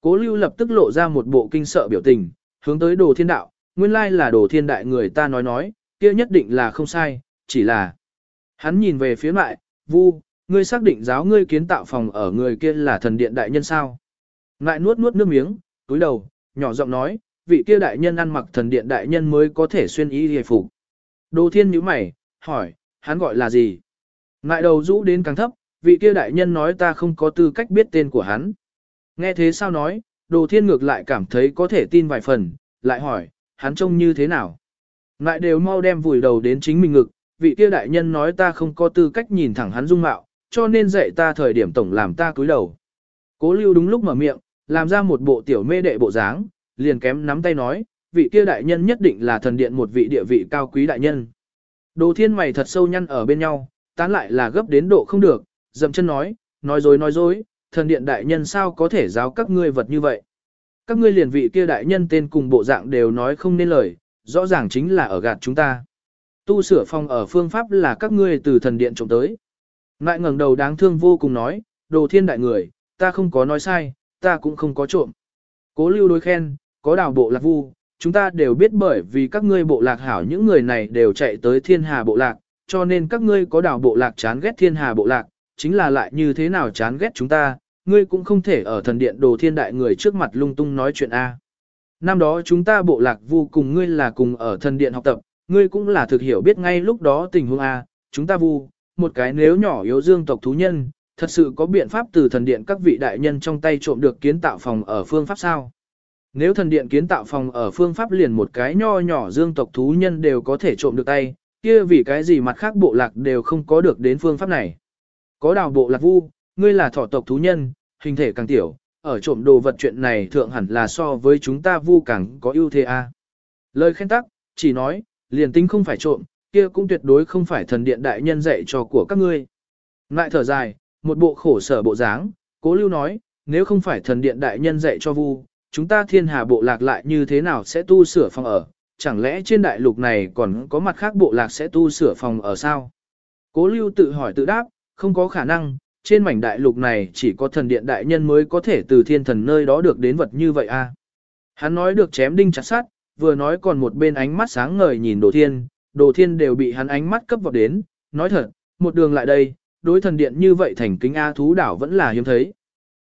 Cố lưu lập tức lộ ra một bộ kinh sợ biểu tình, hướng tới đồ thiên đạo, nguyên lai là đồ thiên đại người ta nói nói, kia nhất định là không sai, chỉ là. Hắn nhìn về phía lại, vu, ngươi xác định giáo ngươi kiến tạo phòng ở người kia là thần điện đại nhân sao. Ngại nuốt nuốt nước miếng, túi đầu, nhỏ giọng nói, vị kia đại nhân ăn mặc thần điện đại nhân mới có thể xuyên y hề phục. Đồ thiên nhíu mày, hỏi, hắn gọi là gì? Ngại đầu rũ đến càng thấp, vị kia đại nhân nói ta không có tư cách biết tên của hắn. Nghe thế sao nói, đồ thiên ngược lại cảm thấy có thể tin vài phần, lại hỏi, hắn trông như thế nào? Ngại đều mau đem vùi đầu đến chính mình ngực, vị kia đại nhân nói ta không có tư cách nhìn thẳng hắn dung mạo, cho nên dạy ta thời điểm tổng làm ta cúi đầu. Cố lưu đúng lúc mở miệng, làm ra một bộ tiểu mê đệ bộ dáng, liền kém nắm tay nói, vị kia đại nhân nhất định là thần điện một vị địa vị cao quý đại nhân. Đồ thiên mày thật sâu nhăn ở bên nhau, tán lại là gấp đến độ không được, dậm chân nói, nói dối nói dối, thần điện đại nhân sao có thể giáo các ngươi vật như vậy. Các ngươi liền vị kia đại nhân tên cùng bộ dạng đều nói không nên lời, rõ ràng chính là ở gạt chúng ta. Tu sửa phòng ở phương pháp là các ngươi từ thần điện trộm tới. Ngại ngẩng đầu đáng thương vô cùng nói, đồ thiên đại người, ta không có nói sai, ta cũng không có trộm. Cố lưu đối khen, có đào bộ lạc vu, chúng ta đều biết bởi vì các ngươi bộ lạc hảo những người này đều chạy tới thiên hà bộ lạc, cho nên các ngươi có đào bộ lạc chán ghét thiên hà bộ lạc, chính là lại như thế nào chán ghét chúng ta, ngươi cũng không thể ở thần điện đồ thiên đại người trước mặt lung tung nói chuyện A. Năm đó chúng ta bộ lạc vu cùng ngươi là cùng ở thần điện học tập, ngươi cũng là thực hiểu biết ngay lúc đó tình huống A, chúng ta vu, một cái nếu nhỏ yếu dương tộc thú nhân, thật sự có biện pháp từ thần điện các vị đại nhân trong tay trộm được kiến tạo phòng ở phương pháp sao? Nếu thần điện kiến tạo phòng ở phương pháp liền một cái nho nhỏ dương tộc thú nhân đều có thể trộm được tay, kia vì cái gì mặt khác bộ lạc đều không có được đến phương pháp này. Có đào bộ lạc vu, ngươi là thỏ tộc thú nhân, hình thể càng tiểu, ở trộm đồ vật chuyện này thượng hẳn là so với chúng ta vu càng có ưu thế a. Lời khen tắc, chỉ nói, liền tính không phải trộm, kia cũng tuyệt đối không phải thần điện đại nhân dạy cho của các ngươi. Ngại thở dài, một bộ khổ sở bộ dáng, cố lưu nói, nếu không phải thần điện đại nhân dạy cho vu, chúng ta thiên hà bộ lạc lại như thế nào sẽ tu sửa phòng ở, chẳng lẽ trên đại lục này còn có mặt khác bộ lạc sẽ tu sửa phòng ở sao? Cố lưu tự hỏi tự đáp, không có khả năng, trên mảnh đại lục này chỉ có thần điện đại nhân mới có thể từ thiên thần nơi đó được đến vật như vậy a. À? Hắn nói được chém đinh chặt sát, vừa nói còn một bên ánh mắt sáng ngời nhìn đồ thiên, đồ thiên đều bị hắn ánh mắt cấp vào đến, nói thật, một đường lại đây, đối thần điện như vậy thành kính A thú đảo vẫn là hiếm thấy.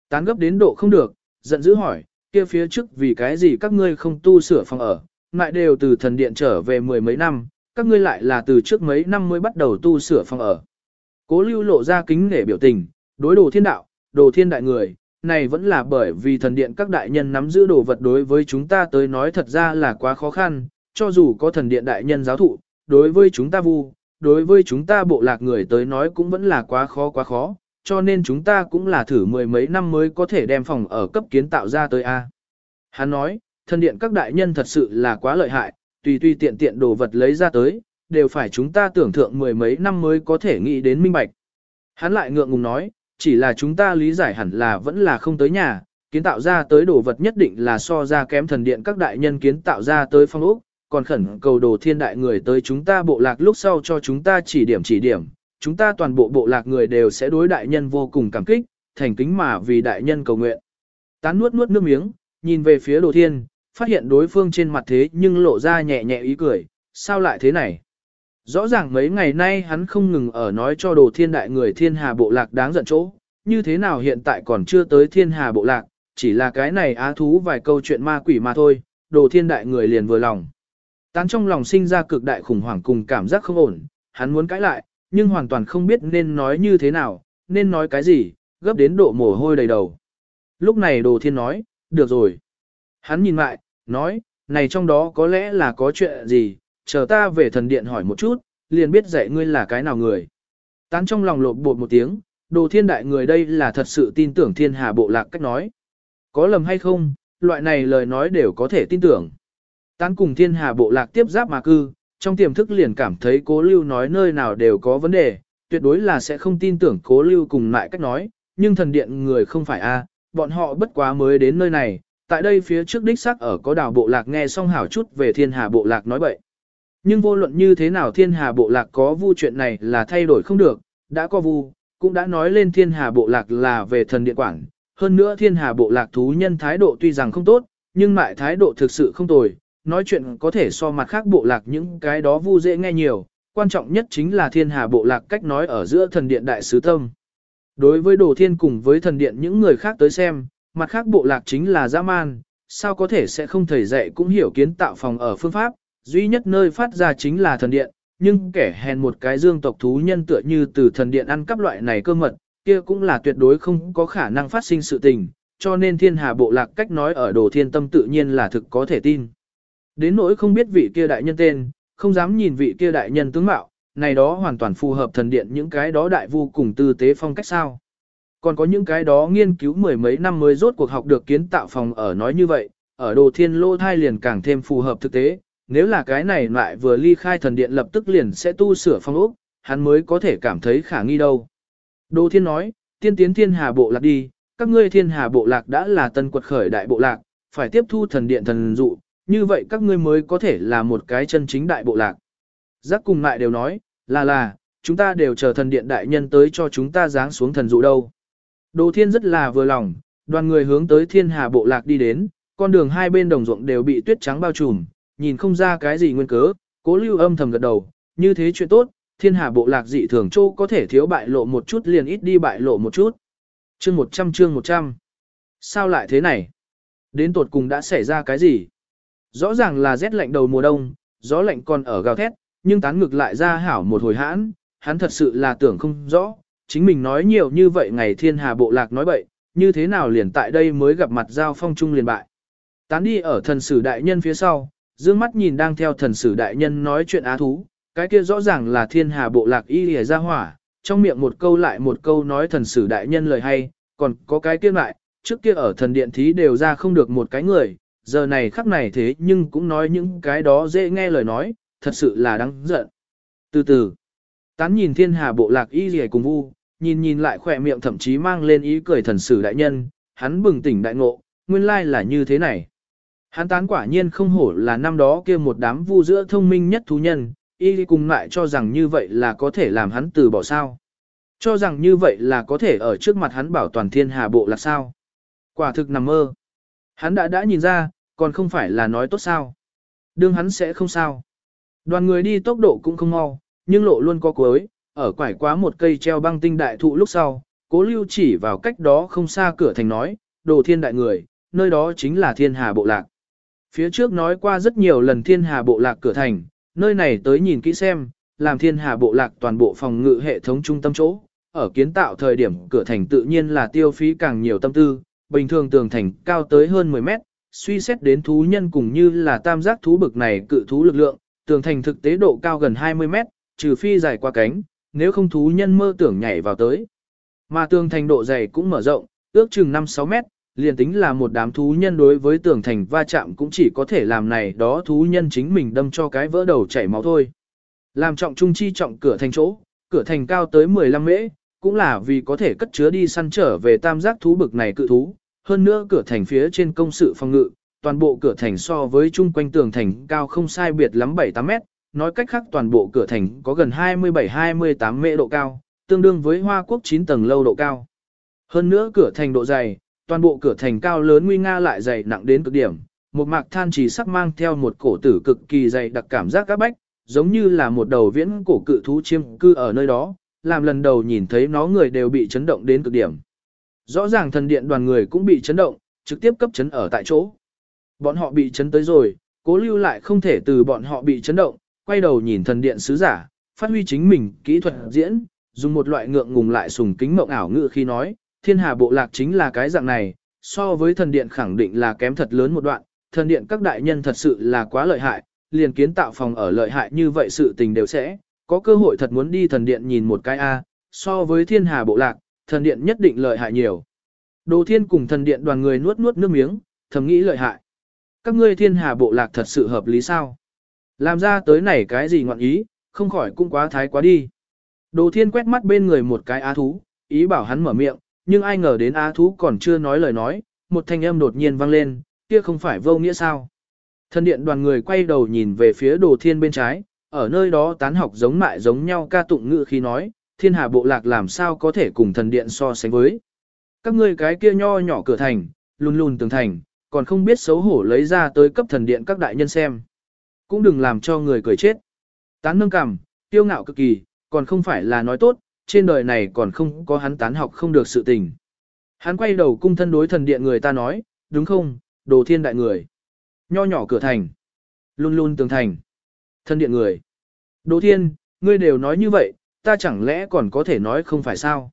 Tán gấp đến độ không được, giận dữ hỏi, kia phía trước vì cái gì các ngươi không tu sửa phòng ở, lại đều từ thần điện trở về mười mấy năm, các ngươi lại là từ trước mấy năm mới bắt đầu tu sửa phòng ở. Cố lưu lộ ra kính nể biểu tình, đối đồ thiên đạo, đồ thiên đại người, này vẫn là bởi vì thần điện các đại nhân nắm giữ đồ vật đối với chúng ta tới nói thật ra là quá khó khăn, cho dù có thần điện đại nhân giáo thụ, đối với chúng ta vu, đối với chúng ta bộ lạc người tới nói cũng vẫn là quá khó quá khó, cho nên chúng ta cũng là thử mười mấy năm mới có thể đem phòng ở cấp kiến tạo ra tới A. Hắn nói, thần điện các đại nhân thật sự là quá lợi hại, tùy tùy tiện tiện đồ vật lấy ra tới, đều phải chúng ta tưởng thượng mười mấy năm mới có thể nghĩ đến minh bạch. Hắn lại ngượng ngùng nói, chỉ là chúng ta lý giải hẳn là vẫn là không tới nhà, kiến tạo ra tới đồ vật nhất định là so ra kém thần điện các đại nhân kiến tạo ra tới phong ốc, còn khẩn cầu đồ thiên đại người tới chúng ta bộ lạc lúc sau cho chúng ta chỉ điểm chỉ điểm, chúng ta toàn bộ bộ lạc người đều sẽ đối đại nhân vô cùng cảm kích, thành kính mà vì đại nhân cầu nguyện. Tán nuốt nuốt nước miếng, nhìn về phía đồ thiên, phát hiện đối phương trên mặt thế nhưng lộ ra nhẹ nhẹ ý cười, sao lại thế này? Rõ ràng mấy ngày nay hắn không ngừng ở nói cho đồ thiên đại người thiên hà bộ lạc đáng giận chỗ, như thế nào hiện tại còn chưa tới thiên hà bộ lạc, chỉ là cái này á thú vài câu chuyện ma quỷ mà thôi, đồ thiên đại người liền vừa lòng. Tán trong lòng sinh ra cực đại khủng hoảng cùng cảm giác không ổn, hắn muốn cãi lại, nhưng hoàn toàn không biết nên nói như thế nào, nên nói cái gì, gấp đến độ mồ hôi đầy đầu. Lúc này đồ thiên nói, được rồi. Hắn nhìn lại, nói, này trong đó có lẽ là có chuyện gì, chờ ta về thần điện hỏi một chút, liền biết dạy ngươi là cái nào người. Tán trong lòng lột bột một tiếng, đồ thiên đại người đây là thật sự tin tưởng thiên hà bộ lạc cách nói. Có lầm hay không, loại này lời nói đều có thể tin tưởng. Tán cùng thiên hà bộ lạc tiếp giáp mà cư, trong tiềm thức liền cảm thấy cố lưu nói nơi nào đều có vấn đề, tuyệt đối là sẽ không tin tưởng cố lưu cùng lại cách nói, nhưng thần điện người không phải a, bọn họ bất quá mới đến nơi này, tại đây phía trước đích xác ở có đảo bộ lạc nghe xong hảo chút về thiên hà bộ lạc nói bậy. Nhưng vô luận như thế nào thiên hà bộ lạc có vu chuyện này là thay đổi không được, đã có vu, cũng đã nói lên thiên hà bộ lạc là về thần điện quản, hơn nữa thiên hà bộ lạc thú nhân thái độ tuy rằng không tốt, nhưng mại thái độ thực sự không tồi, nói chuyện có thể so mặt khác bộ lạc những cái đó vu dễ nghe nhiều, quan trọng nhất chính là thiên hà bộ lạc cách nói ở giữa thần điện đại sứ tâm. Đối với đồ thiên cùng với thần điện những người khác tới xem, mặt khác bộ lạc chính là dã man, sao có thể sẽ không thầy dạy cũng hiểu kiến tạo phòng ở phương pháp, duy nhất nơi phát ra chính là thần điện, nhưng kẻ hèn một cái dương tộc thú nhân tựa như từ thần điện ăn cắp loại này cơ mật, kia cũng là tuyệt đối không có khả năng phát sinh sự tình, cho nên thiên hà bộ lạc cách nói ở đồ thiên tâm tự nhiên là thực có thể tin. Đến nỗi không biết vị kia đại nhân tên, không dám nhìn vị kia đại nhân tướng mạo, này đó hoàn toàn phù hợp thần điện những cái đó đại vô cùng tư tế phong cách sao. Còn có những cái đó nghiên cứu mười mấy năm mới rốt cuộc học được kiến tạo phòng ở nói như vậy, ở đồ thiên lô thai liền càng thêm phù hợp thực tế, nếu là cái này lại vừa ly khai thần điện lập tức liền sẽ tu sửa phong ốc, hắn mới có thể cảm thấy khả nghi đâu. Đô thiên nói, tiên tiến thiên hà bộ lạc đi, các ngươi thiên hà bộ lạc đã là tân quật khởi đại bộ lạc, phải tiếp thu thần điện thần dụ, như vậy các ngươi mới có thể là một cái chân chính đại bộ lạc. Giác cùng lại đều nói, là là, chúng ta đều chờ thần điện đại nhân tới cho chúng ta giáng xuống thần dụ đâu. Đồ thiên rất là vừa lòng, đoàn người hướng tới thiên hà bộ lạc đi đến, con đường hai bên đồng ruộng đều bị tuyết trắng bao trùm, nhìn không ra cái gì nguyên cớ, cố lưu âm thầm gật đầu, như thế chuyện tốt, thiên hà bộ lạc dị thường châu có thể thiếu bại lộ một chút liền ít đi bại lộ một chút. Chương 100 chương 100. Sao lại thế này? Đến tột cùng đã xảy ra cái gì? Rõ ràng là rét lạnh đầu mùa đông, gió lạnh còn ở gào thét, nhưng tán ngược lại ra hảo một hồi hãn, hắn thật sự là tưởng không rõ, chính mình nói nhiều như vậy ngày thiên hà bộ lạc nói bậy, như thế nào liền tại đây mới gặp mặt giao phong trung liền bại. Tán đi ở thần sử đại nhân phía sau, dương mắt nhìn đang theo thần sử đại nhân nói chuyện á thú, cái kia rõ ràng là thiên hà bộ lạc y lìa ra hỏa, trong miệng một câu lại một câu nói thần sử đại nhân lời hay, còn có cái kia lại, trước kia ở thần điện thí đều ra không được một cái người, giờ này khắc này thế nhưng cũng nói những cái đó dễ nghe lời nói, thật sự là đáng giận. Từ từ, tán nhìn thiên hà bộ lạc y lìa cùng vu, nhìn nhìn lại khỏe miệng thậm chí mang lên ý cười thần sử đại nhân, hắn bừng tỉnh đại ngộ, nguyên lai là như thế này. Hắn tán quả nhiên không hổ là năm đó kia một đám vu giữa thông minh nhất thú nhân, y cùng lại cho rằng như vậy là có thể làm hắn từ bỏ sao. Cho rằng như vậy là có thể ở trước mặt hắn bảo toàn thiên hà bộ là sao. Quả thực nằm mơ. Hắn đã đã nhìn ra, còn không phải là nói tốt sao. Đương hắn sẽ không sao. Đoàn người đi tốc độ cũng không mau, nhưng lộ luôn có cuối, ở quải quá một cây treo băng tinh đại thụ lúc sau, cố lưu chỉ vào cách đó không xa cửa thành nói, đồ thiên đại người, nơi đó chính là thiên hà bộ lạc. Phía trước nói qua rất nhiều lần thiên hà bộ lạc cửa thành, nơi này tới nhìn kỹ xem, làm thiên hà bộ lạc toàn bộ phòng ngự hệ thống trung tâm chỗ. Ở kiến tạo thời điểm cửa thành tự nhiên là tiêu phí càng nhiều tâm tư, bình thường tường thành cao tới hơn 10 mét, suy xét đến thú nhân cùng như là tam giác thú bực này cự thú lực lượng, tường thành thực tế độ cao gần 20 mét, trừ phi dài qua cánh, nếu không thú nhân mơ tưởng nhảy vào tới. Mà tường thành độ dày cũng mở rộng, ước chừng 5-6 mét, liền tính là một đám thú nhân đối với tường thành va chạm cũng chỉ có thể làm này đó thú nhân chính mình đâm cho cái vỡ đầu chảy máu thôi. Làm trọng trung chi trọng cửa thành chỗ, cửa thành cao tới 15 mễ, cũng là vì có thể cất chứa đi săn trở về tam giác thú bực này cự thú. Hơn nữa cửa thành phía trên công sự phòng ngự, toàn bộ cửa thành so với chung quanh tường thành cao không sai biệt lắm 7-8 mét, nói cách khác toàn bộ cửa thành có gần 27-28 mễ độ cao, tương đương với Hoa Quốc 9 tầng lâu độ cao. Hơn nữa cửa thành độ dày, toàn bộ cửa thành cao lớn nguy nga lại dày nặng đến cực điểm, một mạc than chỉ sắc mang theo một cổ tử cực kỳ dày đặc cảm giác các bách, giống như là một đầu viễn cổ cự thú chiêm cư ở nơi đó, làm lần đầu nhìn thấy nó người đều bị chấn động đến cực điểm. Rõ ràng thần điện đoàn người cũng bị chấn động, trực tiếp cấp chấn ở tại chỗ. Bọn họ bị chấn tới rồi, cố lưu lại không thể từ bọn họ bị chấn động, quay đầu nhìn thần điện sứ giả, phát huy chính mình kỹ thuật diễn, dùng một loại ngượng ngùng lại sùng kính mộng ảo ngự khi nói, thiên hà bộ lạc chính là cái dạng này, so với thần điện khẳng định là kém thật lớn một đoạn, thần điện các đại nhân thật sự là quá lợi hại, liền kiến tạo phòng ở lợi hại như vậy sự tình đều sẽ, có cơ hội thật muốn đi thần điện nhìn một cái A, so với thiên hà bộ lạc, thần điện nhất định lợi hại nhiều. Đồ thiên cùng thần điện đoàn người nuốt nuốt nước miếng, thầm nghĩ lợi hại. Các ngươi thiên hà bộ lạc thật sự hợp lý sao? Làm ra tới này cái gì ngọn ý, không khỏi cũng quá thái quá đi. Đồ thiên quét mắt bên người một cái á thú, ý bảo hắn mở miệng, nhưng ai ngờ đến á thú còn chưa nói lời nói, một thanh âm đột nhiên vang lên, kia không phải vô nghĩa sao. Thân điện đoàn người quay đầu nhìn về phía đồ thiên bên trái, ở nơi đó tán học giống mại giống nhau ca tụng ngự khi nói, thiên hà bộ lạc làm sao có thể cùng thần điện so sánh với. Các ngươi cái kia nho nhỏ cửa thành, lùn lùn tường thành, còn không biết xấu hổ lấy ra tới cấp thần điện các đại nhân xem. Cũng đừng làm cho người cười chết. Tán nâng cằm, tiêu ngạo cực kỳ, còn không phải là nói tốt, trên đời này còn không có hắn tán học không được sự tình. Hắn quay đầu cung thân đối thần điện người ta nói, đúng không, đồ thiên đại người. Nho nhỏ cửa thành. Luôn luôn tường thành. thân điện người. Đồ thiên, ngươi đều nói như vậy, ta chẳng lẽ còn có thể nói không phải sao?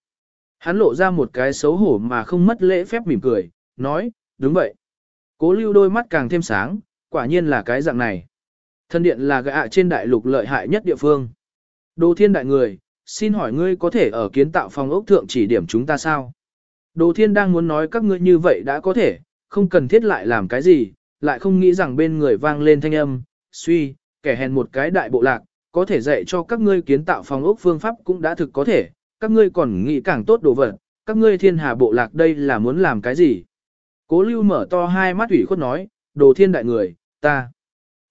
Hắn lộ ra một cái xấu hổ mà không mất lễ phép mỉm cười, nói, đúng vậy. Cố lưu đôi mắt càng thêm sáng, quả nhiên là cái dạng này. thân điện là gạ trên đại lục lợi hại nhất địa phương. Đồ thiên đại người, xin hỏi ngươi có thể ở kiến tạo phòng ốc thượng chỉ điểm chúng ta sao? Đồ thiên đang muốn nói các ngươi như vậy đã có thể, không cần thiết lại làm cái gì, lại không nghĩ rằng bên người vang lên thanh âm, suy, kẻ hèn một cái đại bộ lạc, có thể dạy cho các ngươi kiến tạo phòng ốc phương pháp cũng đã thực có thể, các ngươi còn nghĩ càng tốt đồ vật, các ngươi thiên hà bộ lạc đây là muốn làm cái gì? Cố lưu mở to hai mắt ủy khuất nói, đồ thiên đại người, ta.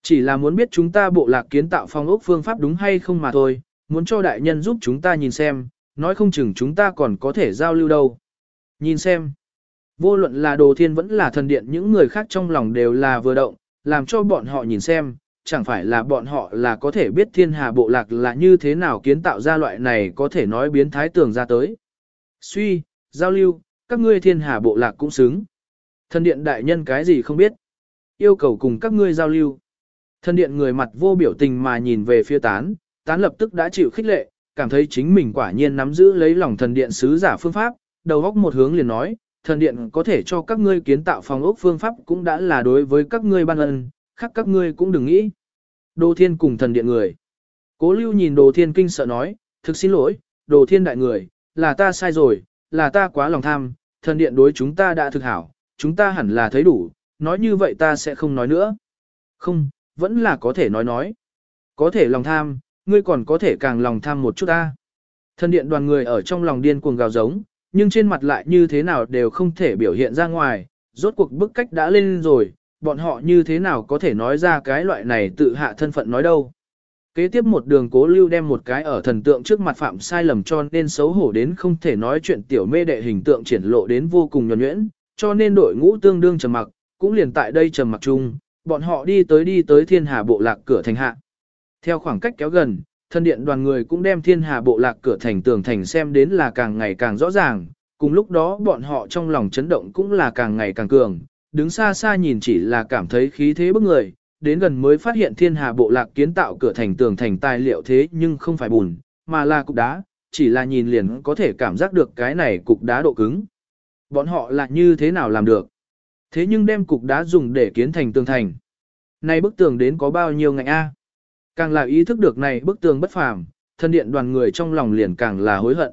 Chỉ là muốn biết chúng ta bộ lạc kiến tạo phòng ốc phương pháp đúng hay không mà thôi, muốn cho đại nhân giúp chúng ta nhìn xem, nói không chừng chúng ta còn có thể giao lưu đâu. Nhìn xem, vô luận là đồ thiên vẫn là thần điện những người khác trong lòng đều là vừa động, làm cho bọn họ nhìn xem, chẳng phải là bọn họ là có thể biết thiên hà bộ lạc là như thế nào kiến tạo ra loại này có thể nói biến thái tường ra tới. Suy, giao lưu, các ngươi thiên hà bộ lạc cũng xứng. Thần điện đại nhân cái gì không biết. Yêu cầu cùng các ngươi giao lưu. Thần điện người mặt vô biểu tình mà nhìn về phía tán, tán lập tức đã chịu khích lệ, cảm thấy chính mình quả nhiên nắm giữ lấy lòng thần điện sứ giả phương pháp, đầu góc một hướng liền nói, thần điện có thể cho các ngươi kiến tạo phòng ốc phương pháp cũng đã là đối với các ngươi ban ân, khác các ngươi cũng đừng nghĩ. Đồ thiên cùng thần điện người. Cố lưu nhìn đồ thiên kinh sợ nói, thực xin lỗi, đồ thiên đại người, là ta sai rồi, là ta quá lòng tham, thần điện đối chúng ta đã thực hảo, chúng ta hẳn là thấy đủ, nói như vậy ta sẽ không nói nữa. Không, vẫn là có thể nói nói. Có thể lòng tham, ngươi còn có thể càng lòng tham một chút ta. Thần điện đoàn người ở trong lòng điên cuồng gào giống, nhưng trên mặt lại như thế nào đều không thể biểu hiện ra ngoài, rốt cuộc bức cách đã lên rồi, bọn họ như thế nào có thể nói ra cái loại này tự hạ thân phận nói đâu. Kế tiếp một đường cố lưu đem một cái ở thần tượng trước mặt phạm sai lầm cho nên xấu hổ đến không thể nói chuyện tiểu mê đệ hình tượng triển lộ đến vô cùng nhuẩn nhuyễn, cho nên đội ngũ tương đương trầm mặc, cũng liền tại đây trầm mặc chung, bọn họ đi tới đi tới thiên hà bộ lạc cửa thành hạ. Theo khoảng cách kéo gần, thân điện đoàn người cũng đem thiên hà bộ lạc cửa thành tường thành xem đến là càng ngày càng rõ ràng, cùng lúc đó bọn họ trong lòng chấn động cũng là càng ngày càng cường, đứng xa xa nhìn chỉ là cảm thấy khí thế bức người, đến gần mới phát hiện thiên hà bộ lạc kiến tạo cửa thành tường thành tài liệu thế nhưng không phải bùn, mà là cục đá, chỉ là nhìn liền có thể cảm giác được cái này cục đá độ cứng. Bọn họ là như thế nào làm được? Thế nhưng đem cục đá dùng để kiến thành tường thành. Này bức tường đến có bao nhiêu ngạnh A? Càng là ý thức được này bức tường bất phàm, thần điện đoàn người trong lòng liền càng là hối hận.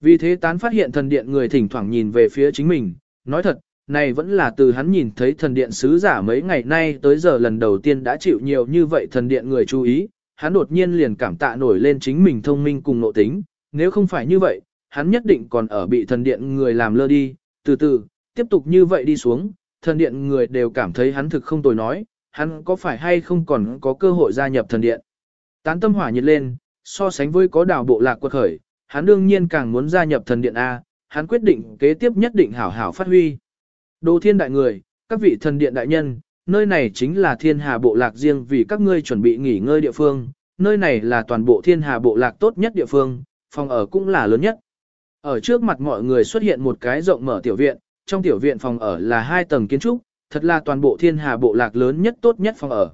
Vì thế tán phát hiện thần điện người thỉnh thoảng nhìn về phía chính mình, nói thật, này vẫn là từ hắn nhìn thấy thần điện sứ giả mấy ngày nay tới giờ lần đầu tiên đã chịu nhiều như vậy thần điện người chú ý, hắn đột nhiên liền cảm tạ nổi lên chính mình thông minh cùng nội tính, nếu không phải như vậy, hắn nhất định còn ở bị thần điện người làm lơ đi, từ từ, tiếp tục như vậy đi xuống, thần điện người đều cảm thấy hắn thực không tồi nói, hắn có phải hay không còn có cơ hội gia nhập thần điện. Tán tâm hỏa nhiệt lên, so sánh với có đảo bộ lạc quật khởi, hắn đương nhiên càng muốn gia nhập thần điện A, hắn quyết định kế tiếp nhất định hảo hảo phát huy. Đồ thiên đại người, các vị thần điện đại nhân, nơi này chính là thiên hà bộ lạc riêng vì các ngươi chuẩn bị nghỉ ngơi địa phương, nơi này là toàn bộ thiên hà bộ lạc tốt nhất địa phương, phòng ở cũng là lớn nhất. Ở trước mặt mọi người xuất hiện một cái rộng mở tiểu viện, trong tiểu viện phòng ở là hai tầng kiến trúc, thật là toàn bộ thiên hà bộ lạc lớn nhất tốt nhất phòng ở.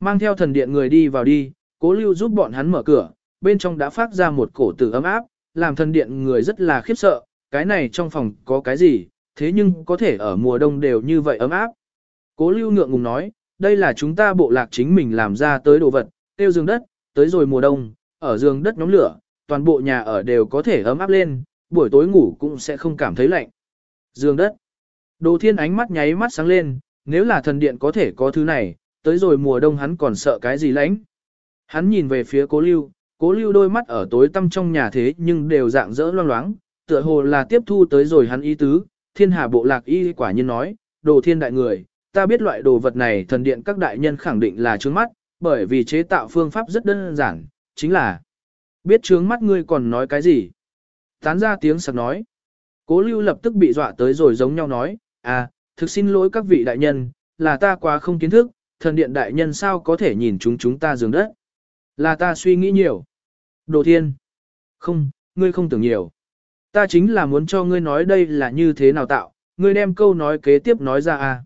Mang theo thần điện người đi vào đi, cố lưu giúp bọn hắn mở cửa, bên trong đã phát ra một cổ tử ấm áp, làm thần điện người rất là khiếp sợ, cái này trong phòng có cái gì, thế nhưng có thể ở mùa đông đều như vậy ấm áp. Cố lưu ngượng ngùng nói, đây là chúng ta bộ lạc chính mình làm ra tới đồ vật, tiêu giường đất, tới rồi mùa đông, ở giường đất nhóm lửa, toàn bộ nhà ở đều có thể ấm áp lên, buổi tối ngủ cũng sẽ không cảm thấy lạnh. Giường đất. Đồ thiên ánh mắt nháy mắt sáng lên, nếu là thần điện có thể có thứ này, tới rồi mùa đông hắn còn sợ cái gì lãnh. Hắn nhìn về phía cố lưu, cố lưu đôi mắt ở tối tăm trong nhà thế nhưng đều dạng dỡ loang loáng, tựa hồ là tiếp thu tới rồi hắn ý tứ, thiên hà bộ lạc y quả nhiên nói, đồ thiên đại người, ta biết loại đồ vật này thần điện các đại nhân khẳng định là trướng mắt, bởi vì chế tạo phương pháp rất đơn giản, chính là biết trướng mắt ngươi còn nói cái gì. Tán ra tiếng sặc nói, Cố lưu lập tức bị dọa tới rồi giống nhau nói, à, thực xin lỗi các vị đại nhân, là ta quá không kiến thức, thần điện đại nhân sao có thể nhìn chúng chúng ta dường đất. Là ta suy nghĩ nhiều. Đồ thiên. Không, ngươi không tưởng nhiều. Ta chính là muốn cho ngươi nói đây là như thế nào tạo, ngươi đem câu nói kế tiếp nói ra à.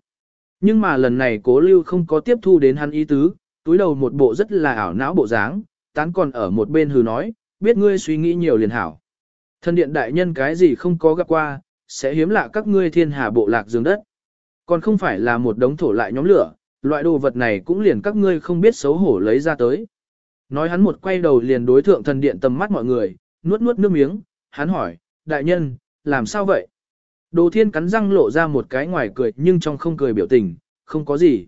Nhưng mà lần này cố lưu không có tiếp thu đến hắn ý tứ, túi đầu một bộ rất là ảo não bộ dáng, tán còn ở một bên hừ nói, biết ngươi suy nghĩ nhiều liền hảo. Thần điện đại nhân cái gì không có gặp qua, sẽ hiếm lạ các ngươi thiên hà bộ lạc dương đất. Còn không phải là một đống thổ lại nhóm lửa, loại đồ vật này cũng liền các ngươi không biết xấu hổ lấy ra tới. Nói hắn một quay đầu liền đối thượng thần điện tầm mắt mọi người, nuốt nuốt nước miếng, hắn hỏi, đại nhân, làm sao vậy? Đồ thiên cắn răng lộ ra một cái ngoài cười nhưng trong không cười biểu tình, không có gì.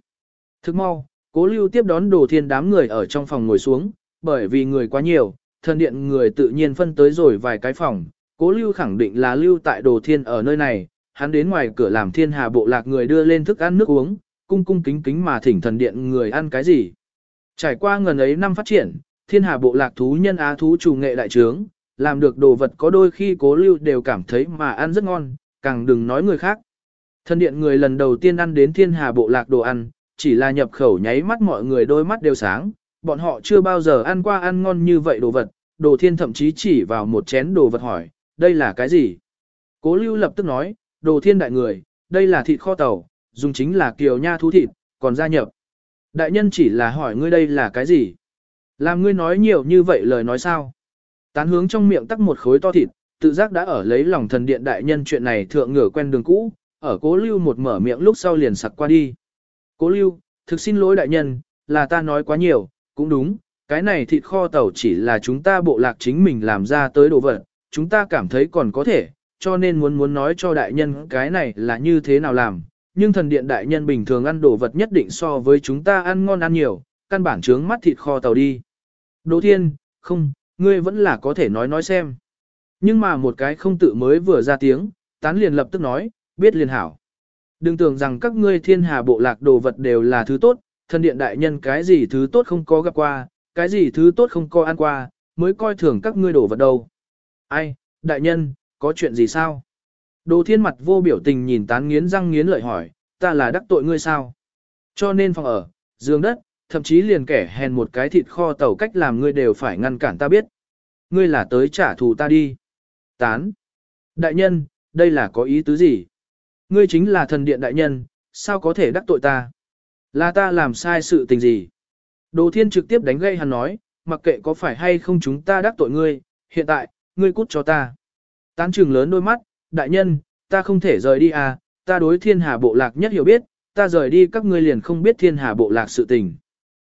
Thức mau, cố lưu tiếp đón đồ thiên đám người ở trong phòng ngồi xuống, bởi vì người quá nhiều, thần điện người tự nhiên phân tới rồi vài cái phòng. Cố lưu khẳng định là lưu tại đồ thiên ở nơi này, hắn đến ngoài cửa làm thiên hà bộ lạc người đưa lên thức ăn nước uống, cung cung kính kính mà thỉnh thần điện người ăn cái gì. Trải qua ngần ấy năm phát triển, thiên hà bộ lạc thú nhân á thú chủ nghệ đại trướng, làm được đồ vật có đôi khi cố lưu đều cảm thấy mà ăn rất ngon, càng đừng nói người khác. Thần điện người lần đầu tiên ăn đến thiên hà bộ lạc đồ ăn, chỉ là nhập khẩu nháy mắt mọi người đôi mắt đều sáng, bọn họ chưa bao giờ ăn qua ăn ngon như vậy đồ vật, đồ thiên thậm chí chỉ vào một chén đồ vật hỏi, đây là cái gì? Cố lưu lập tức nói, đồ thiên đại người, đây là thịt kho tàu, dùng chính là kiều nha thú thịt, còn gia nhập. Đại nhân chỉ là hỏi ngươi đây là cái gì? Làm ngươi nói nhiều như vậy lời nói sao? Tán hướng trong miệng tắc một khối to thịt, tự giác đã ở lấy lòng thần điện đại nhân chuyện này thượng ngửa quen đường cũ, ở cố lưu một mở miệng lúc sau liền sặc qua đi. Cố lưu, thực xin lỗi đại nhân, là ta nói quá nhiều, cũng đúng, cái này thịt kho tàu chỉ là chúng ta bộ lạc chính mình làm ra tới đồ vật, chúng ta cảm thấy còn có thể, cho nên muốn muốn nói cho đại nhân cái này là như thế nào làm. Nhưng thần điện đại nhân bình thường ăn đồ vật nhất định so với chúng ta ăn ngon ăn nhiều, căn bản trướng mắt thịt kho tàu đi. Đỗ thiên, không, ngươi vẫn là có thể nói nói xem. Nhưng mà một cái không tự mới vừa ra tiếng, tán liền lập tức nói, biết liền hảo. Đừng tưởng rằng các ngươi thiên hà bộ lạc đồ vật đều là thứ tốt, thần điện đại nhân cái gì thứ tốt không có gặp qua, cái gì thứ tốt không có ăn qua, mới coi thường các ngươi đồ vật đâu. Ai, đại nhân, có chuyện gì sao? Đồ thiên mặt vô biểu tình nhìn tán nghiến răng nghiến lợi hỏi, ta là đắc tội ngươi sao? Cho nên phòng ở, giường đất, thậm chí liền kẻ hèn một cái thịt kho tàu cách làm ngươi đều phải ngăn cản ta biết. Ngươi là tới trả thù ta đi. Tán. Đại nhân, đây là có ý tứ gì? Ngươi chính là thần điện đại nhân, sao có thể đắc tội ta? Là ta làm sai sự tình gì? Đồ thiên trực tiếp đánh gây hắn nói, mặc kệ có phải hay không chúng ta đắc tội ngươi, hiện tại, ngươi cút cho ta. Tán trừng lớn đôi mắt, đại nhân, ta không thể rời đi à, ta đối thiên hà bộ lạc nhất hiểu biết, ta rời đi các ngươi liền không biết thiên hà bộ lạc sự tình.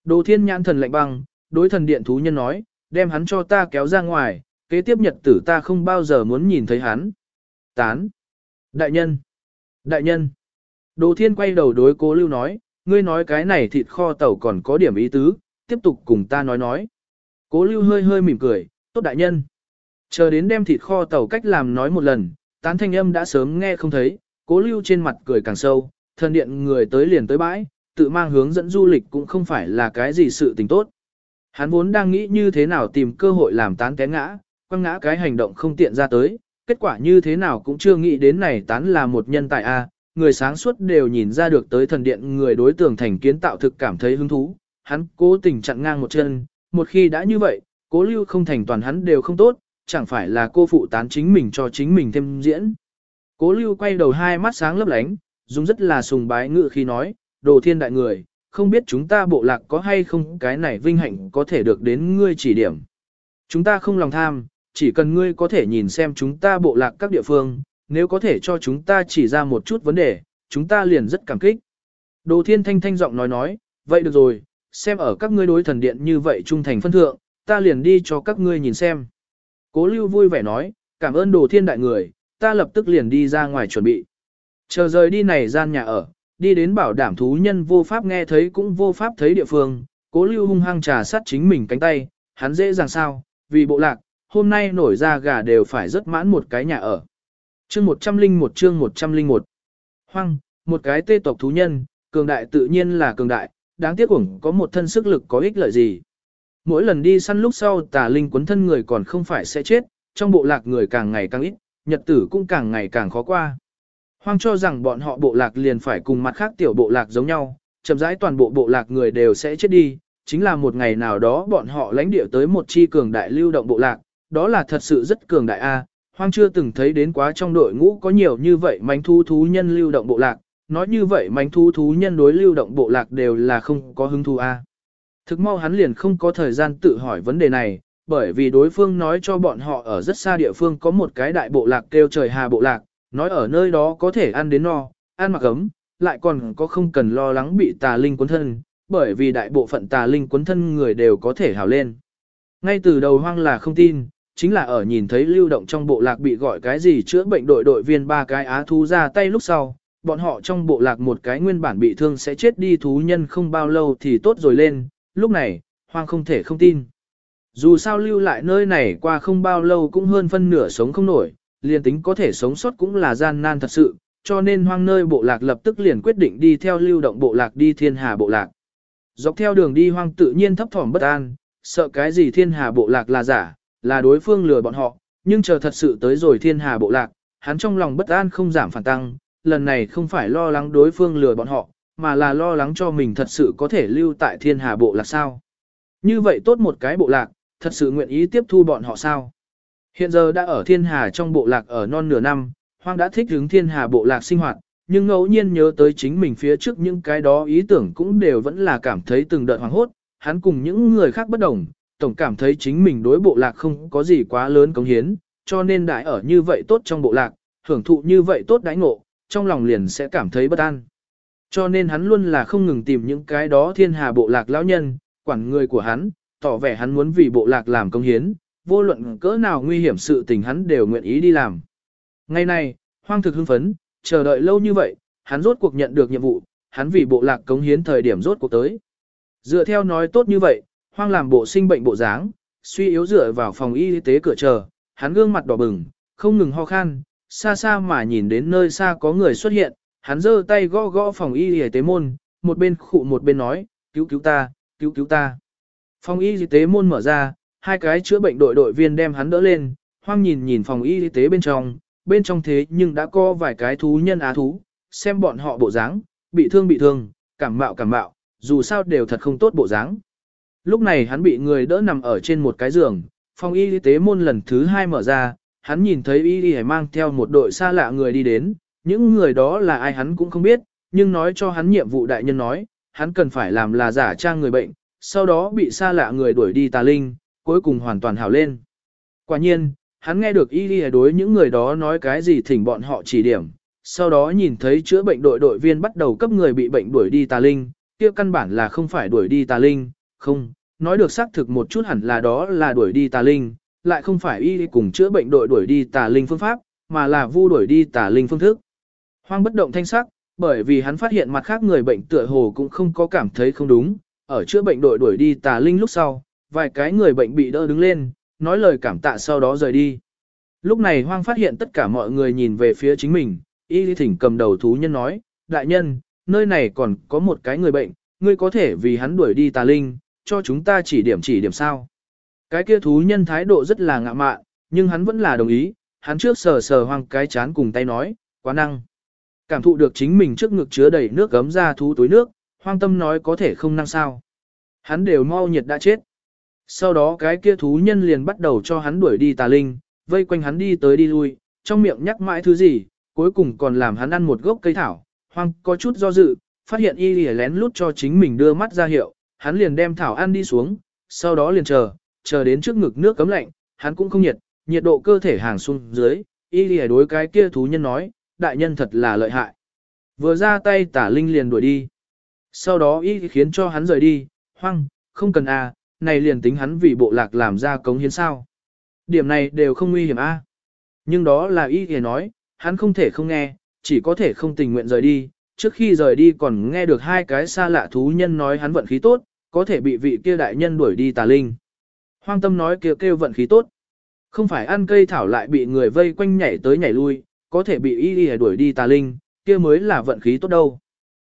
Đồ thiên nhãn thần lạnh băng, đối thần điện thú nhân nói, đem hắn cho ta kéo ra ngoài, kế tiếp nhật tử ta không bao giờ muốn nhìn thấy hắn. Tán. Đại nhân. Đại nhân. Đồ thiên quay đầu đối cố lưu nói, ngươi nói cái này thịt kho tàu còn có điểm ý tứ, tiếp tục cùng ta nói nói. Cố lưu hơi hơi mỉm cười, tốt đại nhân. Chờ đến đem thịt kho tàu cách làm nói một lần, tán thanh âm đã sớm nghe không thấy, cố lưu trên mặt cười càng sâu, thần điện người tới liền tới bãi, tự mang hướng dẫn du lịch cũng không phải là cái gì sự tình tốt. Hắn vốn đang nghĩ như thế nào tìm cơ hội làm tán té ngã, quăng ngã cái hành động không tiện ra tới, kết quả như thế nào cũng chưa nghĩ đến này tán là một nhân tài A, người sáng suốt đều nhìn ra được tới thần điện người đối tượng thành kiến tạo thực cảm thấy hứng thú, hắn cố tình chặn ngang một chân, một khi đã như vậy, cố lưu không thành toàn hắn đều không tốt, chẳng phải là cô phụ tán chính mình cho chính mình thêm diễn. Cố lưu quay đầu hai mắt sáng lấp lánh, dùng rất là sùng bái ngự khi nói, đồ thiên đại người, không biết chúng ta bộ lạc có hay không cái này vinh hạnh có thể được đến ngươi chỉ điểm. Chúng ta không lòng tham, chỉ cần ngươi có thể nhìn xem chúng ta bộ lạc các địa phương, nếu có thể cho chúng ta chỉ ra một chút vấn đề, chúng ta liền rất cảm kích. Đồ thiên thanh thanh giọng nói nói, vậy được rồi, xem ở các ngươi đối thần điện như vậy trung thành phân thượng, ta liền đi cho các ngươi nhìn xem. Cố lưu vui vẻ nói, cảm ơn đồ thiên đại người, ta lập tức liền đi ra ngoài chuẩn bị. Chờ rời đi này gian nhà ở, đi đến bảo đảm thú nhân vô pháp nghe thấy cũng vô pháp thấy địa phương, cố lưu hung hăng trà sát chính mình cánh tay, hắn dễ dàng sao, vì bộ lạc, hôm nay nổi ra gà đều phải rất mãn một cái nhà ở. Chương 101 chương 101 Hoang, một cái tê tộc thú nhân, cường đại tự nhiên là cường đại, đáng tiếc cũng có một thân sức lực có ích lợi gì. Mỗi lần đi săn lúc sau tà linh quấn thân người còn không phải sẽ chết, trong bộ lạc người càng ngày càng ít, nhật tử cũng càng ngày càng khó qua. Hoang cho rằng bọn họ bộ lạc liền phải cùng mặt khác tiểu bộ lạc giống nhau, chậm rãi toàn bộ bộ lạc người đều sẽ chết đi, chính là một ngày nào đó bọn họ lãnh địa tới một chi cường đại lưu động bộ lạc, đó là thật sự rất cường đại a. Hoang chưa từng thấy đến quá trong đội ngũ có nhiều như vậy mánh thu thú nhân lưu động bộ lạc, nói như vậy mánh thu thú nhân đối lưu động bộ lạc đều là không có hứng thú a. Thực mau hắn liền không có thời gian tự hỏi vấn đề này, bởi vì đối phương nói cho bọn họ ở rất xa địa phương có một cái đại bộ lạc kêu trời hà bộ lạc, nói ở nơi đó có thể ăn đến no, ăn mặc ấm, lại còn có không cần lo lắng bị tà linh cuốn thân, bởi vì đại bộ phận tà linh cuốn thân người đều có thể hào lên. Ngay từ đầu hoang là không tin, chính là ở nhìn thấy lưu động trong bộ lạc bị gọi cái gì chữa bệnh đội đội viên ba cái á thú ra tay lúc sau, bọn họ trong bộ lạc một cái nguyên bản bị thương sẽ chết đi thú nhân không bao lâu thì tốt rồi lên, lúc này, hoang không thể không tin. Dù sao lưu lại nơi này qua không bao lâu cũng hơn phân nửa sống không nổi, liền tính có thể sống sót cũng là gian nan thật sự, cho nên hoang nơi bộ lạc lập tức liền quyết định đi theo lưu động bộ lạc đi thiên hà bộ lạc. Dọc theo đường đi hoang tự nhiên thấp thỏm bất an, sợ cái gì thiên hà bộ lạc là giả, là đối phương lừa bọn họ, nhưng chờ thật sự tới rồi thiên hà bộ lạc, hắn trong lòng bất an không giảm phản tăng, lần này không phải lo lắng đối phương lừa bọn họ, mà là lo lắng cho mình thật sự có thể lưu tại thiên hà bộ lạc sao. Như vậy tốt một cái bộ lạc, thật sự nguyện ý tiếp thu bọn họ sao. Hiện giờ đã ở thiên hà trong bộ lạc ở non nửa năm, hoang đã thích hướng thiên hà bộ lạc sinh hoạt, nhưng ngẫu nhiên nhớ tới chính mình phía trước những cái đó ý tưởng cũng đều vẫn là cảm thấy từng đợt hoàng hốt, hắn cùng những người khác bất đồng, tổng cảm thấy chính mình đối bộ lạc không có gì quá lớn cống hiến, cho nên đại ở như vậy tốt trong bộ lạc, hưởng thụ như vậy tốt đãi ngộ, trong lòng liền sẽ cảm thấy bất an. Cho nên hắn luôn là không ngừng tìm những cái đó thiên hà bộ lạc lão nhân, quản người của hắn, tỏ vẻ hắn muốn vì bộ lạc làm công hiến, vô luận cỡ nào nguy hiểm sự tình hắn đều nguyện ý đi làm. Ngày nay hoang thực hưng phấn, chờ đợi lâu như vậy, hắn rốt cuộc nhận được nhiệm vụ, hắn vì bộ lạc cống hiến thời điểm rốt cuộc tới. Dựa theo nói tốt như vậy, hoang làm bộ sinh bệnh bộ dáng, suy yếu dựa vào phòng y tế cửa chờ, hắn gương mặt đỏ bừng, không ngừng ho khan, xa xa mà nhìn đến nơi xa có người xuất hiện, hắn giơ tay gõ gõ phòng y tế môn, một bên khụ một bên nói, cứu cứu ta, cứu cứu ta. Phòng y tế môn mở ra, hai cái chữa bệnh đội đội viên đem hắn đỡ lên, hoang nhìn nhìn phòng y tế bên trong, bên trong thế nhưng đã có vài cái thú nhân á thú, xem bọn họ bộ dáng, bị thương bị thương, cảm mạo cảm mạo, dù sao đều thật không tốt bộ dáng. Lúc này hắn bị người đỡ nằm ở trên một cái giường, phòng y tế môn lần thứ hai mở ra, hắn nhìn thấy y y mang theo một đội xa lạ người đi đến, những người đó là ai hắn cũng không biết, nhưng nói cho hắn nhiệm vụ đại nhân nói, hắn cần phải làm là giả trang người bệnh, sau đó bị xa lạ người đuổi đi tà linh, cuối cùng hoàn toàn hảo lên. Quả nhiên, hắn nghe được y đi đối những người đó nói cái gì thỉnh bọn họ chỉ điểm, sau đó nhìn thấy chữa bệnh đội đội viên bắt đầu cấp người bị bệnh đuổi đi tà linh, kia căn bản là không phải đuổi đi tà linh, không, nói được xác thực một chút hẳn là đó là đuổi đi tà linh, lại không phải y cùng chữa bệnh đội đuổi đi tà linh phương pháp, mà là vu đuổi đi tà linh phương thức. Hoang bất động thanh sắc, bởi vì hắn phát hiện mặt khác người bệnh tựa hồ cũng không có cảm thấy không đúng, ở chữa bệnh đội đuổi đi tà linh lúc sau, vài cái người bệnh bị đỡ đứng lên, nói lời cảm tạ sau đó rời đi. Lúc này hoang phát hiện tất cả mọi người nhìn về phía chính mình, y thỉnh cầm đầu thú nhân nói, đại nhân, nơi này còn có một cái người bệnh, ngươi có thể vì hắn đuổi đi tà linh, cho chúng ta chỉ điểm chỉ điểm sao. Cái kia thú nhân thái độ rất là ngạ mạn, nhưng hắn vẫn là đồng ý, hắn trước sờ sờ hoang cái chán cùng tay nói, quá năng. Cảm thụ được chính mình trước ngực chứa đầy nước gấm ra thú túi nước, hoang tâm nói có thể không năng sao. Hắn đều mau nhiệt đã chết. Sau đó cái kia thú nhân liền bắt đầu cho hắn đuổi đi tà linh, vây quanh hắn đi tới đi lui, trong miệng nhắc mãi thứ gì, cuối cùng còn làm hắn ăn một gốc cây thảo, hoang có chút do dự, phát hiện y lìa lén lút cho chính mình đưa mắt ra hiệu, hắn liền đem thảo ăn đi xuống, sau đó liền chờ, chờ đến trước ngực nước cấm lạnh, hắn cũng không nhiệt, nhiệt độ cơ thể hàng xuống dưới, y lìa đối cái kia thú nhân nói, đại nhân thật là lợi hại. Vừa ra tay tả linh liền đuổi đi. Sau đó y khiến cho hắn rời đi, hoang, không cần à, này liền tính hắn vì bộ lạc làm ra cống hiến sao. Điểm này đều không nguy hiểm a. À. Nhưng đó là y thì nói, hắn không thể không nghe, chỉ có thể không tình nguyện rời đi. Trước khi rời đi còn nghe được hai cái xa lạ thú nhân nói hắn vận khí tốt, có thể bị vị kia đại nhân đuổi đi tà linh. Hoang tâm nói kia kêu vận khí tốt. Không phải ăn cây thảo lại bị người vây quanh nhảy tới nhảy lui, có thể bị y y đuổi đi tà linh, kia mới là vận khí tốt đâu.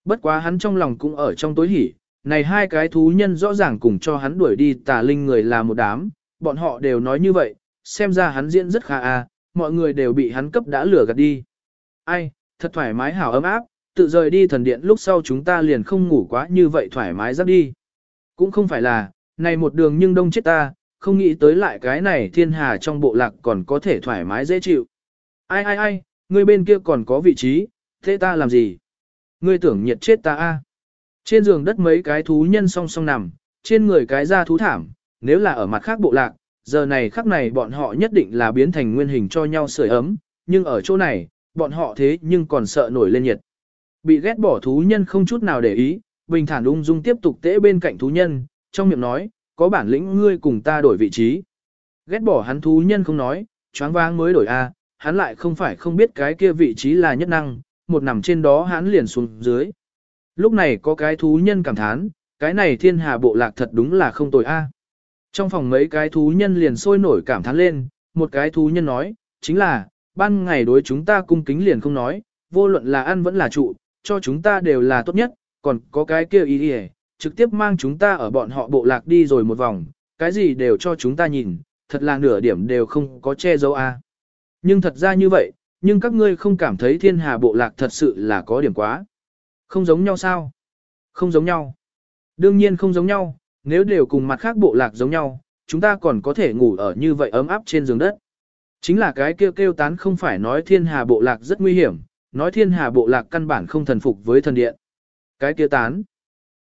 Bất quá hắn trong lòng cũng ở trong tối hỉ, này hai cái thú nhân rõ ràng cùng cho hắn đuổi đi tà linh người là một đám, bọn họ đều nói như vậy, xem ra hắn diễn rất khá a, à, mọi người đều bị hắn cấp đã lửa gạt đi. Ai, thật thoải mái hảo ấm áp, tự rời đi thần điện lúc sau chúng ta liền không ngủ quá như vậy thoải mái giấc đi. Cũng không phải là, này một đường nhưng đông chết ta, không nghĩ tới lại cái này thiên hà trong bộ lạc còn có thể thoải mái dễ chịu. Ai ai ai, ngươi bên kia còn có vị trí, thế ta làm gì? Ngươi tưởng nhiệt chết ta a? Trên giường đất mấy cái thú nhân song song nằm, trên người cái da thú thảm, nếu là ở mặt khác bộ lạc, giờ này khắc này bọn họ nhất định là biến thành nguyên hình cho nhau sưởi ấm, nhưng ở chỗ này, bọn họ thế nhưng còn sợ nổi lên nhiệt. Bị ghét bỏ thú nhân không chút nào để ý, bình thản ung dung tiếp tục tễ bên cạnh thú nhân, trong miệng nói, có bản lĩnh ngươi cùng ta đổi vị trí. Ghét bỏ hắn thú nhân không nói, choáng váng mới đổi A, hắn lại không phải không biết cái kia vị trí là nhất năng, một nằm trên đó hắn liền xuống dưới. Lúc này có cái thú nhân cảm thán, cái này thiên hà bộ lạc thật đúng là không tồi A. Trong phòng mấy cái thú nhân liền sôi nổi cảm thán lên, một cái thú nhân nói, chính là, ban ngày đối chúng ta cung kính liền không nói, vô luận là ăn vẫn là trụ, cho chúng ta đều là tốt nhất, còn có cái kia ý ý, trực tiếp mang chúng ta ở bọn họ bộ lạc đi rồi một vòng, cái gì đều cho chúng ta nhìn, thật là nửa điểm đều không có che giấu a. Nhưng thật ra như vậy, nhưng các ngươi không cảm thấy thiên hà bộ lạc thật sự là có điểm quá. Không giống nhau sao? Không giống nhau. Đương nhiên không giống nhau, nếu đều cùng mặt khác bộ lạc giống nhau, chúng ta còn có thể ngủ ở như vậy ấm áp trên giường đất. Chính là cái kêu kêu tán không phải nói thiên hà bộ lạc rất nguy hiểm, nói thiên hà bộ lạc căn bản không thần phục với thần điện. Cái kêu tán.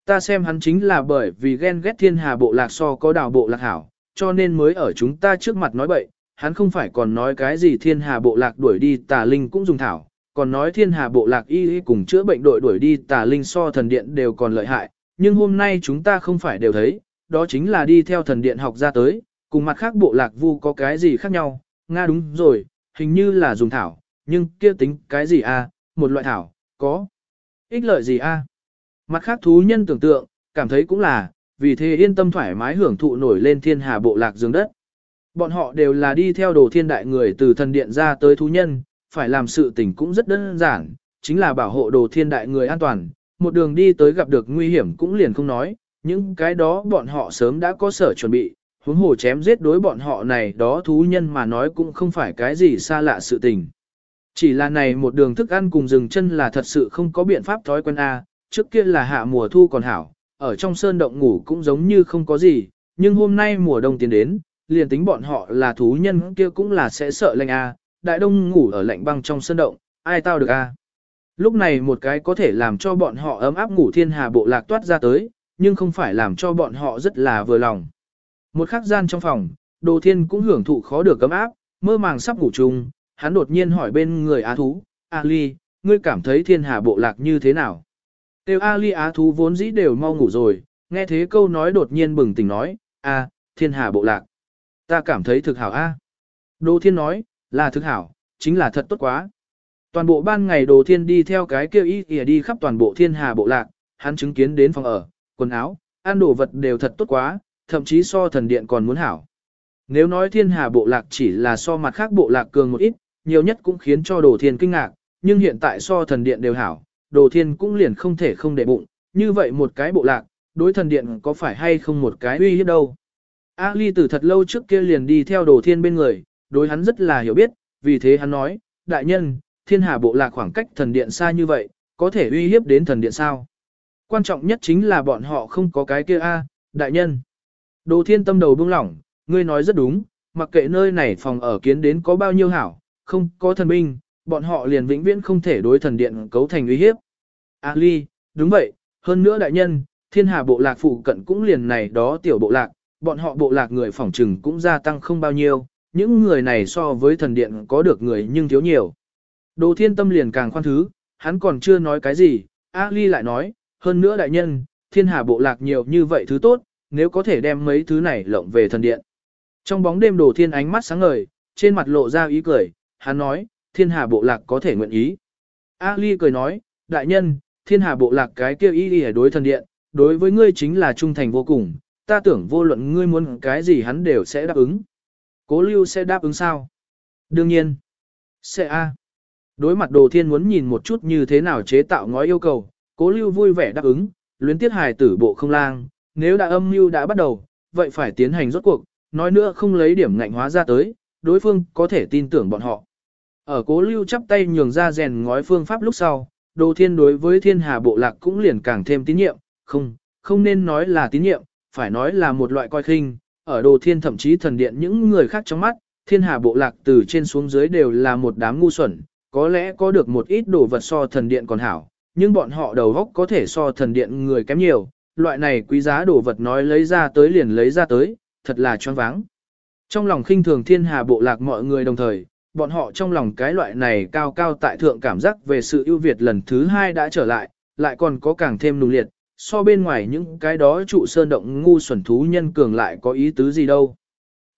Ta xem hắn chính là bởi vì ghen ghét thiên hà bộ lạc so có đào bộ lạc hảo, cho nên mới ở chúng ta trước mặt nói bậy, hắn không phải còn nói cái gì thiên hà bộ lạc đuổi đi tà linh cũng dùng thảo, còn nói thiên hà bộ lạc y y cùng chữa bệnh đội đuổi đi tà linh so thần điện đều còn lợi hại, nhưng hôm nay chúng ta không phải đều thấy, đó chính là đi theo thần điện học ra tới, cùng mặt khác bộ lạc vu có cái gì khác nhau, Nga đúng rồi, hình như là dùng thảo, nhưng kia tính cái gì a? À? một loại thảo, có ích lợi gì a? À? Mặt khác thú nhân tưởng tượng, cảm thấy cũng là, vì thế yên tâm thoải mái hưởng thụ nổi lên thiên hà bộ lạc dương đất. Bọn họ đều là đi theo đồ thiên đại người từ thần điện ra tới thú nhân, phải làm sự tình cũng rất đơn giản, chính là bảo hộ đồ thiên đại người an toàn, một đường đi tới gặp được nguy hiểm cũng liền không nói, những cái đó bọn họ sớm đã có sở chuẩn bị, huống hồ chém giết đối bọn họ này đó thú nhân mà nói cũng không phải cái gì xa lạ sự tình. Chỉ là này một đường thức ăn cùng rừng chân là thật sự không có biện pháp thói quen A, trước kia là hạ mùa thu còn hảo, ở trong sơn động ngủ cũng giống như không có gì, nhưng hôm nay mùa đông tiến đến, liền tính bọn họ là thú nhân kia cũng là sẽ sợ lạnh A, đại đông ngủ ở lạnh băng trong sân động, ai tao được A. Lúc này một cái có thể làm cho bọn họ ấm áp ngủ thiên hà bộ lạc toát ra tới, nhưng không phải làm cho bọn họ rất là vừa lòng. Một khắc gian trong phòng, đồ thiên cũng hưởng thụ khó được ấm áp, mơ màng sắp ngủ chung, hắn đột nhiên hỏi bên người á thú, A Ly, ngươi cảm thấy thiên hà bộ lạc như thế nào? Tiêu A Ly á thú vốn dĩ đều mau ngủ rồi, nghe thế câu nói đột nhiên bừng tỉnh nói, a thiên hà bộ lạc. Ta cảm thấy thực hảo a. Đồ thiên nói, là thực hảo, chính là thật tốt quá. Toàn bộ ban ngày đồ thiên đi theo cái kêu ý kìa đi khắp toàn bộ thiên hà bộ lạc, hắn chứng kiến đến phòng ở, quần áo, ăn đồ vật đều thật tốt quá, thậm chí so thần điện còn muốn hảo. Nếu nói thiên hà bộ lạc chỉ là so mặt khác bộ lạc cường một ít, nhiều nhất cũng khiến cho đồ thiên kinh ngạc, nhưng hiện tại so thần điện đều hảo, đồ thiên cũng liền không thể không để bụng, như vậy một cái bộ lạc, đối thần điện có phải hay không một cái uy hiếp đâu. A ly từ thật lâu trước kia liền đi theo đồ thiên bên người, đối hắn rất là hiểu biết, vì thế hắn nói, đại nhân, thiên hà bộ lạc khoảng cách thần điện xa như vậy, có thể uy hiếp đến thần điện sao? Quan trọng nhất chính là bọn họ không có cái kia A, đại nhân. Đồ thiên tâm đầu buông lỏng, ngươi nói rất đúng, mặc kệ nơi này phòng ở kiến đến có bao nhiêu hảo, không có thần binh, bọn họ liền vĩnh viễn không thể đối thần điện cấu thành uy hiếp. A ly, đúng vậy, hơn nữa đại nhân, thiên hà bộ lạc phụ cận cũng liền này đó tiểu bộ lạc, bọn họ bộ lạc người phỏng trừng cũng gia tăng không bao nhiêu, những người này so với thần điện có được người nhưng thiếu nhiều. Đồ thiên tâm liền càng khoan thứ, hắn còn chưa nói cái gì, A ly lại nói, hơn nữa đại nhân, thiên hà bộ lạc nhiều như vậy thứ tốt, nếu có thể đem mấy thứ này lộng về thần điện. Trong bóng đêm đồ thiên ánh mắt sáng ngời, trên mặt lộ ra ý cười, hắn nói, thiên hà bộ lạc có thể nguyện ý. A ly cười nói, đại nhân, thiên hà bộ lạc cái kêu ý đi đối thần điện, đối với ngươi chính là trung thành vô cùng, ta tưởng vô luận ngươi muốn cái gì hắn đều sẽ đáp ứng. Cố lưu sẽ đáp ứng sao? Đương nhiên. Sẽ A. Đối mặt đồ thiên muốn nhìn một chút như thế nào chế tạo ngói yêu cầu, cố lưu vui vẻ đáp ứng, luyến tiết hài tử bộ không lang, nếu đã âm mưu đã bắt đầu, vậy phải tiến hành rốt cuộc, nói nữa không lấy điểm ngạnh hóa ra tới, đối phương có thể tin tưởng bọn họ. Ở cố lưu chắp tay nhường ra rèn ngói phương pháp lúc sau, đồ thiên đối với thiên hà bộ lạc cũng liền càng thêm tín nhiệm, không, không nên nói là tín nhiệm, phải nói là một loại coi khinh, ở đồ thiên thậm chí thần điện những người khác trong mắt, thiên hà bộ lạc từ trên xuống dưới đều là một đám ngu xuẩn, có lẽ có được một ít đồ vật so thần điện còn hảo, nhưng bọn họ đầu góc có thể so thần điện người kém nhiều, loại này quý giá đồ vật nói lấy ra tới liền lấy ra tới, thật là choáng váng. Trong lòng khinh thường thiên hà bộ lạc mọi người đồng thời, bọn họ trong lòng cái loại này cao cao tại thượng cảm giác về sự ưu việt lần thứ hai đã trở lại, lại còn có càng thêm nung liệt, so bên ngoài những cái đó trụ sơn động ngu xuẩn thú nhân cường lại có ý tứ gì đâu.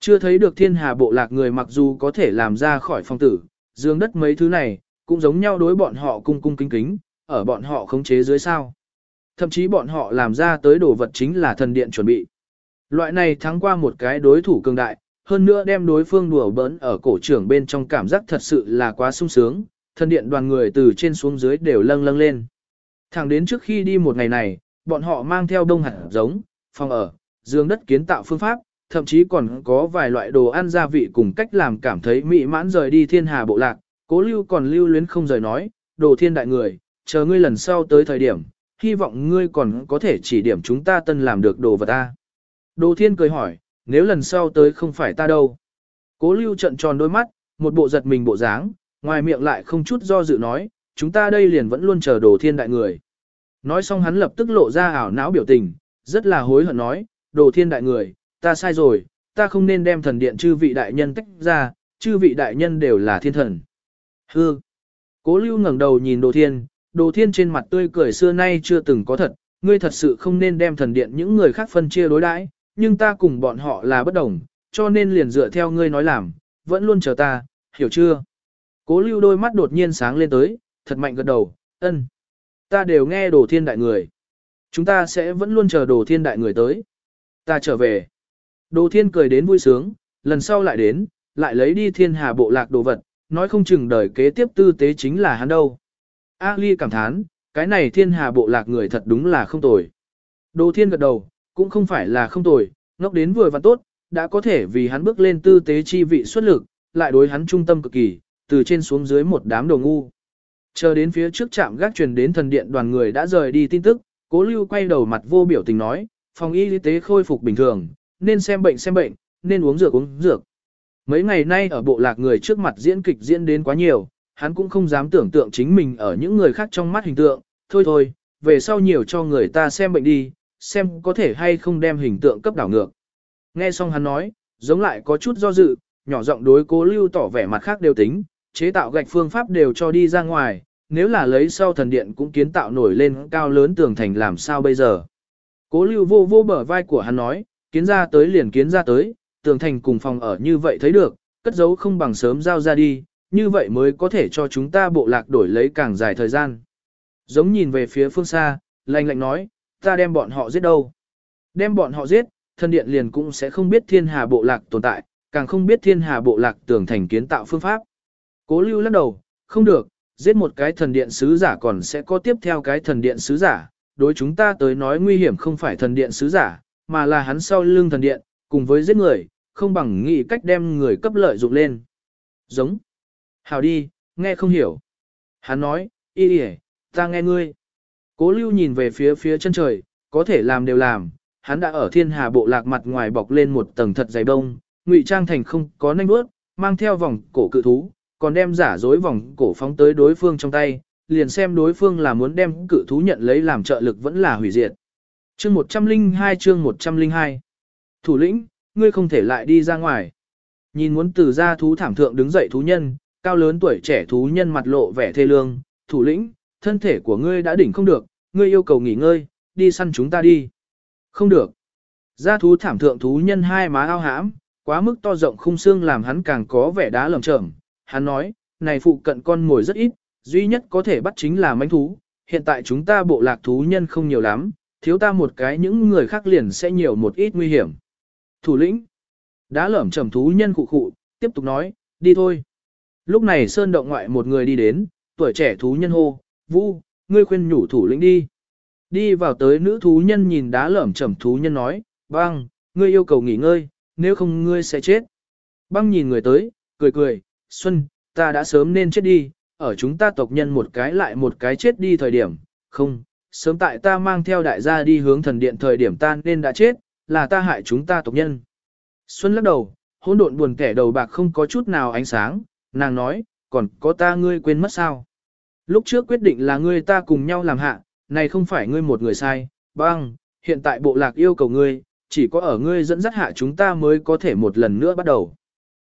Chưa thấy được thiên hà bộ lạc người mặc dù có thể làm ra khỏi phong tử, dương đất mấy thứ này, cũng giống nhau đối bọn họ cung cung kính kính, ở bọn họ khống chế dưới sao. Thậm chí bọn họ làm ra tới đồ vật chính là thần điện chuẩn bị. Loại này thắng qua một cái đối thủ cường đại, hơn nữa đem đối phương đùa bỡn ở cổ trưởng bên trong cảm giác thật sự là quá sung sướng, thần điện đoàn người từ trên xuống dưới đều lâng lâng lên. Thẳng đến trước khi đi một ngày này, bọn họ mang theo đông hạt giống, phòng ở, giường đất kiến tạo phương pháp, thậm chí còn có vài loại đồ ăn gia vị cùng cách làm cảm thấy mỹ mãn rời đi thiên hà bộ lạc, cố lưu còn lưu luyến không rời nói, đồ thiên đại người, chờ ngươi lần sau tới thời điểm, hy vọng ngươi còn có thể chỉ điểm chúng ta tân làm được đồ vật ta. Đồ thiên cười hỏi, nếu lần sau tới không phải ta đâu. Cố lưu trận tròn đôi mắt, một bộ giật mình bộ dáng, ngoài miệng lại không chút do dự nói, chúng ta đây liền vẫn luôn chờ đồ thiên đại người. Nói xong hắn lập tức lộ ra ảo não biểu tình, rất là hối hận nói, đồ thiên đại người, ta sai rồi, ta không nên đem thần điện chư vị đại nhân tách ra, chư vị đại nhân đều là thiên thần. Hư. Cố lưu ngẩng đầu nhìn đồ thiên, đồ thiên trên mặt tươi cười xưa nay chưa từng có thật, ngươi thật sự không nên đem thần điện những người khác phân chia đối đãi, nhưng ta cùng bọn họ là bất đồng, cho nên liền dựa theo ngươi nói làm, vẫn luôn chờ ta, hiểu chưa? Cố lưu đôi mắt đột nhiên sáng lên tới, thật mạnh gật đầu, ân. Ta đều nghe đồ thiên đại người. Chúng ta sẽ vẫn luôn chờ đồ thiên đại người tới. Ta trở về. Đồ thiên cười đến vui sướng, lần sau lại đến, lại lấy đi thiên hà bộ lạc đồ vật, nói không chừng đời kế tiếp tư tế chính là hắn đâu. A Ly cảm thán, cái này thiên hà bộ lạc người thật đúng là không tồi. Đồ thiên gật đầu, cũng không phải là không tồi, ngốc đến vừa và tốt, đã có thể vì hắn bước lên tư tế chi vị xuất lực, lại đối hắn trung tâm cực kỳ, từ trên xuống dưới một đám đồ ngu. Chờ đến phía trước trạm gác truyền đến thần điện đoàn người đã rời đi tin tức, cố lưu quay đầu mặt vô biểu tình nói, phòng y tế khôi phục bình thường, nên xem bệnh xem bệnh, nên uống dược uống dược. Mấy ngày nay ở bộ lạc người trước mặt diễn kịch diễn đến quá nhiều, hắn cũng không dám tưởng tượng chính mình ở những người khác trong mắt hình tượng, thôi thôi, về sau nhiều cho người ta xem bệnh đi, xem có thể hay không đem hình tượng cấp đảo ngược. Nghe xong hắn nói, giống lại có chút do dự, nhỏ giọng đối cố lưu tỏ vẻ mặt khác đều tính, chế tạo gạch phương pháp đều cho đi ra ngoài, nếu là lấy sau thần điện cũng kiến tạo nổi lên cao lớn tường thành làm sao bây giờ. Cố lưu vô vô bờ vai của hắn nói, kiến ra tới liền kiến ra tới, tường thành cùng phòng ở như vậy thấy được, cất giấu không bằng sớm giao ra đi, như vậy mới có thể cho chúng ta bộ lạc đổi lấy càng dài thời gian. Giống nhìn về phía phương xa, lạnh lạnh nói, ta đem bọn họ giết đâu. Đem bọn họ giết, thần điện liền cũng sẽ không biết thiên hà bộ lạc tồn tại, càng không biết thiên hà bộ lạc tường thành kiến tạo phương pháp. Cố lưu lắc đầu, không được, giết một cái thần điện sứ giả còn sẽ có tiếp theo cái thần điện sứ giả. Đối chúng ta tới nói nguy hiểm không phải thần điện sứ giả, mà là hắn sau lưng thần điện, cùng với giết người, không bằng nghĩ cách đem người cấp lợi dụng lên. Giống. Hào đi, nghe không hiểu. Hắn nói, y đi ta nghe ngươi. Cố lưu nhìn về phía phía chân trời, có thể làm đều làm, hắn đã ở thiên hà bộ lạc mặt ngoài bọc lên một tầng thật dày đông, ngụy trang thành không có nanh bước, mang theo vòng cổ cự thú, còn đem giả dối vòng cổ phóng tới đối phương trong tay, liền xem đối phương là muốn đem cự thú nhận lấy làm trợ lực vẫn là hủy diệt. Chương 102 chương 102 Thủ lĩnh, ngươi không thể lại đi ra ngoài. Nhìn muốn từ ra thú thảm thượng đứng dậy thú nhân, cao lớn tuổi trẻ thú nhân mặt lộ vẻ thê lương, thủ lĩnh, thân thể của ngươi đã đỉnh không được, ngươi yêu cầu nghỉ ngơi, đi săn chúng ta đi. Không được. Gia thú thảm thượng thú nhân hai má ao hãm, quá mức to rộng khung xương làm hắn càng có vẻ đá lầm chởm. Hắn nói, này phụ cận con mồi rất ít, duy nhất có thể bắt chính là manh thú. Hiện tại chúng ta bộ lạc thú nhân không nhiều lắm, thiếu ta một cái những người khác liền sẽ nhiều một ít nguy hiểm. Thủ lĩnh, đá lởm chởm thú nhân cụ cụ, tiếp tục nói, đi thôi. Lúc này sơn động ngoại một người đi đến, tuổi trẻ thú nhân hô, Vu, ngươi khuyên nhủ thủ lĩnh đi. Đi vào tới nữ thú nhân nhìn đá lởm chởm thú nhân nói, băng, ngươi yêu cầu nghỉ ngơi, nếu không ngươi sẽ chết. Băng nhìn người tới, cười cười, Xuân, ta đã sớm nên chết đi, ở chúng ta tộc nhân một cái lại một cái chết đi thời điểm, không, sớm tại ta mang theo đại gia đi hướng thần điện thời điểm ta nên đã chết, là ta hại chúng ta tộc nhân. Xuân lắc đầu, hỗn độn buồn kẻ đầu bạc không có chút nào ánh sáng, nàng nói, còn có ta ngươi quên mất sao. Lúc trước quyết định là ngươi ta cùng nhau làm hạ, này không phải ngươi một người sai, băng, hiện tại bộ lạc yêu cầu ngươi, chỉ có ở ngươi dẫn dắt hạ chúng ta mới có thể một lần nữa bắt đầu.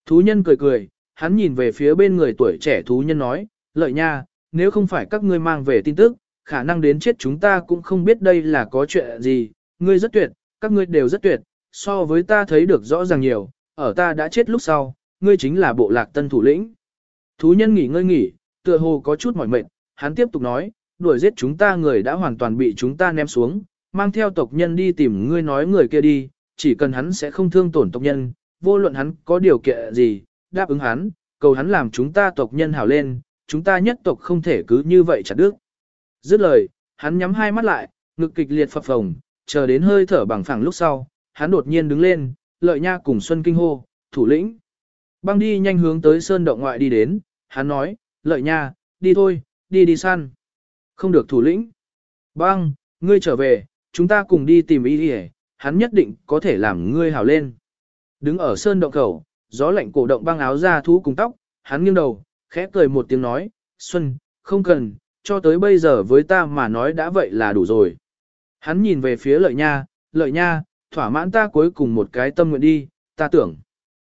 Thú nhân cười cười, hắn nhìn về phía bên người tuổi trẻ thú nhân nói, lợi nha, nếu không phải các ngươi mang về tin tức, khả năng đến chết chúng ta cũng không biết đây là có chuyện gì, ngươi rất tuyệt, các ngươi đều rất tuyệt, so với ta thấy được rõ ràng nhiều, ở ta đã chết lúc sau, ngươi chính là bộ lạc tân thủ lĩnh. Thú nhân nghỉ ngơi nghỉ, tựa hồ có chút mỏi mệt, hắn tiếp tục nói, đuổi giết chúng ta người đã hoàn toàn bị chúng ta ném xuống, mang theo tộc nhân đi tìm ngươi nói người kia đi, chỉ cần hắn sẽ không thương tổn tộc nhân, vô luận hắn có điều kiện gì, đáp ứng hắn, cầu hắn làm chúng ta tộc nhân hảo lên, chúng ta nhất tộc không thể cứ như vậy chặt đứt. Dứt lời, hắn nhắm hai mắt lại, ngực kịch liệt phập phồng, chờ đến hơi thở bằng phẳng lúc sau, hắn đột nhiên đứng lên, lợi nha cùng Xuân Kinh hô, thủ lĩnh. Băng đi nhanh hướng tới sơn động ngoại đi đến, hắn nói, lợi nha, đi thôi, đi đi săn. Không được thủ lĩnh. Băng, ngươi trở về, chúng ta cùng đi tìm y hề, hắn nhất định có thể làm ngươi hảo lên. Đứng ở sơn động khẩu, gió lạnh cổ động băng áo ra thú cùng tóc, hắn nghiêng đầu, khẽ cười một tiếng nói, Xuân, không cần, cho tới bây giờ với ta mà nói đã vậy là đủ rồi. Hắn nhìn về phía lợi nha, lợi nha, thỏa mãn ta cuối cùng một cái tâm nguyện đi, ta tưởng.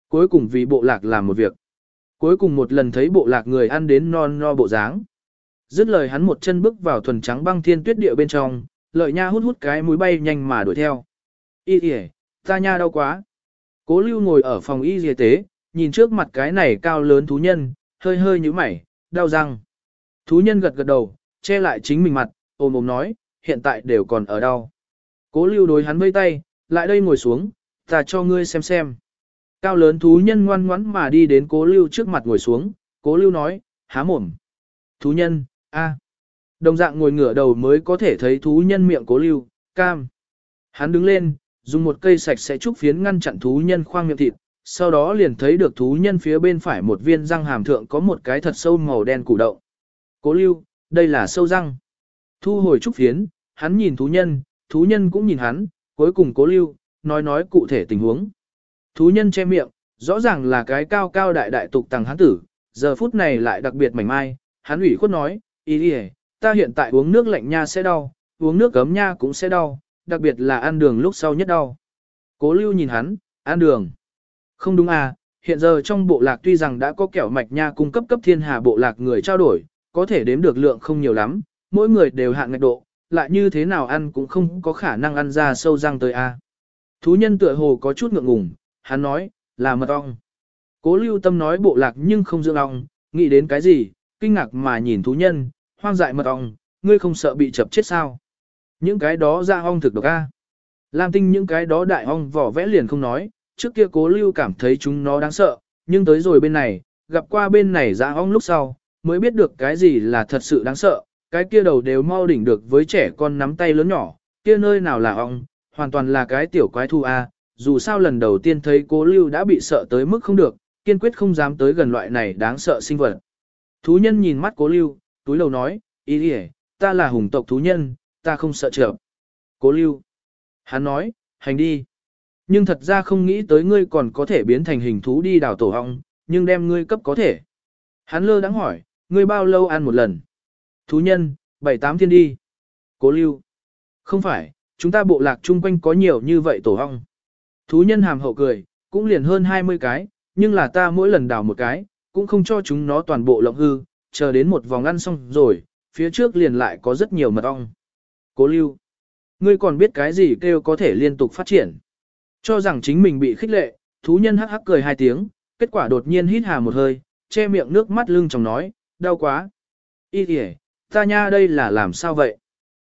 Cuối cùng vì bộ lạc làm một việc. Cuối cùng một lần thấy bộ lạc người ăn đến non no bộ dáng. Dứt lời hắn một chân bước vào thuần trắng băng thiên tuyết địa bên trong, lợi nha hút hút cái mũi bay nhanh mà đuổi theo. Y ỉa, ta nha đau quá. Cố lưu ngồi ở phòng y y tế, nhìn trước mặt cái này cao lớn thú nhân, hơi hơi như mày, đau răng. Thú nhân gật gật đầu, che lại chính mình mặt, ôm ôm nói, hiện tại đều còn ở đâu. Cố lưu đối hắn vây tay, lại đây ngồi xuống, ta cho ngươi xem xem. Cao lớn thú nhân ngoan ngoãn mà đi đến cố lưu trước mặt ngồi xuống, cố lưu nói, há mồm. Thú nhân, a. Đồng dạng ngồi ngửa đầu mới có thể thấy thú nhân miệng cố lưu, cam. Hắn đứng lên, dùng một cây sạch sẽ trúc phiến ngăn chặn thú nhân khoang miệng thịt, sau đó liền thấy được thú nhân phía bên phải một viên răng hàm thượng có một cái thật sâu màu đen củ đậu. Cố lưu, đây là sâu răng. Thu hồi trúc phiến, hắn nhìn thú nhân, thú nhân cũng nhìn hắn, cuối cùng cố lưu, nói nói cụ thể tình huống. Thú nhân che miệng, rõ ràng là cái cao cao đại đại tục tàng hắn tử, giờ phút này lại đặc biệt mảnh mai, hắn ủy khuất nói, ý đi ta hiện tại uống nước lạnh nha sẽ đau, uống nước cấm nha cũng sẽ đau, đặc biệt là ăn đường lúc sau nhất đau. Cố lưu nhìn hắn, ăn đường. Không đúng à, hiện giờ trong bộ lạc tuy rằng đã có kẻo mạch nha cung cấp cấp thiên hà bộ lạc người trao đổi, có thể đếm được lượng không nhiều lắm, mỗi người đều hạn ngạch độ, lại như thế nào ăn cũng không có khả năng ăn ra sâu răng tới a. Thú nhân tựa hồ có chút ngượng ngùng, hắn nói, là mật ong. Cố lưu tâm nói bộ lạc nhưng không dưỡng ong, nghĩ đến cái gì, kinh ngạc mà nhìn thú nhân, hoang dại mật ong, ngươi không sợ bị chập chết sao. Những cái đó ra ong thực độc a. Lam tinh những cái đó đại ong vỏ vẽ liền không nói, trước kia cố lưu cảm thấy chúng nó đáng sợ, nhưng tới rồi bên này, gặp qua bên này ra ong lúc sau, mới biết được cái gì là thật sự đáng sợ, cái kia đầu đều mau đỉnh được với trẻ con nắm tay lớn nhỏ, kia nơi nào là ong, hoàn toàn là cái tiểu quái thu a. dù sao lần đầu tiên thấy cố lưu đã bị sợ tới mức không được, kiên quyết không dám tới gần loại này đáng sợ sinh vật. Thú nhân nhìn mắt cố lưu, túi lầu nói, ý ý ta là hùng tộc thú nhân, ta không sợ trợ. Cố lưu. Hắn nói, hành đi. Nhưng thật ra không nghĩ tới ngươi còn có thể biến thành hình thú đi đào tổ hong, nhưng đem ngươi cấp có thể. Hắn lơ đáng hỏi, ngươi bao lâu ăn một lần? Thú nhân, bảy tám thiên đi. Cố lưu. Không phải, chúng ta bộ lạc chung quanh có nhiều như vậy tổ hong. Thú nhân hàm hậu cười, cũng liền hơn 20 cái, nhưng là ta mỗi lần đào một cái, cũng không cho chúng nó toàn bộ lộng hư, chờ đến một vòng ăn xong rồi, phía trước liền lại có rất nhiều mật ong. Cố lưu. Ngươi còn biết cái gì kêu có thể liên tục phát triển. Cho rằng chính mình bị khích lệ, thú nhân hắc hắc cười hai tiếng, kết quả đột nhiên hít hà một hơi, che miệng nước mắt lưng chồng nói, đau quá. Ý kìa, ta nha đây là làm sao vậy?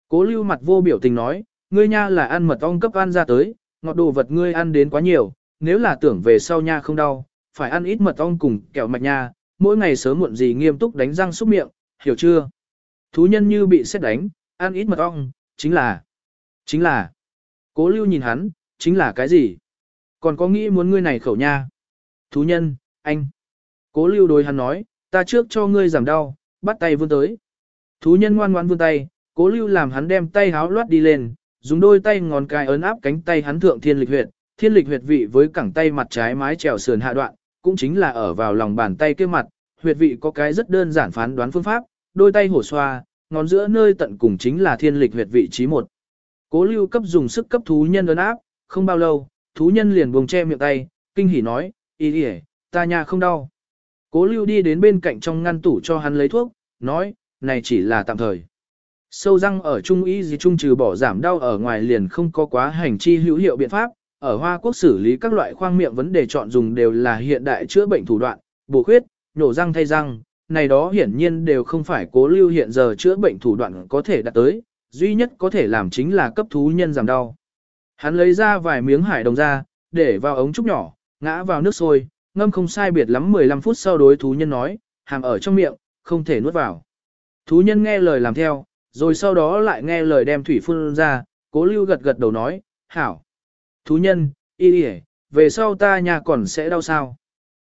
Cố lưu mặt vô biểu tình nói, ngươi nha là ăn mật ong cấp ăn ra tới, ngọt đồ vật ngươi ăn đến quá nhiều, nếu là tưởng về sau nha không đau, phải ăn ít mật ong cùng kẹo mạch nha, mỗi ngày sớm muộn gì nghiêm túc đánh răng xúc miệng, hiểu chưa? Thú nhân như bị xét đánh, ăn ít mật ong, chính là, chính là, cố lưu nhìn hắn, chính là cái gì? Còn có nghĩ muốn ngươi này khẩu nha? Thú nhân, anh, Cố lưu đối hắn nói, ta trước cho ngươi giảm đau, bắt tay vươn tới. Thú nhân ngoan ngoan vươn tay, cố lưu làm hắn đem tay háo loát đi lên, dùng đôi tay ngón cái ấn áp cánh tay hắn thượng thiên lịch huyệt, thiên lịch huyệt vị với cẳng tay mặt trái mái trèo sườn hạ đoạn, cũng chính là ở vào lòng bàn tay kia mặt, huyệt vị có cái rất đơn giản phán đoán phương pháp, đôi tay hổ xoa, ngón giữa nơi tận cùng chính là thiên lịch huyệt vị trí một. Cố lưu cấp dùng sức cấp thú nhân ấn áp, không bao lâu, thú nhân liền buông che miệng tay, kinh hỉ nói, ý đi ta nhà không đau. Cố lưu đi đến bên cạnh trong ngăn tủ cho hắn lấy thuốc, nói, này chỉ là tạm thời. Sâu răng ở trung y gì trung trừ bỏ giảm đau ở ngoài liền không có quá hành chi hữu hiệu biện pháp, ở Hoa Quốc xử lý các loại khoang miệng vấn đề chọn dùng đều là hiện đại chữa bệnh thủ đoạn, bổ khuyết, nhổ răng thay răng, này đó hiển nhiên đều không phải cố lưu hiện giờ chữa bệnh thủ đoạn có thể đạt tới, duy nhất có thể làm chính là cấp thú nhân giảm đau. Hắn lấy ra vài miếng hải đồng ra, để vào ống trúc nhỏ, ngã vào nước sôi, ngâm không sai biệt lắm 15 phút sau đối thú nhân nói, hàm ở trong miệng, không thể nuốt vào. Thú nhân nghe lời làm theo, rồi sau đó lại nghe lời đem thủy phun ra, cố lưu gật gật đầu nói, hảo. Thú nhân, y y về sau ta nhà còn sẽ đau sao?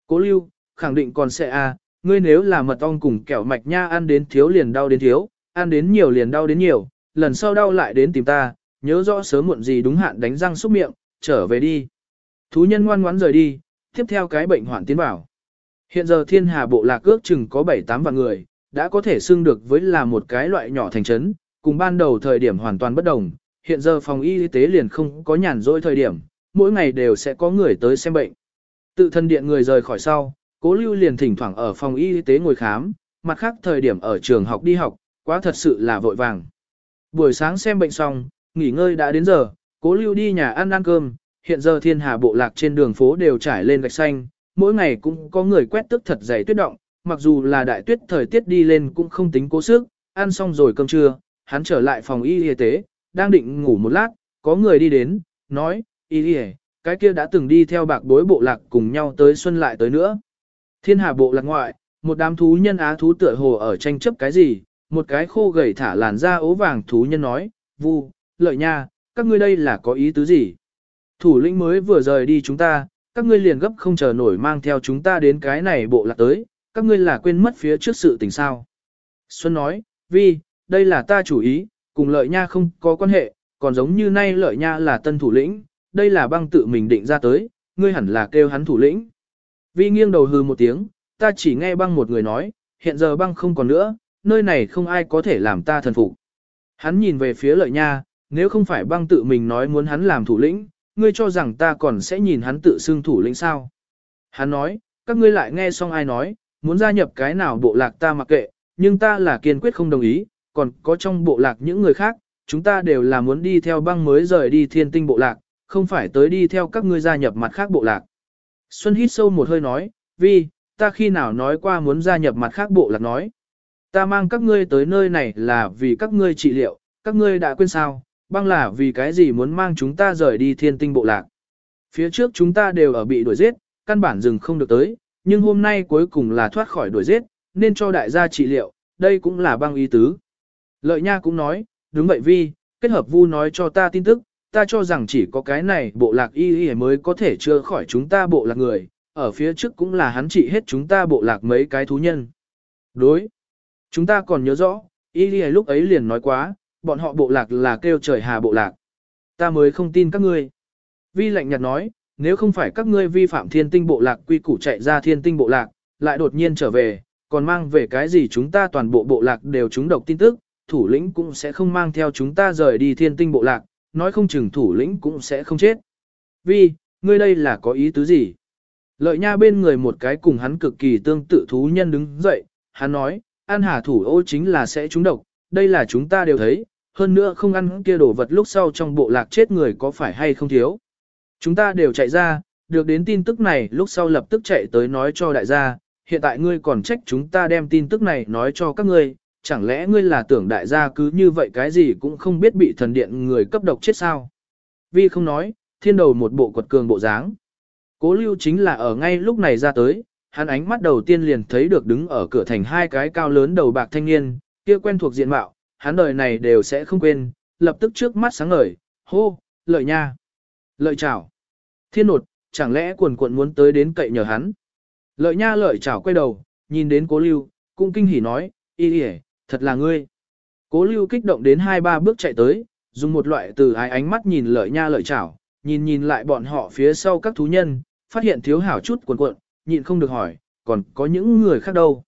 Cố lưu, khẳng định còn sẽ à, ngươi nếu là mật ong cùng kẹo mạch nha ăn đến thiếu liền đau đến thiếu, ăn đến nhiều liền đau đến nhiều, lần sau đau lại đến tìm ta, nhớ rõ sớm muộn gì đúng hạn đánh răng xúc miệng, trở về đi. Thú nhân ngoan ngoãn rời đi, tiếp theo cái bệnh hoạn tiến vào. Hiện giờ thiên hà bộ lạc ước chừng có 7-8 vạn người, đã có thể xưng được với là một cái loại nhỏ thành trấn, cùng ban đầu thời điểm hoàn toàn bất đồng. Hiện giờ phòng y tế liền không có nhàn rỗi thời điểm, mỗi ngày đều sẽ có người tới xem bệnh. Tự thân điện người rời khỏi sau, cố lưu liền thỉnh thoảng ở phòng y tế ngồi khám, mặt khác thời điểm ở trường học đi học, quá thật sự là vội vàng. Buổi sáng xem bệnh xong, nghỉ ngơi đã đến giờ, cố lưu đi nhà ăn ăn cơm, hiện giờ thiên hà bộ lạc trên đường phố đều trải lên gạch xanh, mỗi ngày cũng có người quét tức thật dày tuyết động, mặc dù là đại tuyết thời tiết đi lên cũng không tính cố sức, ăn xong rồi cơm trưa, hắn trở lại phòng y y tế, đang định ngủ một lát, có người đi đến, nói, y y cái kia đã từng đi theo bạc bối bộ lạc cùng nhau tới xuân lại tới nữa. Thiên hà bộ lạc ngoại, một đám thú nhân á thú tựa hồ ở tranh chấp cái gì, một cái khô gầy thả làn da ố vàng thú nhân nói, vu, lợi nha, các ngươi đây là có ý tứ gì? Thủ lĩnh mới vừa rời đi chúng ta, các ngươi liền gấp không chờ nổi mang theo chúng ta đến cái này bộ lạc tới, các ngươi là quên mất phía trước sự tình sao. Xuân nói, vi, đây là ta chủ ý, cùng lợi nha không có quan hệ, còn giống như nay lợi nha là tân thủ lĩnh, đây là băng tự mình định ra tới, ngươi hẳn là kêu hắn thủ lĩnh. Vi nghiêng đầu hừ một tiếng, ta chỉ nghe băng một người nói, hiện giờ băng không còn nữa, nơi này không ai có thể làm ta thần phục. Hắn nhìn về phía lợi nha, nếu không phải băng tự mình nói muốn hắn làm thủ lĩnh, ngươi cho rằng ta còn sẽ nhìn hắn tự xưng thủ lĩnh sao. Hắn nói, các ngươi lại nghe xong ai nói, muốn gia nhập cái nào bộ lạc ta mặc kệ, nhưng ta là kiên quyết không đồng ý, còn có trong bộ lạc những người khác, chúng ta đều là muốn đi theo băng mới rời đi thiên tinh bộ lạc, không phải tới đi theo các ngươi gia nhập mặt khác bộ lạc. Xuân hít sâu một hơi nói, vì, ta khi nào nói qua muốn gia nhập mặt khác bộ lạc nói. Ta mang các ngươi tới nơi này là vì các ngươi trị liệu, các ngươi đã quên sao, băng là vì cái gì muốn mang chúng ta rời đi thiên tinh bộ lạc. Phía trước chúng ta đều ở bị đuổi giết, căn bản dừng không được tới, nhưng hôm nay cuối cùng là thoát khỏi đuổi giết, nên cho đại gia trị liệu, đây cũng là băng ý tứ. Lợi Nha cũng nói, đúng vậy vi, kết hợp vu nói cho ta tin tức, ta cho rằng chỉ có cái này bộ lạc y y mới có thể chữa khỏi chúng ta bộ lạc người, ở phía trước cũng là hắn trị hết chúng ta bộ lạc mấy cái thú nhân. Đối. Chúng ta còn nhớ rõ, y y lúc ấy liền nói quá, bọn họ bộ lạc là kêu trời hà bộ lạc. Ta mới không tin các ngươi. Vi lạnh nhạt nói, nếu không phải các ngươi vi phạm thiên tinh bộ lạc quy củ chạy ra thiên tinh bộ lạc, lại đột nhiên trở về, còn mang về cái gì chúng ta toàn bộ bộ lạc đều trúng độc tin tức, thủ lĩnh cũng sẽ không mang theo chúng ta rời đi thiên tinh bộ lạc, nói không chừng thủ lĩnh cũng sẽ không chết. Vi, ngươi đây là có ý tứ gì? Lợi nha bên người một cái cùng hắn cực kỳ tương tự thú nhân đứng dậy, hắn nói, an hà thủ ô chính là sẽ trúng độc, đây là chúng ta đều thấy, hơn nữa không ăn kia đồ vật lúc sau trong bộ lạc chết người có phải hay không thiếu. Chúng ta đều chạy ra, được đến tin tức này lúc sau lập tức chạy tới nói cho đại gia, hiện tại ngươi còn trách chúng ta đem tin tức này nói cho các ngươi, chẳng lẽ ngươi là tưởng đại gia cứ như vậy cái gì cũng không biết bị thần điện người cấp độc chết sao? Vi không nói, thiên đầu một bộ quật cường bộ dáng. Cố lưu chính là ở ngay lúc này ra tới, hắn ánh mắt đầu tiên liền thấy được đứng ở cửa thành hai cái cao lớn đầu bạc thanh niên, kia quen thuộc diện mạo, hắn đời này đều sẽ không quên, lập tức trước mắt sáng ngời, hô, lợi nha. Lợi chào. Thiên nột, chẳng lẽ quần quận muốn tới đến cậy nhờ hắn. Lợi nha lợi chảo quay đầu, nhìn đến cố lưu, cũng kinh hỉ nói, y thật là ngươi. Cố lưu kích động đến hai ba bước chạy tới, dùng một loại từ ái ánh mắt nhìn lợi nha lợi chảo, nhìn nhìn lại bọn họ phía sau các thú nhân, phát hiện thiếu hảo chút cuộn cuộn, nhịn không được hỏi, còn có những người khác đâu.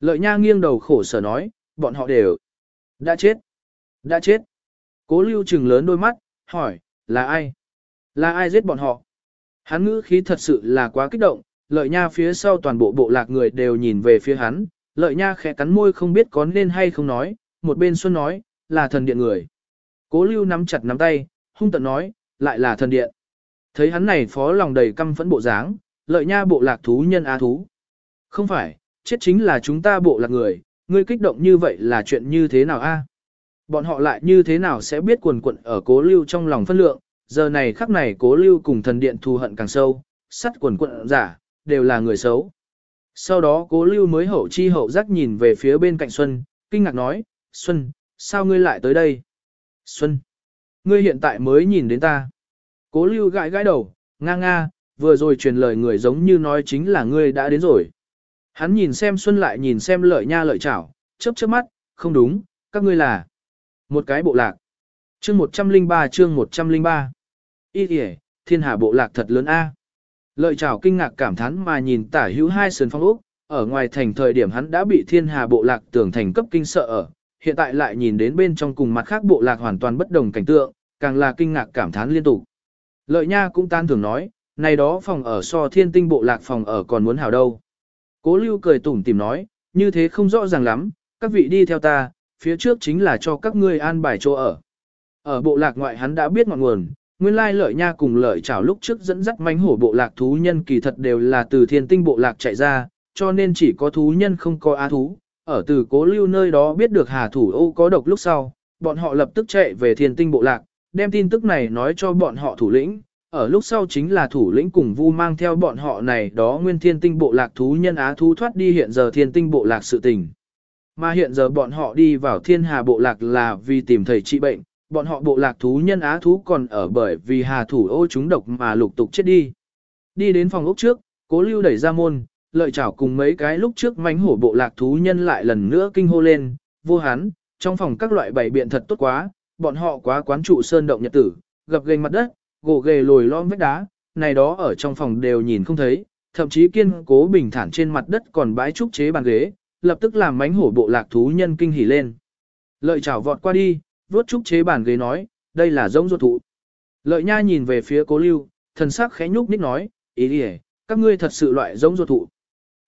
Lợi nha nghiêng đầu khổ sở nói, bọn họ đều đã chết. Đã chết. Cố lưu trừng lớn đôi mắt, hỏi, là ai? Là ai giết bọn họ? Hắn ngữ khí thật sự là quá kích động, lợi nha phía sau toàn bộ bộ lạc người đều nhìn về phía hắn, lợi nha khẽ cắn môi không biết có nên hay không nói, một bên xuân nói, là thần điện người. Cố lưu nắm chặt nắm tay, hung tận nói, lại là thần điện. Thấy hắn này phó lòng đầy căm phẫn bộ dáng, lợi nha bộ lạc thú nhân á thú. Không phải, chết chính là chúng ta bộ lạc người, ngươi kích động như vậy là chuyện như thế nào a? Bọn họ lại như thế nào sẽ biết quần quận ở cố lưu trong lòng phân lượng, giờ này khắc này cố lưu cùng thần điện thù hận càng sâu, sắt quần quận giả, đều là người xấu. Sau đó cố lưu mới hậu chi hậu giác nhìn về phía bên cạnh Xuân, kinh ngạc nói, Xuân, sao ngươi lại tới đây? Xuân, ngươi hiện tại mới nhìn đến ta. Cố lưu gãi gãi đầu, nga nga, vừa rồi truyền lời người giống như nói chính là ngươi đã đến rồi. Hắn nhìn xem Xuân lại nhìn xem lợi nha lợi chảo, chớp chớp mắt, không đúng, các ngươi là một cái bộ lạc. Chương 103 chương 103 Ý kìa, thiên hà bộ lạc thật lớn a. Lợi chảo kinh ngạc cảm thán mà nhìn tả hữu hai sườn phong ốc, ở ngoài thành thời điểm hắn đã bị thiên hà bộ lạc tưởng thành cấp kinh sợ ở, hiện tại lại nhìn đến bên trong cùng mặt khác bộ lạc hoàn toàn bất đồng cảnh tượng, càng là kinh ngạc cảm thán liên tục. Lợi nha cũng tan thường nói, này đó phòng ở so thiên tinh bộ lạc phòng ở còn muốn hảo đâu. Cố lưu cười tủm tìm nói, như thế không rõ ràng lắm, các vị đi theo ta, phía trước chính là cho các ngươi an bài chỗ ở. Ở bộ lạc ngoại hắn đã biết ngọn nguồn, nguyên lai lợi nha cùng lợi chảo lúc trước dẫn dắt manh hổ bộ lạc thú nhân kỳ thật đều là từ thiên tinh bộ lạc chạy ra, cho nên chỉ có thú nhân không có á thú. Ở từ cố lưu nơi đó biết được hà thủ ô có độc lúc sau, bọn họ lập tức chạy về thiên tinh bộ lạc, đem tin tức này nói cho bọn họ thủ lĩnh. Ở lúc sau chính là thủ lĩnh cùng vu mang theo bọn họ này đó nguyên thiên tinh bộ lạc thú nhân á thú thoát đi hiện giờ thiên tinh bộ lạc sự tình. Mà hiện giờ bọn họ đi vào thiên hà bộ lạc là vì tìm thầy trị bệnh, bọn họ bộ lạc thú nhân á thú còn ở bởi vì hà thủ ô chúng độc mà lục tục chết đi. Đi đến phòng ốc trước, cố lưu đẩy ra môn, lợi chảo cùng mấy cái lúc trước mánh hổ bộ lạc thú nhân lại lần nữa kinh hô lên, vô hán, trong phòng các loại bảy biện thật tốt quá, bọn họ quá quán trụ sơn động nhật tử, gập ghềnh mặt đất, gỗ ghề lồi lõm vết đá, này đó ở trong phòng đều nhìn không thấy, thậm chí kiên cố bình thản trên mặt đất còn bãi trúc chế bàn ghế, lập tức làm mánh hổ bộ lạc thú nhân kinh hỉ lên. Lợi chảo vọt qua đi, vuốt trúc chế bàn ghế nói, đây là giống ruột thụ. Lợi nha nhìn về phía cố lưu, thần sắc khẽ nhúc nhích nói, ý đi các ngươi thật sự loại giống ruột thụ.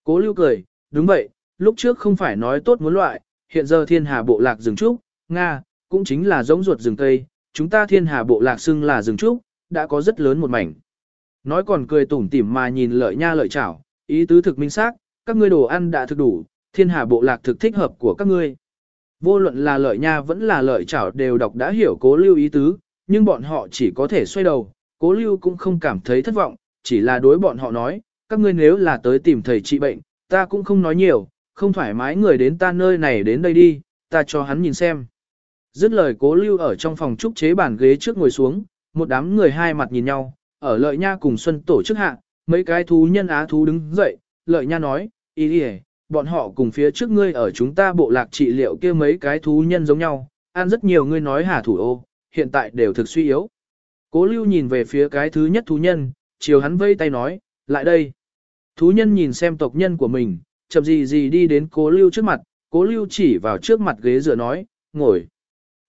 Cố lưu cười, đúng vậy, lúc trước không phải nói tốt muốn loại, hiện giờ thiên hà bộ lạc rừng trúc, Nga, cũng chính là giống ruột rừng cây, chúng ta thiên hà bộ lạc xưng là rừng trúc, đã có rất lớn một mảnh. Nói còn cười tủm tỉm mà nhìn lợi nha lợi chảo, ý tứ thực minh xác, các ngươi đồ ăn đã thực đủ, thiên hà bộ lạc thực thích hợp của các ngươi. Vô luận là lợi nha vẫn là lợi chảo đều đọc đã hiểu cố lưu ý tứ, nhưng bọn họ chỉ có thể xoay đầu, cố lưu cũng không cảm thấy thất vọng, chỉ là đối bọn họ nói, các ngươi nếu là tới tìm thầy trị bệnh, ta cũng không nói nhiều, không thoải mái người đến ta nơi này đến đây đi, ta cho hắn nhìn xem. Dứt lời cố lưu ở trong phòng trúc chế bàn ghế trước ngồi xuống, một đám người hai mặt nhìn nhau, ở lợi nha cùng xuân tổ chức hạ, mấy cái thú nhân á thú đứng dậy, lợi nha nói, ý đi bọn họ cùng phía trước ngươi ở chúng ta bộ lạc trị liệu kia mấy cái thú nhân giống nhau, ăn rất nhiều ngươi nói hà thủ ô, hiện tại đều thực suy yếu. Cố lưu nhìn về phía cái thứ nhất thú nhân, chiều hắn vây tay nói, lại đây. Thú nhân nhìn xem tộc nhân của mình, chậm gì gì đi đến cố lưu trước mặt, cố lưu chỉ vào trước mặt ghế dựa nói, ngồi.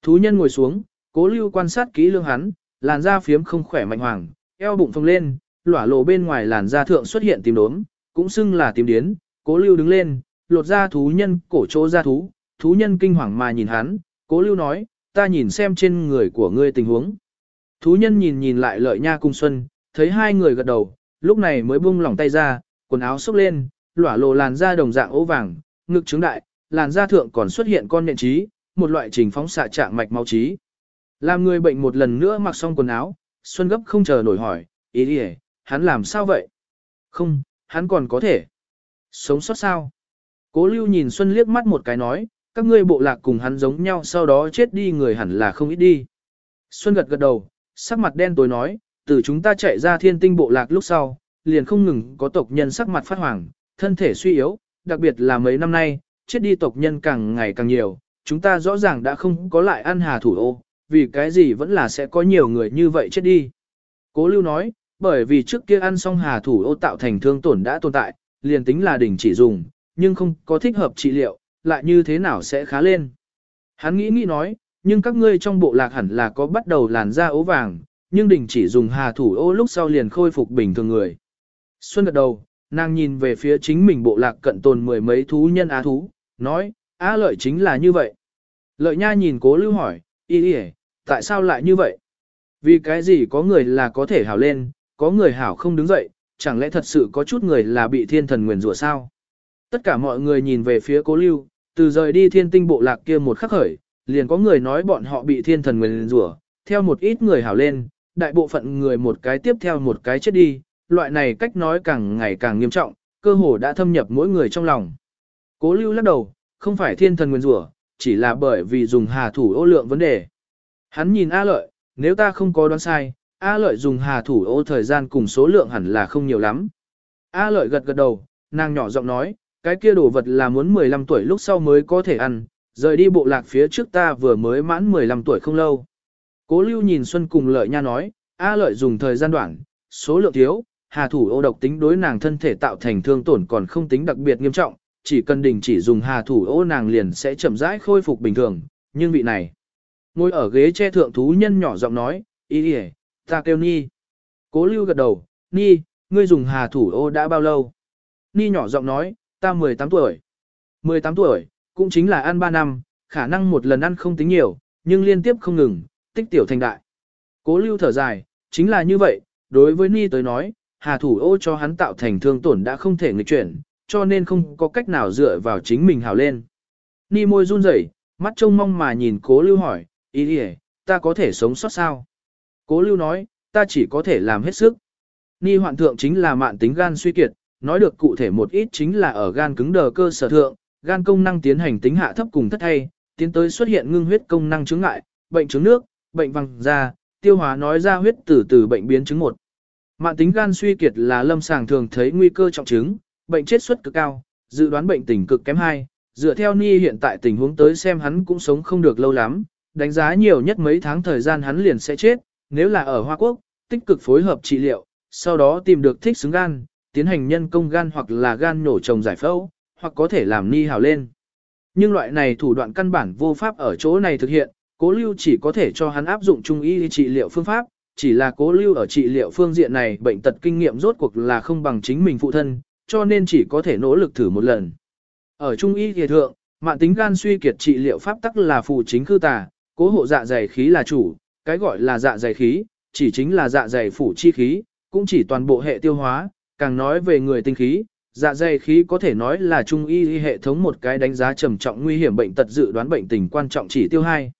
Thú nhân ngồi xuống, cố lưu quan sát kỹ lương hắn, làn da phiếm không khỏe mạnh hoàng, eo bụng phồng lên, lỏa lộ bên ngoài làn da thượng xuất hiện tím đốm, cũng xưng là tím điến, Cố lưu đứng lên, lột ra thú nhân cổ chỗ ra thú, thú nhân kinh hoàng mà nhìn hắn, cố lưu nói, ta nhìn xem trên người của ngươi tình huống. Thú nhân nhìn nhìn lại lợi nha cung xuân, thấy hai người gật đầu, lúc này mới buông lỏng tay ra, quần áo xốc lên, lỏa lộ làn da đồng dạng ố vàng, ngực trứng đại, làn da thượng còn xuất hiện con nhện trí, một loại trình phóng xạ trạng mạch máu trí. Làm người bệnh một lần nữa mặc xong quần áo, Xuân gấp không chờ nổi hỏi, ý đi hắn làm sao vậy? Không, hắn còn có thể. Sống sót sao? Cố lưu nhìn Xuân liếc mắt một cái nói, các ngươi bộ lạc cùng hắn giống nhau sau đó chết đi người hẳn là không ít đi. Xuân gật gật đầu, sắc mặt đen tối nói, từ chúng ta chạy ra thiên tinh bộ lạc lúc sau, liền không ngừng có tộc nhân sắc mặt phát hoàng, thân thể suy yếu, đặc biệt là mấy năm nay, chết đi tộc nhân càng ngày càng nhiều, chúng ta rõ ràng đã không có lại ăn hà thủ ô, vì cái gì vẫn là sẽ có nhiều người như vậy chết đi. Cố lưu nói, bởi vì trước kia ăn xong hà thủ ô tạo thành thương tổn đã tồn tại, liền tính là đỉnh chỉ dùng, nhưng không có thích hợp trị liệu, lại như thế nào sẽ khá lên. Hắn nghĩ nghĩ nói, nhưng các ngươi trong bộ lạc hẳn là có bắt đầu làn da ố vàng, nhưng đỉnh chỉ dùng hà thủ ô lúc sau liền khôi phục bình thường người. Xuân gật đầu, nàng nhìn về phía chính mình bộ lạc cận tồn mười mấy thú nhân á thú, nói, á lợi chính là như vậy. Lợi nha nhìn cố lưu hỏi, y y tại sao lại như vậy? Vì cái gì có người là có thể hảo lên, có người hảo không đứng dậy, chẳng lẽ thật sự có chút người là bị thiên thần nguyền rủa sao? Tất cả mọi người nhìn về phía cố lưu, từ rời đi thiên tinh bộ lạc kia một khắc khởi, liền có người nói bọn họ bị thiên thần nguyền rủa, theo một ít người hảo lên, đại bộ phận người một cái tiếp theo một cái chết đi, loại này cách nói càng ngày càng nghiêm trọng, cơ hồ đã thâm nhập mỗi người trong lòng. Cố lưu lắc đầu, không phải thiên thần nguyền rủa, chỉ là bởi vì dùng hà thủ ô lượng vấn đề. Hắn nhìn A lợi, nếu ta không có đoán sai, A lợi dùng hà thủ ô thời gian cùng số lượng hẳn là không nhiều lắm. A lợi gật gật đầu, nàng nhỏ giọng nói, cái kia đồ vật là muốn 15 tuổi lúc sau mới có thể ăn, rời đi bộ lạc phía trước ta vừa mới mãn 15 tuổi không lâu. Cố lưu nhìn Xuân cùng lợi nha nói, A lợi dùng thời gian đoạn, số lượng thiếu, hà thủ ô độc tính đối nàng thân thể tạo thành thương tổn còn không tính đặc biệt nghiêm trọng, chỉ cần đình chỉ dùng hà thủ ô nàng liền sẽ chậm rãi khôi phục bình thường, nhưng vị này. Ngồi ở ghế che thượng thú nhân nhỏ giọng nói, ý đi ta kêu Ni. Cố lưu gật đầu, Ni, ngươi dùng hà thủ ô đã bao lâu? Ni nhỏ giọng nói, ta 18 tuổi. 18 tuổi, cũng chính là ăn 3 năm, khả năng một lần ăn không tính nhiều, nhưng liên tiếp không ngừng, tích tiểu thành đại. Cố lưu thở dài, chính là như vậy, đối với Ni tới nói, hà thủ ô cho hắn tạo thành thương tổn đã không thể nghịch chuyển, cho nên không có cách nào dựa vào chính mình hào lên. Ni môi run rẩy, mắt trông mong mà nhìn cố lưu hỏi, ý đi ta có thể sống sót sao? Cố lưu nói, ta chỉ có thể làm hết sức. Ni hoạn thượng chính là mạn tính gan suy kiệt, nói được cụ thể một ít chính là ở gan cứng đờ cơ sở thượng, gan công năng tiến hành tính hạ thấp cùng thất thay, tiến tới xuất hiện ngưng huyết công năng chứng ngại, bệnh chứng nước, bệnh văng da, tiêu hóa nói ra huyết từ từ bệnh biến chứng một. Mạn tính gan suy kiệt là lâm sàng thường thấy nguy cơ trọng chứng, bệnh chết suất cực cao, dự đoán bệnh tình cực kém hai. Dựa theo Ni hiện tại tình huống tới xem hắn cũng sống không được lâu lắm, đánh giá nhiều nhất mấy tháng thời gian hắn liền sẽ chết, nếu là ở Hoa Quốc, tích cực phối hợp trị liệu, sau đó tìm được thích xứng gan, tiến hành nhân công gan hoặc là gan nổ trồng giải phẫu, hoặc có thể làm Ni hào lên. Nhưng loại này thủ đoạn căn bản vô pháp ở chỗ này thực hiện, cố lưu chỉ có thể cho hắn áp dụng trung y trị liệu phương pháp, chỉ là cố lưu ở trị liệu phương diện này bệnh tật kinh nghiệm rốt cuộc là không bằng chính mình phụ thân, cho nên chỉ có thể nỗ lực thử một lần. Ở trung y kỳ thượng, mạng tính gan suy kiệt trị liệu pháp tắc là phụ chính cư tà, cố hộ dạ dày khí là chủ, cái gọi là dạ dày khí, chỉ chính là dạ dày phủ chi khí, cũng chỉ toàn bộ hệ tiêu hóa, càng nói về người tinh khí, dạ dày khí có thể nói là trung y hệ thống một cái đánh giá trầm trọng nguy hiểm bệnh tật dự đoán bệnh tình quan trọng chỉ tiêu 2.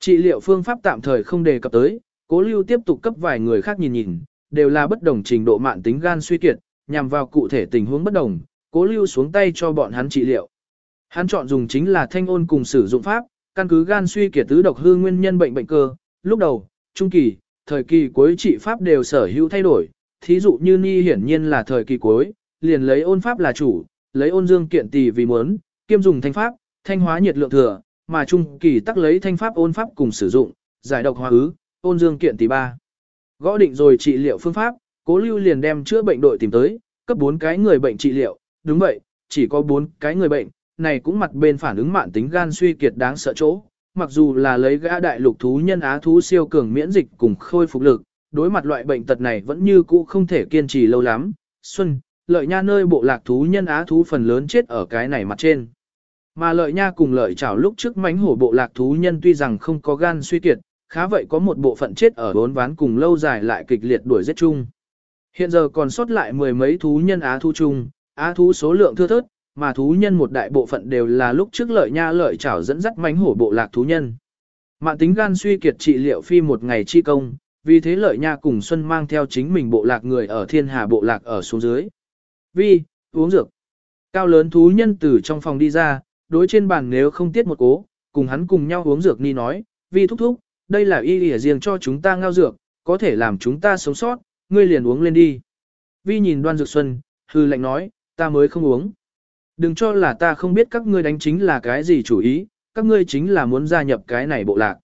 Trị liệu phương pháp tạm thời không đề cập tới, cố lưu tiếp tục cấp vài người khác nhìn nhìn, đều là bất đồng trình độ mạng tính gan suy kiệt, nhằm vào cụ thể tình huống bất đồng, cố lưu xuống tay cho bọn hắn trị liệu. Hắn chọn dùng chính là thanh ôn cùng sử dụng pháp, căn cứ gan suy kiệt tứ độc hư nguyên nhân bệnh bệnh cơ, lúc đầu, trung kỳ, thời kỳ cuối trị pháp đều sở hữu thay đổi, thí dụ như ni hiển nhiên là thời kỳ cuối, liền lấy ôn pháp là chủ, lấy ôn dương kiện tỷ vì muốn, kiêm dùng thanh pháp, thanh hóa nhiệt lượng thừa, mà trung kỳ tắc lấy thanh pháp ôn pháp cùng sử dụng, giải độc hóa ứ, ôn dương kiện tỷ ba. Gõ định rồi trị liệu phương pháp, cố lưu liền đem chữa bệnh đội tìm tới, cấp 4 cái người bệnh trị liệu, đúng vậy, chỉ có 4 cái người bệnh, này cũng mặt bên phản ứng mạn tính gan suy kiệt đáng sợ chỗ, mặc dù là lấy gã đại lục thú nhân á thú siêu cường miễn dịch cùng khôi phục lực, đối mặt loại bệnh tật này vẫn như cũ không thể kiên trì lâu lắm. Xuân, lợi nha nơi bộ lạc thú nhân á thú phần lớn chết ở cái này mặt trên. Mà lợi nha cùng lợi chảo lúc trước mánh hổ bộ lạc thú nhân tuy rằng không có gan suy kiệt, khá vậy có một bộ phận chết ở bốn ván cùng lâu dài lại kịch liệt đuổi giết chung. Hiện giờ còn sót lại mười mấy thú nhân á thú chung, á thú số lượng thưa thớt, mà thú nhân một đại bộ phận đều là lúc trước lợi nha lợi chảo dẫn dắt mánh hổ bộ lạc thú nhân. Mạng tính gan suy kiệt trị liệu phi một ngày chi công, vì thế lợi nha cùng Xuân mang theo chính mình bộ lạc người ở thiên hà bộ lạc ở xuống dưới. Vi, uống dược. Cao lớn thú nhân từ trong phòng đi ra, đối trên bàn nếu không tiết một cố, cùng hắn cùng nhau uống dược ni nói, Vi thúc thúc, đây là y lìa riêng cho chúng ta ngao dược, có thể làm chúng ta sống sót, ngươi liền uống lên đi. Vi nhìn đoan dược xuân, hư lạnh nói, ta mới không uống. Đừng cho là ta không biết các ngươi đánh chính là cái gì chủ ý, các ngươi chính là muốn gia nhập cái này bộ lạc.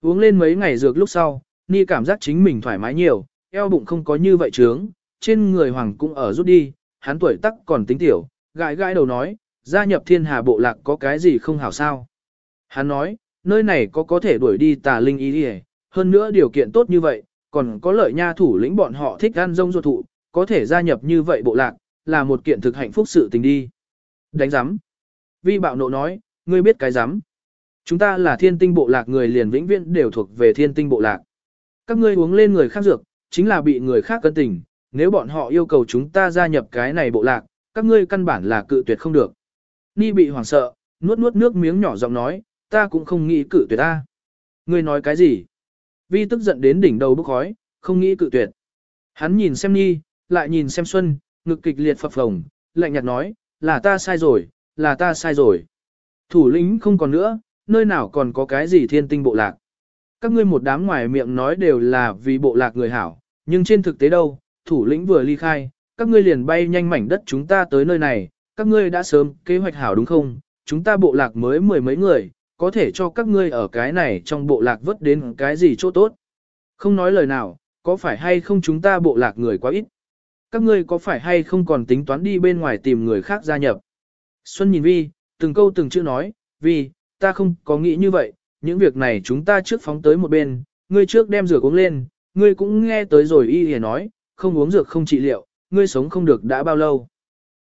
Uống lên mấy ngày dược lúc sau, Ni cảm giác chính mình thoải mái nhiều, eo bụng không có như vậy trướng, trên người hoàng cũng ở rút đi, hắn tuổi tắc còn tính tiểu, gãi gãi đầu nói, gia nhập thiên hà bộ lạc có cái gì không hảo sao. Hắn nói, nơi này có có thể đuổi đi tà linh ý đi hơn nữa điều kiện tốt như vậy, còn có lợi nha thủ lĩnh bọn họ thích ăn rông ruột thụ, có thể gia nhập như vậy bộ lạc, là một kiện thực hạnh phúc sự tình đi. Đánh giám. Vi bạo nộ nói, ngươi biết cái giám. Chúng ta là thiên tinh bộ lạc người liền vĩnh viễn đều thuộc về thiên tinh bộ lạc. Các ngươi uống lên người khác dược, chính là bị người khác cân tình, nếu bọn họ yêu cầu chúng ta gia nhập cái này bộ lạc, các ngươi căn bản là cự tuyệt không được. Ni bị hoảng sợ, nuốt nuốt nước miếng nhỏ giọng nói, ta cũng không nghĩ cự tuyệt ta. Ngươi nói cái gì? Vi tức giận đến đỉnh đầu bốc khói, không nghĩ cự tuyệt. Hắn nhìn xem Ni, lại nhìn xem Xuân, ngực kịch liệt phập phồng, lạnh nhạt nói, là ta sai rồi, là ta sai rồi. Thủ lĩnh không còn nữa, nơi nào còn có cái gì thiên tinh bộ lạc. Các ngươi một đám ngoài miệng nói đều là vì bộ lạc người hảo, nhưng trên thực tế đâu, thủ lĩnh vừa ly khai, các ngươi liền bay nhanh mảnh đất chúng ta tới nơi này, các ngươi đã sớm kế hoạch hảo đúng không? Chúng ta bộ lạc mới mười mấy người, có thể cho các ngươi ở cái này trong bộ lạc vớt đến cái gì chỗ tốt. Không nói lời nào, có phải hay không chúng ta bộ lạc người quá ít? Các ngươi có phải hay không còn tính toán đi bên ngoài tìm người khác gia nhập? Xuân nhìn Vi, từng câu từng chữ nói, Vi, ta không có nghĩ như vậy, những việc này chúng ta trước phóng tới một bên, ngươi trước đem rửa uống lên, ngươi cũng nghe tới rồi y hề nói, không uống dược không trị liệu, ngươi sống không được đã bao lâu.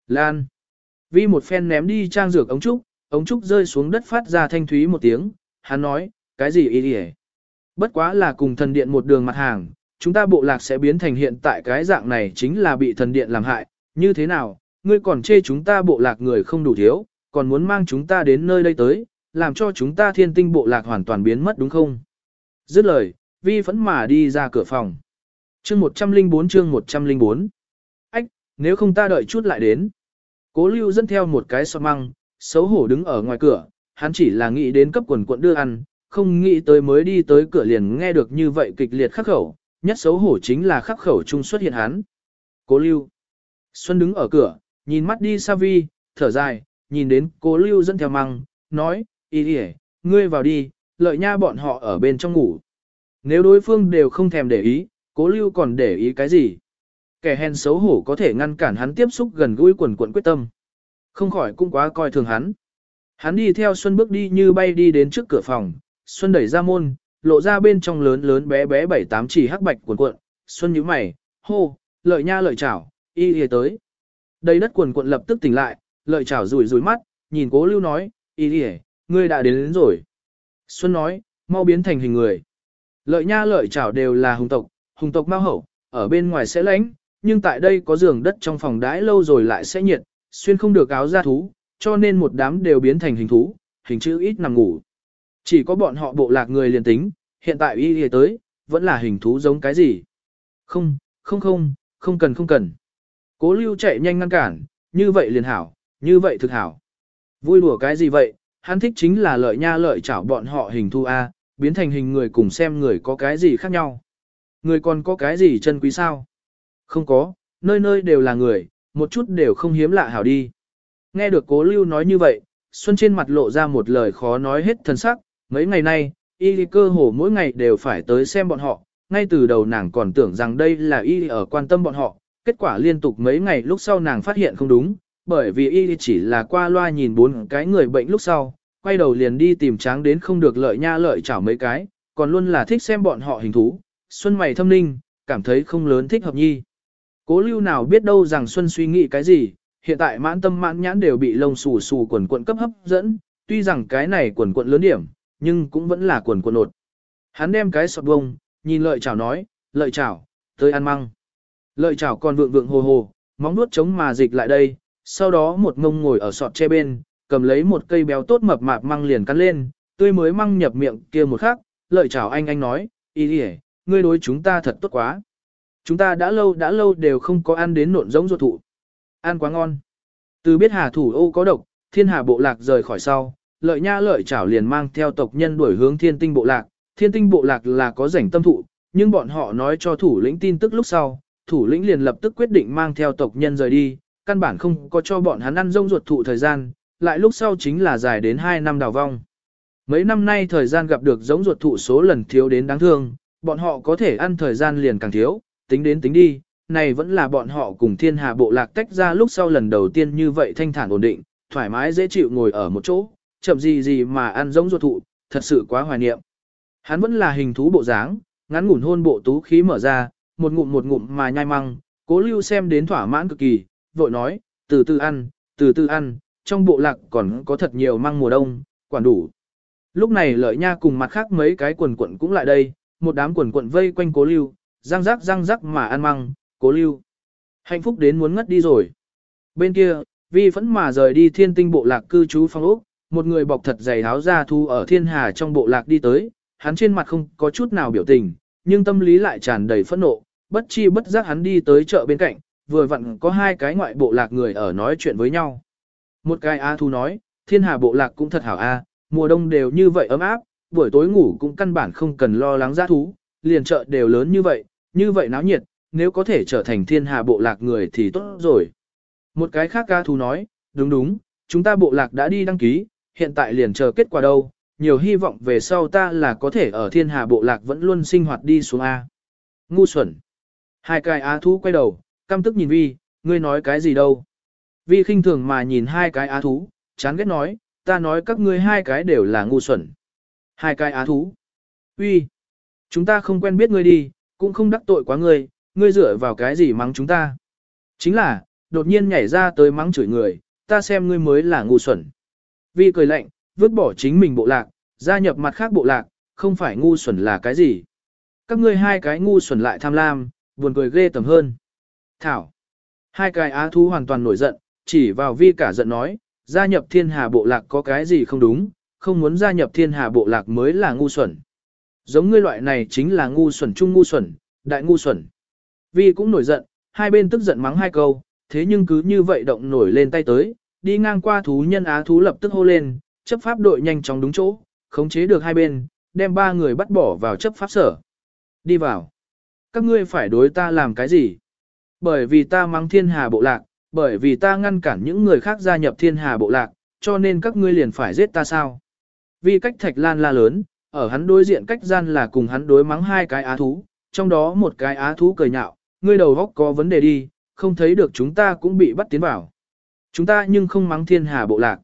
Lan. Vi một phen ném đi trang dược ống trúc, ống trúc rơi xuống đất phát ra thanh thúy một tiếng, hắn nói, cái gì y hề. Bất quá là cùng thần điện một đường mặt hàng, chúng ta bộ lạc sẽ biến thành hiện tại cái dạng này chính là bị thần điện làm hại, như thế nào, ngươi còn chê chúng ta bộ lạc người không đủ thiếu, còn muốn mang chúng ta đến nơi đây tới, làm cho chúng ta thiên tinh bộ lạc hoàn toàn biến mất đúng không? Dứt lời, vi phẫn mà đi ra cửa phòng. Chương 104 chương 104 Ách, nếu không ta đợi chút lại đến. Cố lưu dẫn theo một cái sọt măng, xấu hổ đứng ở ngoài cửa, hắn chỉ là nghĩ đến cấp quần quận đưa ăn, không nghĩ tới mới đi tới cửa liền nghe được như vậy kịch liệt khắc khẩu, nhất xấu hổ chính là khắc khẩu trung xuất hiện hắn. Cố lưu. Xuân đứng ở cửa, nhìn mắt đi xa vi, thở dài, nhìn đến cố lưu dẫn theo măng, nói, ý đi ngươi vào đi, lợi nha bọn họ ở bên trong ngủ. Nếu đối phương đều không thèm để ý, cố lưu còn để ý cái gì? Kẻ hèn xấu hổ có thể ngăn cản hắn tiếp xúc gần gũi quần quận quyết tâm. Không khỏi cũng quá coi thường hắn. Hắn đi theo Xuân bước đi như bay đi đến trước cửa phòng, Xuân đẩy ra môn, lộ ra bên trong lớn lớn bé bé bảy tám chỉ hắc bạch cuộn cuộn, Xuân nhíu mày, hô, lợi nha lợi chảo, y y tới. Đầy đất cuộn cuộn lập tức tỉnh lại, lợi chảo rủi rủi mắt, nhìn cố lưu nói, y y, ngươi đã đến, đến rồi. Xuân nói, mau biến thành hình người. Lợi nha lợi chảo đều là hùng tộc, hùng tộc mau hậu, ở bên ngoài sẽ lạnh, nhưng tại đây có giường đất trong phòng đãi lâu rồi lại sẽ nhiệt, xuyên không được áo da thú, cho nên một đám đều biến thành hình thú, hình chữ ít nằm ngủ. Chỉ có bọn họ bộ lạc người liền tính, hiện tại y y tới, vẫn là hình thú giống cái gì. Không, không không, không cần không cần. Cố lưu chạy nhanh ngăn cản, như vậy liền hảo, như vậy thực hảo. Vui đùa cái gì vậy, hắn thích chính là lợi nha lợi chảo bọn họ hình thu A, biến thành hình người cùng xem người có cái gì khác nhau. Người còn có cái gì chân quý sao? Không có, nơi nơi đều là người, một chút đều không hiếm lạ hảo đi. Nghe được cố lưu nói như vậy, Xuân trên mặt lộ ra một lời khó nói hết thân sắc, mấy ngày nay, y cơ hồ mỗi ngày đều phải tới xem bọn họ, ngay từ đầu nàng còn tưởng rằng đây là y ở quan tâm bọn họ, kết quả liên tục mấy ngày lúc sau nàng phát hiện không đúng, bởi vì y chỉ là qua loa nhìn bốn cái người bệnh lúc sau, quay đầu liền đi tìm tráng đến không được lợi nha lợi chảo mấy cái, còn luôn là thích xem bọn họ hình thú. Xuân mày thâm ninh, cảm thấy không lớn thích hợp nhi. Cố lưu nào biết đâu rằng Xuân suy nghĩ cái gì, hiện tại mãn tâm mãn nhãn đều bị lông xù xù quần quận cấp hấp dẫn, tuy rằng cái này quần quận lớn điểm, nhưng cũng vẫn là quần quần nột. Hắn đem cái sọt bông, nhìn lợi chảo nói, lợi chảo, tới ăn măng. Lợi chảo còn vượng vượng hồ hồ, móng nuốt chống mà dịch lại đây, sau đó một ngông ngồi ở sọt che bên, cầm lấy một cây béo tốt mập mạp măng liền cắn lên, tươi mới măng nhập miệng kia một khắc, lợi chảo anh anh nói, ý đi ngươi đối chúng ta thật tốt quá. Chúng ta đã lâu đã lâu đều không có ăn đến nộn giống ruột thụ. Ăn quá ngon. Từ biết hà thủ ô có độc, thiên hà bộ lạc rời khỏi sau, lợi nha lợi chảo liền mang theo tộc nhân đuổi hướng thiên tinh bộ lạc. Thiên tinh bộ lạc là có rảnh tâm thụ, nhưng bọn họ nói cho thủ lĩnh tin tức lúc sau, thủ lĩnh liền lập tức quyết định mang theo tộc nhân rời đi, căn bản không có cho bọn hắn ăn rông ruột thụ thời gian, lại lúc sau chính là dài đến 2 năm đào vong. Mấy năm nay thời gian gặp được giống ruột thụ số lần thiếu đến đáng thương, bọn họ có thể ăn thời gian liền càng thiếu, tính đến tính đi, này vẫn là bọn họ cùng thiên hà bộ lạc tách ra lúc sau lần đầu tiên như vậy thanh thản ổn định, thoải mái dễ chịu ngồi ở một chỗ, chậm gì gì mà ăn giống ruột thụ, thật sự quá hoài niệm. Hắn vẫn là hình thú bộ dáng, ngắn ngủn hôn bộ tú khí mở ra, một ngụm một ngụm mà nhai măng, cố lưu xem đến thỏa mãn cực kỳ, vội nói, từ từ ăn, từ từ ăn, trong bộ lạc còn có thật nhiều măng mùa đông, quản đủ. Lúc này lợi nha cùng mặt khác mấy cái quần quận cũng lại đây, một đám quần quận vây quanh cố lưu, răng rắc răng rắc mà ăn măng, cố lưu. Hạnh phúc đến muốn ngất đi rồi. Bên kia, vi vẫn mà rời đi thiên tinh bộ lạc cư trú phong ốc, một người bọc thật dày áo da thu ở thiên hà trong bộ lạc đi tới, hắn trên mặt không có chút nào biểu tình, nhưng tâm lý lại tràn đầy phẫn nộ, bất chi bất giác hắn đi tới chợ bên cạnh, vừa vặn có hai cái ngoại bộ lạc người ở nói chuyện với nhau. Một cái A Thu nói, thiên hà bộ lạc cũng thật hảo A, mùa đông đều như vậy ấm áp, buổi tối ngủ cũng căn bản không cần lo lắng giá thú, liền chợ đều lớn như vậy, như vậy náo nhiệt, nếu có thể trở thành thiên hà bộ lạc người thì tốt rồi. Một cái khác A Thu nói, đúng đúng, chúng ta bộ lạc đã đi đăng ký, hiện tại liền chờ kết quả đâu, nhiều hy vọng về sau ta là có thể ở thiên hà bộ lạc vẫn luôn sinh hoạt đi xuống A. Ngu xuẩn. Hai cái á thú quay đầu, căm tức nhìn Vi, ngươi nói cái gì đâu. Vi khinh thường mà nhìn hai cái á thú, chán ghét nói, ta nói các ngươi hai cái đều là ngu xuẩn. Hai cái á thú. Uy, chúng ta không quen biết ngươi đi, cũng không đắc tội quá ngươi, ngươi dựa vào cái gì mắng chúng ta. Chính là, đột nhiên nhảy ra tới mắng chửi người, ta xem ngươi mới là ngu xuẩn. Vi cười lạnh, vứt bỏ chính mình bộ lạc, gia nhập mặt khác bộ lạc, không phải ngu xuẩn là cái gì. Các ngươi hai cái ngu xuẩn lại tham lam, buồn cười ghê tầm hơn. Thảo. Hai cái á thú hoàn toàn nổi giận, chỉ vào vi cả giận nói, gia nhập thiên hà bộ lạc có cái gì không đúng, không muốn gia nhập thiên hà bộ lạc mới là ngu xuẩn. Giống ngươi loại này chính là ngu xuẩn trung ngu xuẩn, đại ngu xuẩn. Vi cũng nổi giận, hai bên tức giận mắng hai câu, thế nhưng cứ như vậy động nổi lên tay tới, đi ngang qua thú nhân á thú lập tức hô lên, chấp pháp đội nhanh chóng đúng chỗ, khống chế được hai bên, đem ba người bắt bỏ vào chấp pháp sở. Đi vào. Các ngươi phải đối ta làm cái gì? Bởi vì ta mang thiên hà bộ lạc, bởi vì ta ngăn cản những người khác gia nhập thiên hà bộ lạc, cho nên các ngươi liền phải giết ta sao? Vì cách thạch lan la lớn, ở hắn đối diện cách gian là cùng hắn đối mắng hai cái á thú, trong đó một cái á thú cười nhạo, ngươi đầu góc có vấn đề đi, không thấy được chúng ta cũng bị bắt tiến vào. Chúng ta nhưng không mắng thiên hà bộ lạc.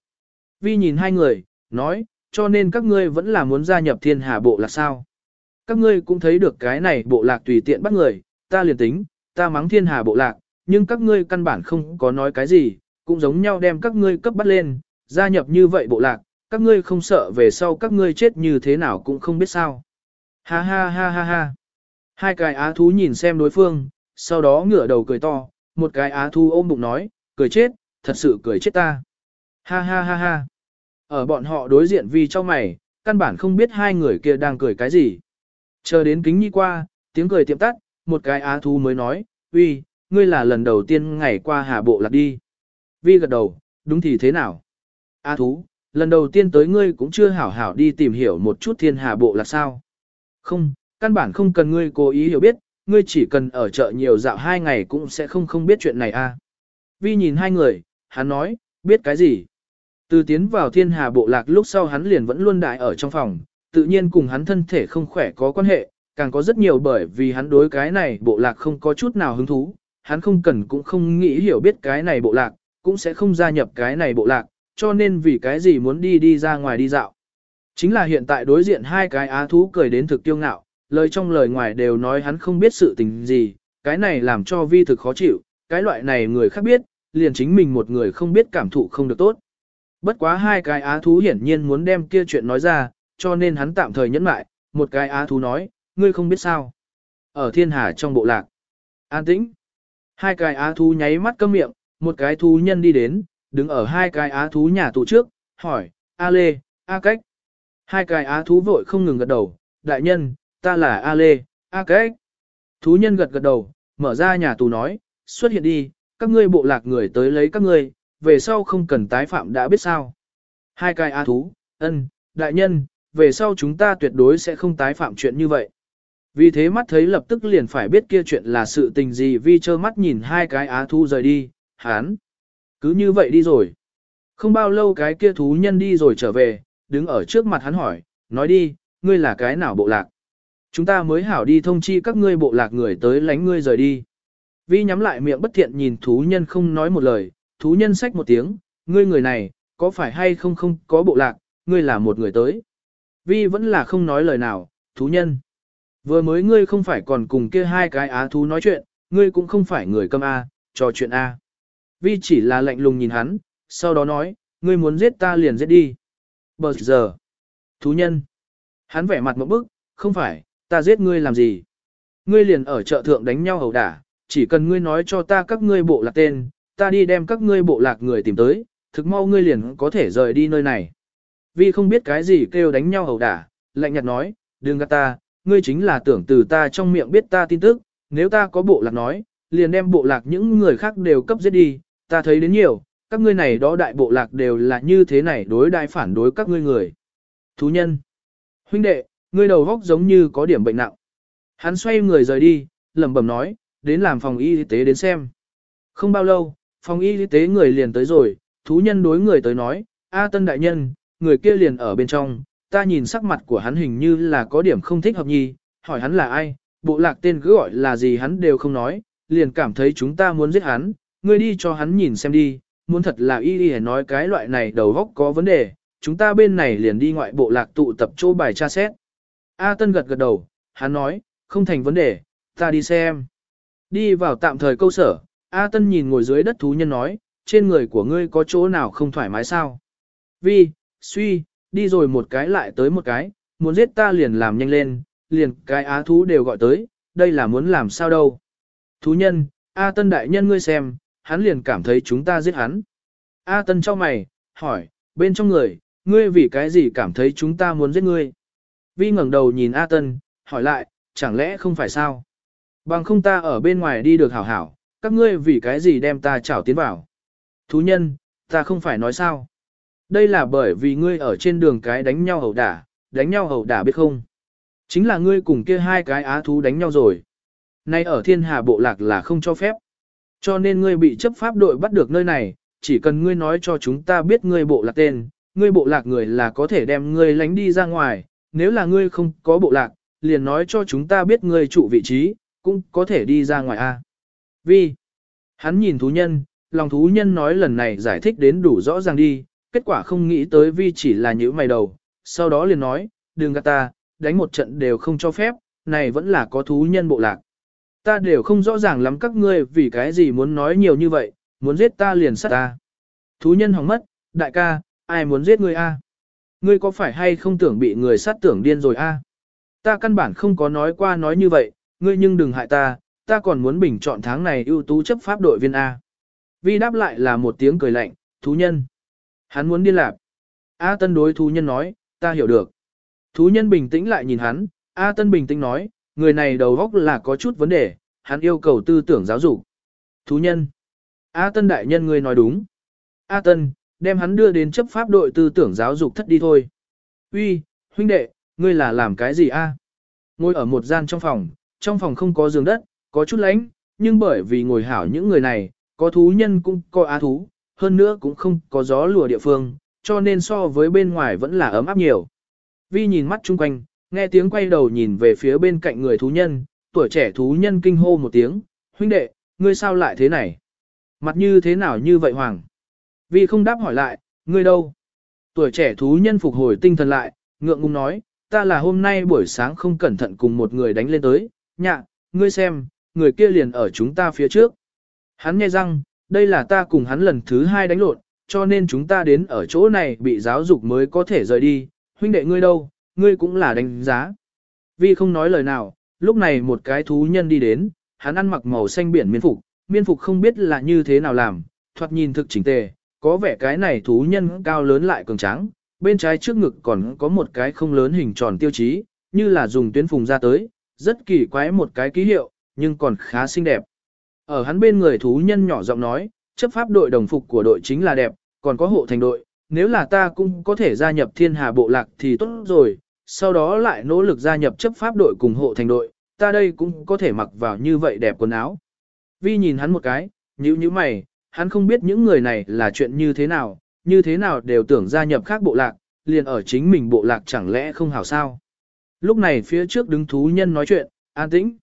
Vi nhìn hai người, nói, cho nên các ngươi vẫn là muốn gia nhập thiên hà bộ lạc sao. Các ngươi cũng thấy được cái này bộ lạc tùy tiện bắt người, ta liền tính, ta mắng thiên hà bộ lạc, nhưng các ngươi căn bản không có nói cái gì, cũng giống nhau đem các ngươi cấp bắt lên, gia nhập như vậy bộ lạc, các ngươi không sợ về sau các ngươi chết như thế nào cũng không biết sao. Ha ha ha ha ha. Hai cái á thú nhìn xem đối phương, sau đó ngửa đầu cười to, một cái á thú ôm bụng nói, cười chết, thật sự cười chết ta. Ha ha ha ha. Ở bọn họ đối diện vì cho mày, căn bản không biết hai người kia đang cười cái gì. Chờ đến kính nhi qua, tiếng cười tiệm tắt, một cái á thú mới nói, uy, ngươi là lần đầu tiên ngày qua hà bộ lạc đi. Vi gật đầu, đúng thì thế nào? Á thú, lần đầu tiên tới ngươi cũng chưa hảo hảo đi tìm hiểu một chút thiên hà bộ lạc sao. Không, căn bản không cần ngươi cố ý hiểu biết, ngươi chỉ cần ở chợ nhiều dạo hai ngày cũng sẽ không không biết chuyện này a. À. Vi nhìn hai người, hắn nói, biết cái gì? Từ tiến vào thiên hà bộ lạc lúc sau hắn liền vẫn luôn đại ở trong phòng, tự nhiên cùng hắn thân thể không khỏe có quan hệ, càng có rất nhiều bởi vì hắn đối cái này bộ lạc không có chút nào hứng thú, hắn không cần cũng không nghĩ hiểu biết cái này bộ lạc, cũng sẽ không gia nhập cái này bộ lạc, cho nên vì cái gì muốn đi đi ra ngoài đi dạo. Chính là hiện tại đối diện hai cái á thú cười đến thực tiêu ngạo, lời trong lời ngoài đều nói hắn không biết sự tình gì, cái này làm cho vi thực khó chịu, cái loại này người khác biết, liền chính mình một người không biết cảm thụ không được tốt. Bất quá hai cái á thú hiển nhiên muốn đem kia chuyện nói ra, cho nên hắn tạm thời nhẫn lại. một cái á thú nói, ngươi không biết sao. Ở thiên hà trong bộ lạc. An tĩnh. Hai cái á thú nháy mắt câm miệng, một cái thú nhân đi đến, đứng ở hai cái á thú nhà tù trước, hỏi, A Lê, A Cách. Hai cái á thú vội không ngừng gật đầu, đại nhân, ta là A Lê, A Cách. Thú nhân gật gật đầu, mở ra nhà tù nói, xuất hiện đi, các ngươi bộ lạc người tới lấy các ngươi, về sau không cần tái phạm đã biết sao. Hai cái á thú, ân, đại nhân, về sau chúng ta tuyệt đối sẽ không tái phạm chuyện như vậy. Vì thế mắt thấy lập tức liền phải biết kia chuyện là sự tình gì vì trơ mắt nhìn hai cái á thú rời đi, hán. Cứ như vậy đi rồi. Không bao lâu cái kia thú nhân đi rồi trở về, đứng ở trước mặt hắn hỏi, nói đi, ngươi là cái nào bộ lạc? Chúng ta mới hảo đi thông chi các ngươi bộ lạc người tới lánh ngươi rời đi. Vi nhắm lại miệng bất thiện nhìn thú nhân không nói một lời, thú nhân xách một tiếng, ngươi người này, có phải hay không không có bộ lạc, ngươi là một người tới. Vi vẫn là không nói lời nào, thú nhân. Vừa mới ngươi không phải còn cùng kia hai cái á thú nói chuyện, ngươi cũng không phải người câm A, trò chuyện A. Vi chỉ là lạnh lùng nhìn hắn, sau đó nói, ngươi muốn giết ta liền giết đi. Bờ giờ. Thú nhân. Hắn vẻ mặt một bức, không phải, ta giết ngươi làm gì. Ngươi liền ở chợ thượng đánh nhau hầu đả, chỉ cần ngươi nói cho ta các ngươi bộ lạc tên, ta đi đem các ngươi bộ lạc người tìm tới, thực mau ngươi liền có thể rời đi nơi này. vì không biết cái gì kêu đánh nhau hầu đả, lạnh nhạt nói, đừng gạt ta, ngươi chính là tưởng từ ta trong miệng biết ta tin tức, nếu ta có bộ lạc nói, liền đem bộ lạc những người khác đều cấp giết đi, ta thấy đến nhiều, các ngươi này đó đại bộ lạc đều là như thế này đối đại phản đối các ngươi người. Thú nhân, huynh đệ, ngươi đầu góc giống như có điểm bệnh nặng. Hắn xoay người rời đi, lẩm bẩm nói, đến làm phòng y tế đến xem. Không bao lâu, phòng y tế người liền tới rồi, thú nhân đối người tới nói, A tân đại nhân, người kia liền ở bên trong, ta nhìn sắc mặt của hắn hình như là có điểm không thích hợp nhi, hỏi hắn là ai, bộ lạc tên cứ gọi là gì hắn đều không nói, liền cảm thấy chúng ta muốn giết hắn, ngươi đi cho hắn nhìn xem đi, muốn thật là y y nói cái loại này đầu góc có vấn đề, chúng ta bên này liền đi ngoại bộ lạc tụ tập chỗ bài tra xét. A Tân gật gật đầu, hắn nói, không thành vấn đề, ta đi xem. Đi vào tạm thời câu sở, A Tân nhìn ngồi dưới đất thú nhân nói, trên người của ngươi có chỗ nào không thoải mái sao? Vi, suy, đi rồi một cái lại tới một cái, muốn giết ta liền làm nhanh lên, liền cái á thú đều gọi tới, đây là muốn làm sao đâu. Thú nhân, A Tân đại nhân ngươi xem, hắn liền cảm thấy chúng ta giết hắn. A Tân cho mày, hỏi, bên trong người, ngươi vì cái gì cảm thấy chúng ta muốn giết ngươi? Vi ngẩng đầu nhìn A Tân, hỏi lại, chẳng lẽ không phải sao? Bằng không ta ở bên ngoài đi được hảo hảo, các ngươi vì cái gì đem ta chảo tiến vào? Thú nhân, ta không phải nói sao? Đây là bởi vì ngươi ở trên đường cái đánh nhau hầu đả, đánh nhau hầu đả biết không? Chính là ngươi cùng kia hai cái á thú đánh nhau rồi. Nay ở thiên hà bộ lạc là không cho phép. Cho nên ngươi bị chấp pháp đội bắt được nơi này, chỉ cần ngươi nói cho chúng ta biết ngươi bộ lạc tên, ngươi bộ lạc người là có thể đem ngươi lánh đi ra ngoài, nếu là ngươi không có bộ lạc, liền nói cho chúng ta biết ngươi trụ vị trí, cũng có thể đi ra ngoài a. Vì, hắn nhìn thú nhân, lòng thú nhân nói lần này giải thích đến đủ rõ ràng đi, kết quả không nghĩ tới vi chỉ là những mày đầu, sau đó liền nói, đừng gạt ta, đánh một trận đều không cho phép, này vẫn là có thú nhân bộ lạc. Ta đều không rõ ràng lắm các ngươi vì cái gì muốn nói nhiều như vậy, muốn giết ta liền sát ta. Thú nhân hỏng mất, đại ca, ai muốn giết ngươi a? Ngươi có phải hay không tưởng bị người sát tưởng điên rồi a? Ta căn bản không có nói qua nói như vậy, ngươi nhưng đừng hại ta, ta còn muốn bình chọn tháng này ưu tú chấp pháp đội viên A. Vi đáp lại là một tiếng cười lạnh, thú nhân. Hắn muốn điên lạp. A Tân đối thú nhân nói, ta hiểu được. Thú nhân bình tĩnh lại nhìn hắn, A Tân bình tĩnh nói, người này đầu óc là có chút vấn đề, hắn yêu cầu tư tưởng giáo dục. Thú nhân. A Tân đại nhân ngươi nói đúng. A Tân, đem hắn đưa đến chấp pháp đội tư tưởng giáo dục thất đi thôi. Uy, huynh đệ, ngươi là làm cái gì a? Ngồi ở một gian trong phòng, trong phòng không có giường đất, có chút lạnh, nhưng bởi vì ngồi hảo những người này, có thú nhân cũng có á thú, hơn nữa cũng không có gió lùa địa phương, cho nên so với bên ngoài vẫn là ấm áp nhiều. Vi nhìn mắt chung quanh, nghe tiếng quay đầu nhìn về phía bên cạnh người thú nhân, tuổi trẻ thú nhân kinh hô một tiếng, huynh đệ, ngươi sao lại thế này? Mặt như thế nào như vậy hoàng? Vi không đáp hỏi lại, ngươi đâu? Tuổi trẻ thú nhân phục hồi tinh thần lại, ngượng ngùng nói, ta là hôm nay buổi sáng không cẩn thận cùng một người đánh lên tới, nhạ, ngươi xem, người kia liền ở chúng ta phía trước. Hắn nghe răng, đây là ta cùng hắn lần thứ hai đánh lộn, cho nên chúng ta đến ở chỗ này bị giáo dục mới có thể rời đi, huynh đệ ngươi đâu, ngươi cũng là đánh giá. Vi không nói lời nào, lúc này một cái thú nhân đi đến, hắn ăn mặc màu xanh biển miên phục, miên phục không biết là như thế nào làm, thoạt nhìn thực chỉnh tề, có vẻ cái này thú nhân cao lớn lại cường tráng, bên trái trước ngực còn có một cái không lớn hình tròn tiêu chí, như là dùng tuyến phùng ra tới, rất kỳ quái một cái ký hiệu, nhưng còn khá xinh đẹp. Ở hắn bên người thú nhân nhỏ giọng nói, chấp pháp đội đồng phục của đội chính là đẹp, còn có hộ thành đội, nếu là ta cũng có thể gia nhập thiên hà bộ lạc thì tốt rồi, sau đó lại nỗ lực gia nhập chấp pháp đội cùng hộ thành đội, ta đây cũng có thể mặc vào như vậy đẹp quần áo. Vi nhìn hắn một cái, nhíu nhíu mày, hắn không biết những người này là chuyện như thế nào, như thế nào đều tưởng gia nhập khác bộ lạc, liền ở chính mình bộ lạc chẳng lẽ không hảo sao. Lúc này phía trước đứng thú nhân nói chuyện, an tĩnh.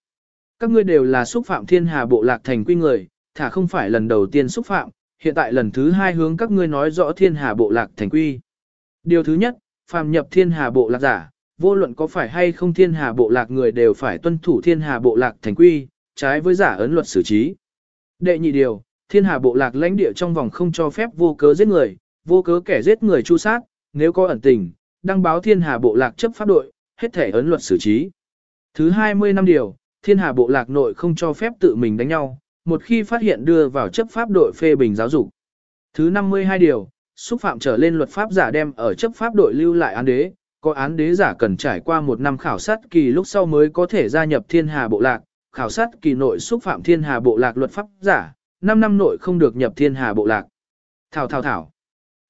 Các ngươi đều là xúc phạm thiên hà bộ lạc thành quy người, thả không phải lần đầu tiên xúc phạm, hiện tại lần thứ hai hướng các ngươi nói rõ thiên hà bộ lạc thành quy. Điều thứ nhất, phàm nhập thiên hà bộ lạc giả, vô luận có phải hay không thiên hà bộ lạc người đều phải tuân thủ thiên hà bộ lạc thành quy, trái với giả ấn luật xử trí. Đệ nhị điều, thiên hà bộ lạc lãnh địa trong vòng không cho phép vô cớ giết người, vô cớ kẻ giết người chu sát, nếu có ẩn tình, đăng báo thiên hà bộ lạc chấp pháp đội, hết thể ấn luật xử trí. Thứ 20 năm điều, thiên hà bộ lạc nội không cho phép tự mình đánh nhau, một khi phát hiện đưa vào chấp pháp đội phê bình giáo dục. Thứ 52 điều, xúc phạm trở lên luật pháp giả đem ở chấp pháp đội lưu lại án đế, có án đế giả cần trải qua một năm khảo sát kỳ lúc sau mới có thể gia nhập thiên hà bộ lạc, khảo sát kỳ nội xúc phạm thiên hà bộ lạc luật pháp giả, 5 năm nội không được nhập thiên hà bộ lạc. Thảo thảo thảo.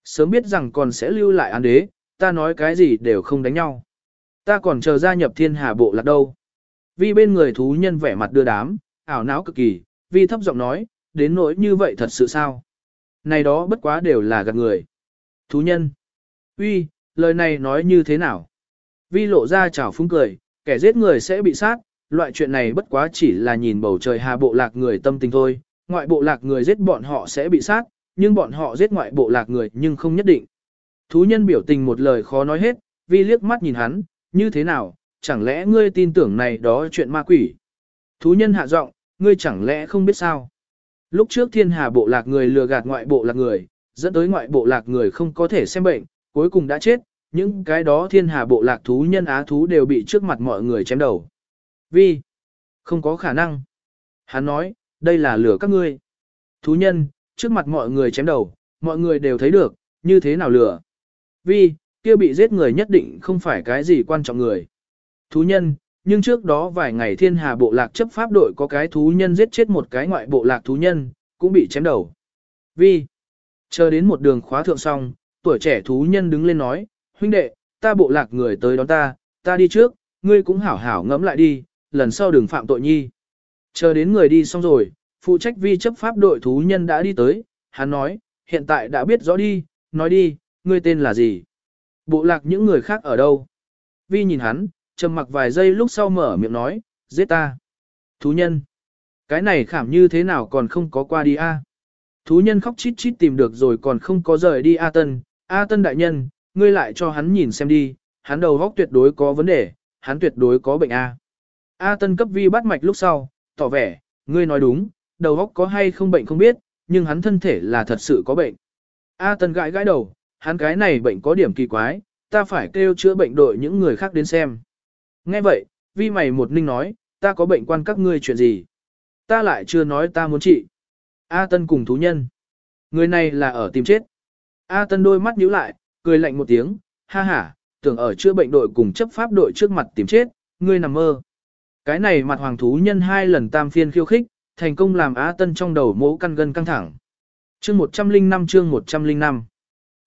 Sớm biết rằng còn sẽ lưu lại án đế, ta nói cái gì đều không đánh nhau. Ta còn chờ gia nhập thiên hà bộ lạc đâu. Vi bên người thú nhân vẻ mặt đưa đám, ảo não cực kỳ, Vi thấp giọng nói, đến nỗi như vậy thật sự sao? Này đó bất quá đều là gạt người. Thú nhân. Uy, lời này nói như thế nào? Vi lộ ra chảo phúng cười, kẻ giết người sẽ bị sát, loại chuyện này bất quá chỉ là nhìn bầu trời hà bộ lạc người tâm tình thôi, ngoại bộ lạc người giết bọn họ sẽ bị sát, nhưng bọn họ giết ngoại bộ lạc người nhưng không nhất định. Thú nhân biểu tình một lời khó nói hết, vi liếc mắt nhìn hắn, như thế nào, chẳng lẽ ngươi tin tưởng này đó chuyện ma quỷ? Thú nhân hạ giọng, ngươi chẳng lẽ không biết sao? Lúc trước thiên hà bộ lạc người lừa gạt ngoại bộ lạc người, dẫn tới ngoại bộ lạc người không có thể xem bệnh, cuối cùng đã chết, những cái đó thiên hà bộ lạc thú nhân á thú đều bị trước mặt mọi người chém đầu. Vì, không có khả năng. Hắn nói, đây là lừa các ngươi. Thú nhân, trước mặt mọi người chém đầu, mọi người đều thấy được, như thế nào lừa. Vì, kia bị giết người nhất định không phải cái gì quan trọng người. Thú nhân, nhưng trước đó vài ngày thiên hà bộ lạc chấp pháp đội có cái thú nhân giết chết một cái ngoại bộ lạc thú nhân, cũng bị chém đầu. Vì, chờ đến một đường khóa thượng xong, tuổi trẻ thú nhân đứng lên nói, huynh đệ, ta bộ lạc người tới đón ta, ta đi trước, ngươi cũng hảo hảo ngẫm lại đi, lần sau đừng phạm tội nhi. Chờ đến người đi xong rồi, phụ trách vi chấp pháp đội thú nhân đã đi tới, hắn nói, hiện tại đã biết rõ đi, nói đi, ngươi tên là gì? Bộ lạc những người khác ở đâu? Vi nhìn hắn, trầm mặc vài giây lúc sau mở miệng nói, giết ta. Thú nhân. Cái này khảm như thế nào còn không có qua đi a? Thú nhân khóc chít chít tìm được rồi còn không có rời đi A Tân. A Tân đại nhân, ngươi lại cho hắn nhìn xem đi, hắn đầu góc tuyệt đối có vấn đề, hắn tuyệt đối có bệnh A. A Tân cấp vi bắt mạch lúc sau, tỏ vẻ, ngươi nói đúng, đầu góc có hay không bệnh không biết, nhưng hắn thân thể là thật sự có bệnh. A Tân gãi gãi đầu, hắn cái này bệnh có điểm kỳ quái, ta phải kêu chữa bệnh đội những người khác đến xem. Nghe vậy, vi mày một ninh nói, ta có bệnh quan các ngươi chuyện gì? Ta lại chưa nói ta muốn trị. A Tân cùng thú nhân. Người này là ở tìm chết. A Tân đôi mắt nhíu lại, cười lạnh một tiếng, ha ha, tưởng ở chữa bệnh đội cùng chấp pháp đội trước mặt tìm chết, ngươi nằm mơ. Cái này mặt hoàng thú nhân hai lần tam phiên khiêu khích, thành công làm A Tân trong đầu mỗ căn gân căng thẳng. Chương 105 chương 105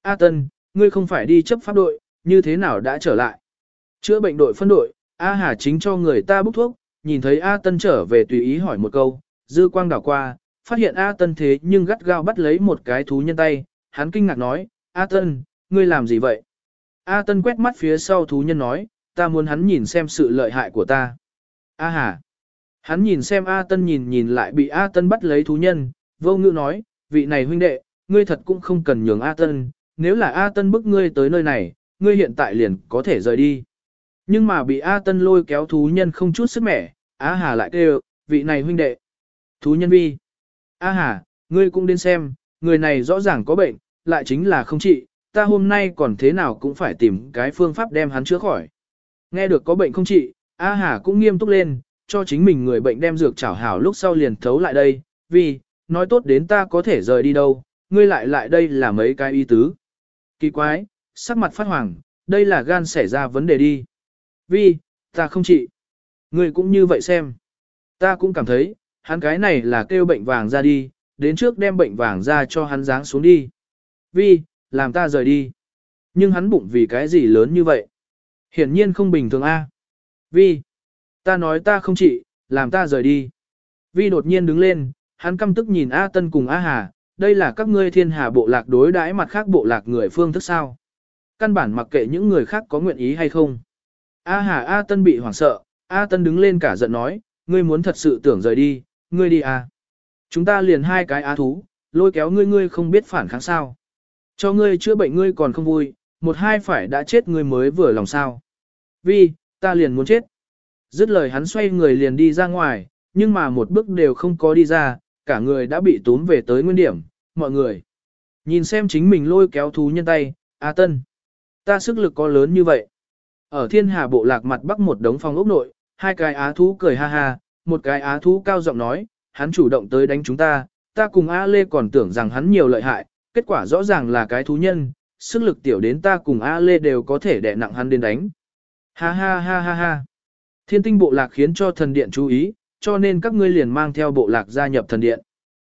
A Tân, ngươi không phải đi chấp pháp đội, như thế nào đã trở lại? Chữa bệnh đội phân đội, A Hà chính cho người ta bốc thuốc, nhìn thấy A Tân trở về tùy ý hỏi một câu, dư quang đảo qua, phát hiện A Tân thế nhưng gắt gao bắt lấy một cái thú nhân tay, hắn kinh ngạc nói, A Tân, ngươi làm gì vậy? A Tân quét mắt phía sau thú nhân nói, ta muốn hắn nhìn xem sự lợi hại của ta. A Hà. Hắn nhìn xem A Tân nhìn nhìn lại bị A Tân bắt lấy thú nhân, vô ngữ nói, vị này huynh đệ, ngươi thật cũng không cần nhường A Tân, nếu là A Tân bức ngươi tới nơi này, ngươi hiện tại liền có thể rời đi. Nhưng mà bị A Tân lôi kéo thú nhân không chút sức mẻ, A Hà lại kêu, vị này huynh đệ. Thú nhân vi. A Hà, ngươi cũng đến xem, người này rõ ràng có bệnh, lại chính là không trị, ta hôm nay còn thế nào cũng phải tìm cái phương pháp đem hắn chữa khỏi. Nghe được có bệnh không trị, A Hà cũng nghiêm túc lên, cho chính mình người bệnh đem dược chảo hảo lúc sau liền thấu lại đây, vì, nói tốt đến ta có thể rời đi đâu, ngươi lại lại đây là mấy cái y tứ. Kỳ quái, sắc mặt phát hoàng, đây là gan xảy ra vấn đề đi. Vi, ta không trị. Ngươi cũng như vậy xem. Ta cũng cảm thấy, hắn cái này là kêu bệnh vàng ra đi, đến trước đem bệnh vàng ra cho hắn dáng xuống đi. Vi, làm ta rời đi. Nhưng hắn bụng vì cái gì lớn như vậy? Hiển nhiên không bình thường a. Vi, ta nói ta không trị, làm ta rời đi. Vi đột nhiên đứng lên, hắn căm tức nhìn A Tân cùng A Hà, đây là các ngươi thiên hà bộ lạc đối đãi mặt khác bộ lạc người phương thức sao. Căn bản mặc kệ những người khác có nguyện ý hay không. A hà A Tân bị hoảng sợ, A Tân đứng lên cả giận nói, ngươi muốn thật sự tưởng rời đi, ngươi đi à. Chúng ta liền hai cái á thú, lôi kéo ngươi ngươi không biết phản kháng sao. Cho ngươi chữa bệnh ngươi còn không vui, một hai phải đã chết ngươi mới vừa lòng sao. Vì, ta liền muốn chết. Dứt lời hắn xoay người liền đi ra ngoài, nhưng mà một bước đều không có đi ra, cả người đã bị tốn về tới nguyên điểm, mọi người. Nhìn xem chính mình lôi kéo thú nhân tay, A Tân. Ta sức lực có lớn như vậy. Ở thiên hà bộ lạc mặt bắc một đống phòng ốc nội, hai cái á thú cười ha ha, một cái á thú cao giọng nói, hắn chủ động tới đánh chúng ta, ta cùng A Lê còn tưởng rằng hắn nhiều lợi hại, kết quả rõ ràng là cái thú nhân, sức lực tiểu đến ta cùng A Lê đều có thể đè nặng hắn đến đánh. Ha ha ha ha ha. Thiên tinh bộ lạc khiến cho thần điện chú ý, cho nên các ngươi liền mang theo bộ lạc gia nhập thần điện.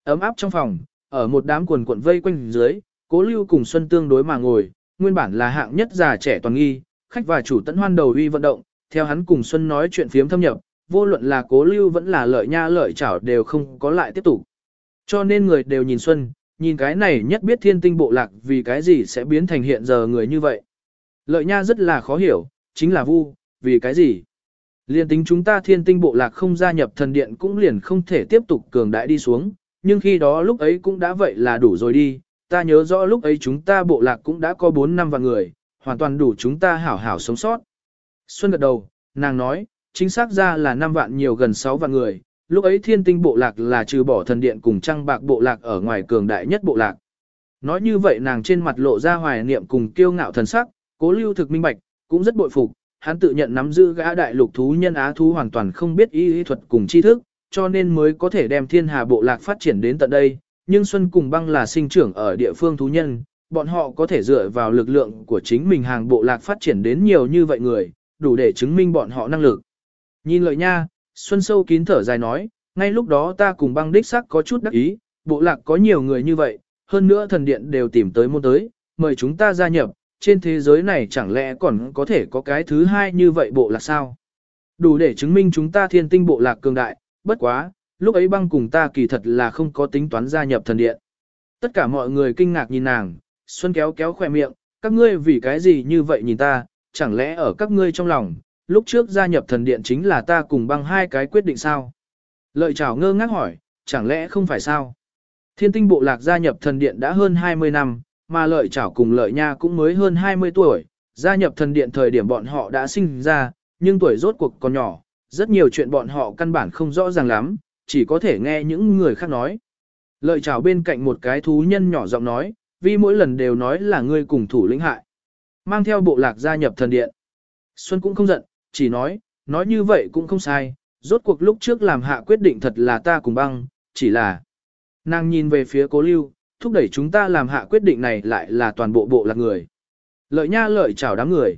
Ấm áp trong phòng, ở một đám quần cuộn vây quanh dưới, cố lưu cùng Xuân tương đối mà ngồi, nguyên bản là hạng nhất già trẻ toàn nghi, khách và chủ tận hoan đầu uy vận động, theo hắn cùng Xuân nói chuyện phiếm thâm nhập, vô luận là cố lưu vẫn là lợi nha lợi chảo đều không có lại tiếp tục. Cho nên người đều nhìn Xuân, nhìn cái này nhất biết thiên tinh bộ lạc vì cái gì sẽ biến thành hiện giờ người như vậy. Lợi nha rất là khó hiểu, chính là vu, vì cái gì? Liên tính chúng ta thiên tinh bộ lạc không gia nhập thần điện cũng liền không thể tiếp tục cường đại đi xuống, nhưng khi đó lúc ấy cũng đã vậy là đủ rồi đi, ta nhớ rõ lúc ấy chúng ta bộ lạc cũng đã có 4 năm vạn người, hoàn toàn đủ chúng ta hảo hảo sống sót. Xuân gật đầu, nàng nói, chính xác ra là 5 vạn nhiều gần 6 vạn người, lúc ấy thiên tinh bộ lạc là trừ bỏ thần điện cùng trăng bạc bộ lạc ở ngoài cường đại nhất bộ lạc. Nói như vậy nàng trên mặt lộ ra hoài niệm cùng kiêu ngạo thần sắc, cố lưu thực minh bạch, cũng rất bội phục, hắn tự nhận nắm giữ gã đại lục thú nhân á thú hoàn toàn không biết y y thuật cùng tri thức, cho nên mới có thể đem thiên hà bộ lạc phát triển đến tận đây. Nhưng Xuân cùng băng là sinh trưởng ở địa phương thú nhân, bọn họ có thể dựa vào lực lượng của chính mình hàng bộ lạc phát triển đến nhiều như vậy người, đủ để chứng minh bọn họ năng lực. Nhìn lợi nha, Xuân sâu kín thở dài nói, ngay lúc đó ta cùng băng đích sắc có chút đắc ý, bộ lạc có nhiều người như vậy, hơn nữa thần điện đều tìm tới môn tới, mời chúng ta gia nhập, trên thế giới này chẳng lẽ còn có thể có cái thứ hai như vậy bộ lạc sao? Đủ để chứng minh chúng ta thiên tinh bộ lạc cường đại, bất quá, lúc ấy băng cùng ta kỳ thật là không có tính toán gia nhập thần điện. Tất cả mọi người kinh ngạc nhìn nàng, Xuân kéo kéo khỏe miệng, các ngươi vì cái gì như vậy nhìn ta, chẳng lẽ ở các ngươi trong lòng, lúc trước gia nhập thần điện chính là ta cùng băng hai cái quyết định sao? Lợi chào ngơ ngác hỏi, chẳng lẽ không phải sao? Thiên tinh bộ lạc gia nhập thần điện đã hơn 20 năm, mà lợi trảo cùng lợi nha cũng mới hơn 20 tuổi, gia nhập thần điện thời điểm bọn họ đã sinh ra, nhưng tuổi rốt cuộc còn nhỏ, rất nhiều chuyện bọn họ căn bản không rõ ràng lắm, chỉ có thể nghe những người khác nói. Lợi trảo bên cạnh một cái thú nhân nhỏ giọng nói, vì mỗi lần đều nói là ngươi cùng thủ lĩnh hại. Mang theo bộ lạc gia nhập thần điện. Xuân cũng không giận, chỉ nói, nói như vậy cũng không sai, rốt cuộc lúc trước làm hạ quyết định thật là ta cùng băng, chỉ là. Nàng nhìn về phía cố lưu, thúc đẩy chúng ta làm hạ quyết định này lại là toàn bộ bộ lạc người. Lợi nha lợi chào đám người.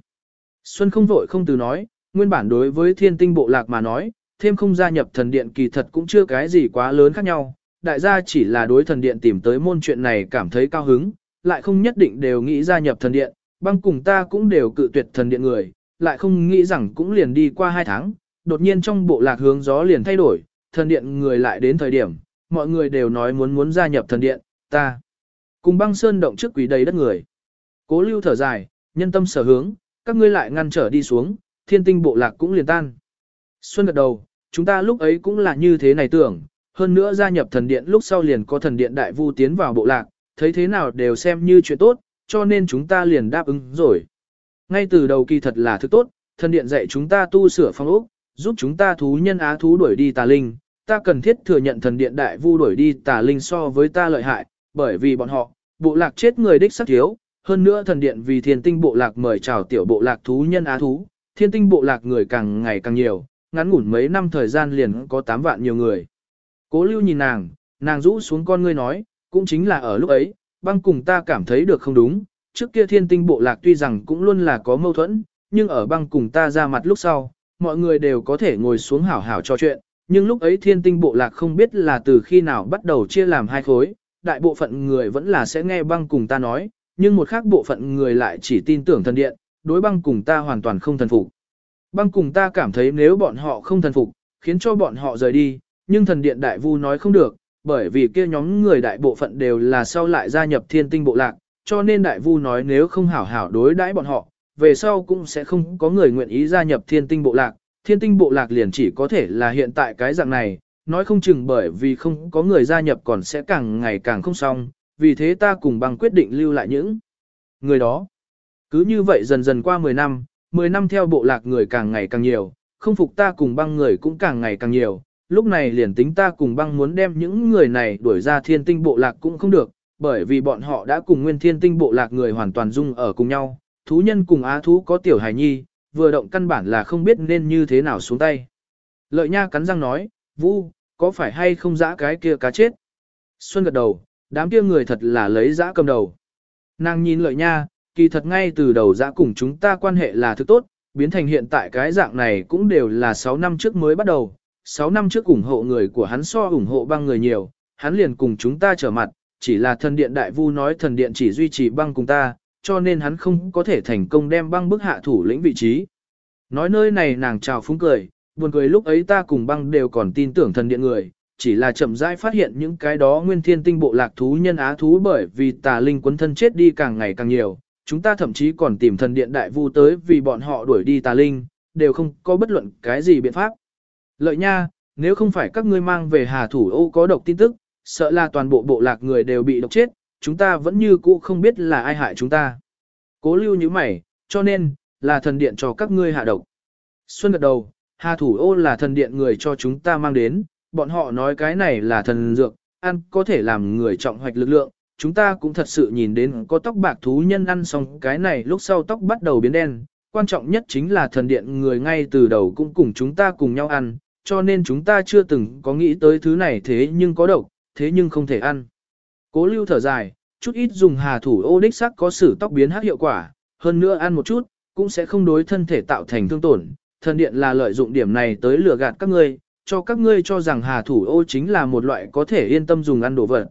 Xuân không vội không từ nói, nguyên bản đối với thiên tinh bộ lạc mà nói, thêm không gia nhập thần điện kỳ thật cũng chưa cái gì quá lớn khác nhau. Đại gia chỉ là đối thần điện tìm tới môn chuyện này cảm thấy cao hứng, lại không nhất định đều nghĩ gia nhập thần điện, băng cùng ta cũng đều cự tuyệt thần điện người, lại không nghĩ rằng cũng liền đi qua hai tháng, đột nhiên trong bộ lạc hướng gió liền thay đổi, thần điện người lại đến thời điểm, mọi người đều nói muốn muốn gia nhập thần điện, ta. Cùng băng sơn động trước quỷ đầy đất người. Cố lưu thở dài, nhân tâm sở hướng, các ngươi lại ngăn trở đi xuống, thiên tinh bộ lạc cũng liền tan. Xuân gật đầu, chúng ta lúc ấy cũng là như thế này tưởng, hơn nữa gia nhập thần điện lúc sau liền có thần điện đại vu tiến vào bộ lạc, thấy thế nào đều xem như chuyện tốt, cho nên chúng ta liền đáp ứng rồi. Ngay từ đầu kỳ thật là thứ tốt, thần điện dạy chúng ta tu sửa phong ốc, giúp chúng ta thú nhân á thú đuổi đi tà linh, ta cần thiết thừa nhận thần điện đại vu đuổi đi tà linh so với ta lợi hại, bởi vì bọn họ, bộ lạc chết người đích sắc thiếu, hơn nữa thần điện vì thiên tinh bộ lạc mời chào tiểu bộ lạc thú nhân á thú, thiên tinh bộ lạc người càng ngày càng nhiều, ngắn ngủn mấy năm thời gian liền có 8 vạn nhiều người. Cố lưu nhìn nàng, nàng rũ xuống con ngươi nói, cũng chính là ở lúc ấy, băng cùng ta cảm thấy được không đúng, trước kia thiên tinh bộ lạc tuy rằng cũng luôn là có mâu thuẫn, nhưng ở băng cùng ta ra mặt lúc sau, mọi người đều có thể ngồi xuống hảo hảo trò chuyện, nhưng lúc ấy thiên tinh bộ lạc không biết là từ khi nào bắt đầu chia làm hai khối, đại bộ phận người vẫn là sẽ nghe băng cùng ta nói, nhưng một khác bộ phận người lại chỉ tin tưởng thần điện, đối băng cùng ta hoàn toàn không thần phục. Băng cùng ta cảm thấy nếu bọn họ không thần phục, khiến cho bọn họ rời đi, nhưng thần điện đại vu nói không được, bởi vì kia nhóm người đại bộ phận đều là sau lại gia nhập thiên tinh bộ lạc, cho nên đại vu nói nếu không hảo hảo đối đãi bọn họ, về sau cũng sẽ không có người nguyện ý gia nhập thiên tinh bộ lạc, thiên tinh bộ lạc liền chỉ có thể là hiện tại cái dạng này, nói không chừng bởi vì không có người gia nhập còn sẽ càng ngày càng không xong, vì thế ta cùng bằng quyết định lưu lại những người đó. Cứ như vậy dần dần qua 10 năm, 10 năm theo bộ lạc người càng ngày càng nhiều, không phục ta cùng băng người cũng càng ngày càng nhiều, lúc này liền tính ta cùng băng muốn đem những người này đuổi ra thiên tinh bộ lạc cũng không được, bởi vì bọn họ đã cùng nguyên thiên tinh bộ lạc người hoàn toàn dung ở cùng nhau, thú nhân cùng á thú có tiểu hài nhi, vừa động căn bản là không biết nên như thế nào xuống tay. Lợi nha cắn răng nói, Vu, có phải hay không dã cái kia cá chết? Xuân gật đầu, đám kia người thật là lấy dã cầm đầu. Nàng nhìn lợi nha, kỳ thật ngay từ đầu dã cùng chúng ta quan hệ là thứ tốt, biến thành hiện tại cái dạng này cũng đều là 6 năm trước mới bắt đầu. 6 năm trước ủng hộ người của hắn so ủng hộ băng người nhiều, hắn liền cùng chúng ta trở mặt, chỉ là thần điện đại vu nói thần điện chỉ duy trì băng cùng ta, cho nên hắn không có thể thành công đem băng bức hạ thủ lĩnh vị trí. Nói nơi này nàng chào phúng cười, buồn cười lúc ấy ta cùng băng đều còn tin tưởng thần điện người, chỉ là chậm rãi phát hiện những cái đó nguyên thiên tinh bộ lạc thú nhân á thú bởi vì tà linh quấn thân chết đi càng ngày càng nhiều, chúng ta thậm chí còn tìm thần điện đại vu tới vì bọn họ đuổi đi tà linh, đều không có bất luận cái gì biện pháp. Lợi nha, nếu không phải các ngươi mang về hà thủ ô có độc tin tức, sợ là toàn bộ bộ lạc người đều bị độc chết, chúng ta vẫn như cũ không biết là ai hại chúng ta. Cố lưu như mày, cho nên, là thần điện cho các ngươi hạ độc. Xuân gật đầu, hà thủ ô là thần điện người cho chúng ta mang đến, bọn họ nói cái này là thần dược, ăn có thể làm người trọng hoạch lực lượng, chúng ta cũng thật sự nhìn đến có tóc bạc thú nhân ăn xong cái này lúc sau tóc bắt đầu biến đen, quan trọng nhất chính là thần điện người ngay từ đầu cũng cùng chúng ta cùng nhau ăn, cho nên chúng ta chưa từng có nghĩ tới thứ này thế nhưng có độc, thế nhưng không thể ăn. Cố lưu thở dài, chút ít dùng hà thủ ô đích sắc có sử tóc biến hát hiệu quả, hơn nữa ăn một chút, cũng sẽ không đối thân thể tạo thành thương tổn. Thần điện là lợi dụng điểm này tới lừa gạt các ngươi, cho các ngươi cho rằng hà thủ ô chính là một loại có thể yên tâm dùng ăn đồ vật.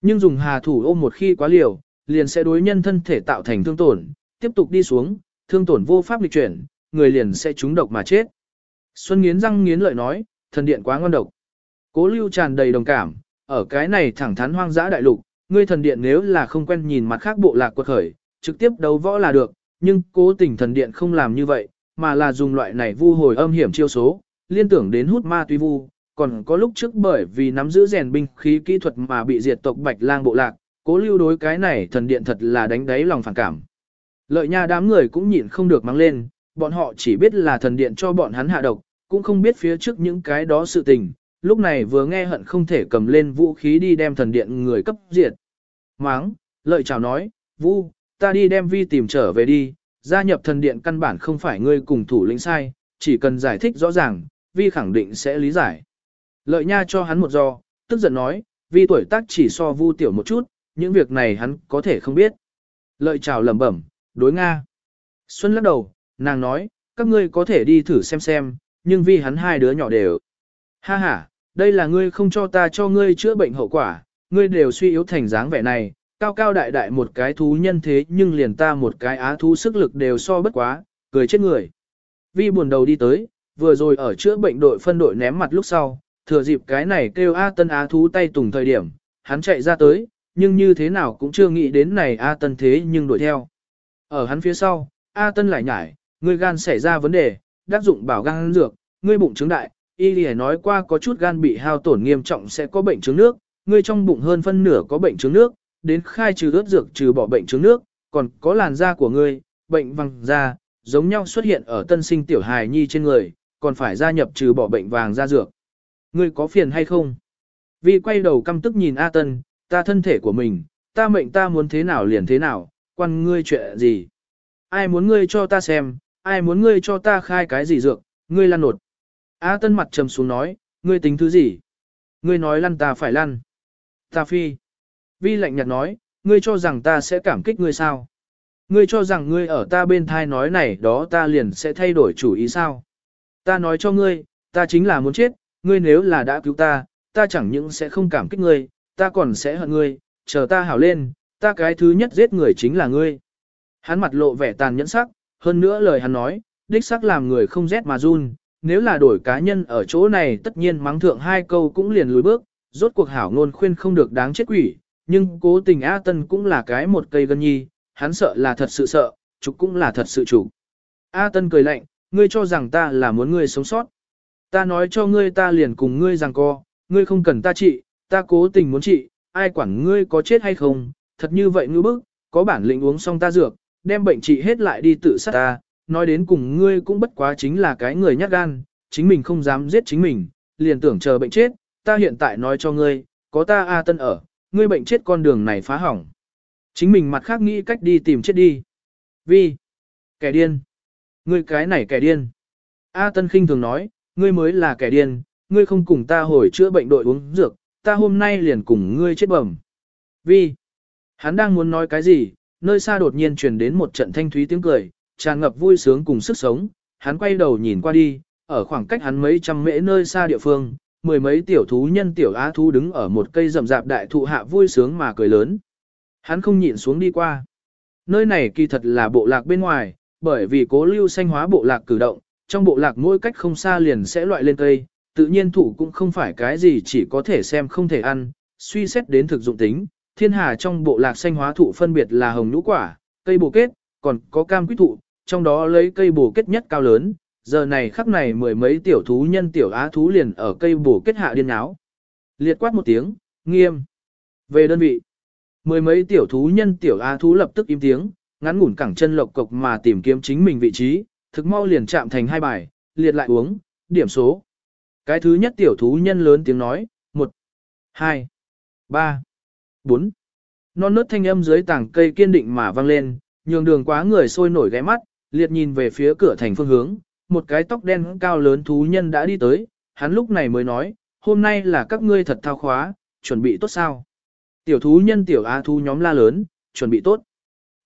Nhưng dùng hà thủ ô một khi quá liều, liền sẽ đối nhân thân thể tạo thành thương tổn, tiếp tục đi xuống, thương tổn vô pháp lịch chuyển, người liền sẽ trúng độc mà chết. Xuân nghiến răng nghiến lợi nói, thần điện quá ngon độc. Cố lưu tràn đầy đồng cảm, ở cái này thẳng thắn hoang dã đại lục, ngươi thần điện nếu là không quen nhìn mặt khác bộ lạc quật khởi, trực tiếp đấu võ là được, nhưng cố tình thần điện không làm như vậy, mà là dùng loại này vu hồi âm hiểm chiêu số, liên tưởng đến hút ma tuy vu, còn có lúc trước bởi vì nắm giữ rèn binh khí kỹ thuật mà bị diệt tộc Bạch Lang bộ lạc, cố lưu đối cái này thần điện thật là đánh đáy lòng phản cảm. Lợi nha đám người cũng nhịn không được mang lên, bọn họ chỉ biết là thần điện cho bọn hắn hạ độc, cũng không biết phía trước những cái đó sự tình, lúc này vừa nghe hận không thể cầm lên vũ khí đi đem thần điện người cấp diệt. Máng, lợi chào nói, Vu, ta đi đem vi tìm trở về đi, gia nhập thần điện căn bản không phải ngươi cùng thủ lĩnh sai, chỉ cần giải thích rõ ràng, vi khẳng định sẽ lý giải. Lợi nha cho hắn một do, tức giận nói, vi tuổi tác chỉ so vu tiểu một chút, những việc này hắn có thể không biết. Lợi chào lẩm bẩm, đối Nga. Xuân lắc đầu, nàng nói, các ngươi có thể đi thử xem xem, nhưng vì hắn hai đứa nhỏ đều. Ha ha, đây là ngươi không cho ta cho ngươi chữa bệnh hậu quả, ngươi đều suy yếu thành dáng vẻ này, cao cao đại đại một cái thú nhân thế nhưng liền ta một cái á thú sức lực đều so bất quá, cười chết người. Vi buồn đầu đi tới, vừa rồi ở chữa bệnh đội phân đội ném mặt lúc sau, thừa dịp cái này kêu A Tân Á thú tay tùng thời điểm, hắn chạy ra tới, nhưng như thế nào cũng chưa nghĩ đến này A Tân thế nhưng đuổi theo. Ở hắn phía sau, A Tân lại nhảy, ngươi gan xảy ra vấn đề, đắc dụng bảo gan dược, ngươi bụng trứng đại, y lì nói qua có chút gan bị hao tổn nghiêm trọng sẽ có bệnh trứng nước, ngươi trong bụng hơn phân nửa có bệnh trứng nước, đến khai trừ ướt dược trừ bỏ bệnh trứng nước, còn có làn da của ngươi, bệnh vàng da, giống nhau xuất hiện ở tân sinh tiểu hài nhi trên người, còn phải gia nhập trừ bỏ bệnh vàng da dược. Ngươi có phiền hay không? Vi quay đầu căm tức nhìn A Tân, ta thân thể của mình, ta mệnh ta muốn thế nào liền thế nào, quan ngươi chuyện gì? Ai muốn ngươi cho ta xem, ai muốn ngươi cho ta khai cái gì dược, ngươi lăn nột. A Tân mặt trầm xuống nói, ngươi tính thứ gì? Ngươi nói lăn ta phải lăn. Ta phi. Vi lạnh nhạt nói, ngươi cho rằng ta sẽ cảm kích ngươi sao? Ngươi cho rằng ngươi ở ta bên thai nói này đó ta liền sẽ thay đổi chủ ý sao? Ta nói cho ngươi, ta chính là muốn chết, ngươi nếu là đã cứu ta, ta chẳng những sẽ không cảm kích ngươi, ta còn sẽ hận ngươi, chờ ta hảo lên, ta cái thứ nhất giết người chính là ngươi. Hắn mặt lộ vẻ tàn nhẫn sắc, hơn nữa lời hắn nói, đích sắc làm người không rét mà run, nếu là đổi cá nhân ở chỗ này tất nhiên mắng thượng hai câu cũng liền lùi bước, rốt cuộc hảo ngôn khuyên không được đáng chết quỷ, nhưng cố tình A Tân cũng là cái một cây gân nhi, hắn sợ là thật sự sợ, trục cũng là thật sự chủ. A Tân cười lạnh, ngươi cho rằng ta là muốn ngươi sống sót. Ta nói cho ngươi ta liền cùng ngươi rằng co, ngươi không cần ta trị, ta cố tình muốn trị, ai quản ngươi có chết hay không, thật như vậy ngư bức, có bản lĩnh uống xong ta dược, đem bệnh trị hết lại đi tự sát ta, nói đến cùng ngươi cũng bất quá chính là cái người nhát gan, chính mình không dám giết chính mình, liền tưởng chờ bệnh chết, ta hiện tại nói cho ngươi, có ta A Tân ở, ngươi bệnh chết con đường này phá hỏng. Chính mình mặt khác nghĩ cách đi tìm chết đi. Vì, kẻ điên, ngươi cái này kẻ điên. A Tân khinh thường nói, ngươi mới là kẻ điên, ngươi không cùng ta hồi chữa bệnh đội uống dược, ta hôm nay liền cùng ngươi chết bẩm. Vì, hắn đang muốn nói cái gì, nơi xa đột nhiên truyền đến một trận thanh thúy tiếng cười, tràn ngập vui sướng cùng sức sống, hắn quay đầu nhìn qua đi, ở khoảng cách hắn mấy trăm mễ nơi xa địa phương, mười mấy tiểu thú nhân tiểu á thú đứng ở một cây rậm rạp đại thụ hạ vui sướng mà cười lớn. Hắn không nhịn xuống đi qua. Nơi này kỳ thật là bộ lạc bên ngoài, bởi vì cố lưu xanh hóa bộ lạc cử động, trong bộ lạc mỗi cách không xa liền sẽ loại lên cây, tự nhiên thủ cũng không phải cái gì chỉ có thể xem không thể ăn, suy xét đến thực dụng tính, thiên hà trong bộ lạc xanh hóa thụ phân biệt là hồng nhũ quả, cây bồ kết, còn có cam quýt thụ, trong đó lấy cây bồ kết nhất cao lớn, giờ này khắc này mười mấy tiểu thú nhân tiểu á thú liền ở cây bổ kết hạ điên áo. Liệt quát một tiếng, nghiêm. Về đơn vị, mười mấy tiểu thú nhân tiểu á thú lập tức im tiếng, ngắn ngủn cẳng chân lộc cộc mà tìm kiếm chính mình vị trí, thực mau liền chạm thành hai bài, liệt lại uống, điểm số. Cái thứ nhất tiểu thú nhân lớn tiếng nói, một, hai, ba, bốn. Non nớt thanh âm dưới tảng cây kiên định mà vang lên, nhường đường quá người sôi nổi ghé mắt, liệt nhìn về phía cửa thành phương hướng, một cái tóc đen cao lớn thú nhân đã đi tới, hắn lúc này mới nói, hôm nay là các ngươi thật thao khóa, chuẩn bị tốt sao? Tiểu thú nhân tiểu a thú nhóm la lớn, chuẩn bị tốt.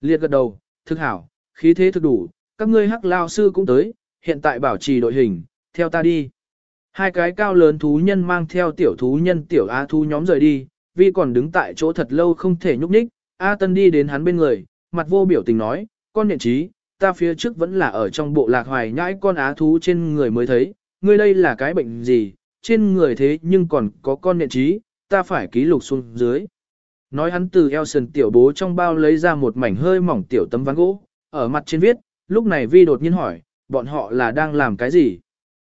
Liệt gật đầu, thực hảo, khí thế thực đủ, các ngươi hắc lao sư cũng tới, hiện tại bảo trì đội hình, theo ta đi. Hai cái cao lớn thú nhân mang theo tiểu thú nhân tiểu a thú nhóm rời đi, vì còn đứng tại chỗ thật lâu không thể nhúc nhích, A Tân đi đến hắn bên người, mặt vô biểu tình nói, con nhện trí, ta phía trước vẫn là ở trong bộ lạc hoài nhãi con á thú trên người mới thấy, ngươi đây là cái bệnh gì, trên người thế nhưng còn có con nhện trí, ta phải ký lục xuống dưới. Nói hắn từ eo sườn tiểu bố trong bao lấy ra một mảnh hơi mỏng tiểu tấm ván gỗ, ở mặt trên viết, lúc này Vi đột nhiên hỏi, bọn họ là đang làm cái gì?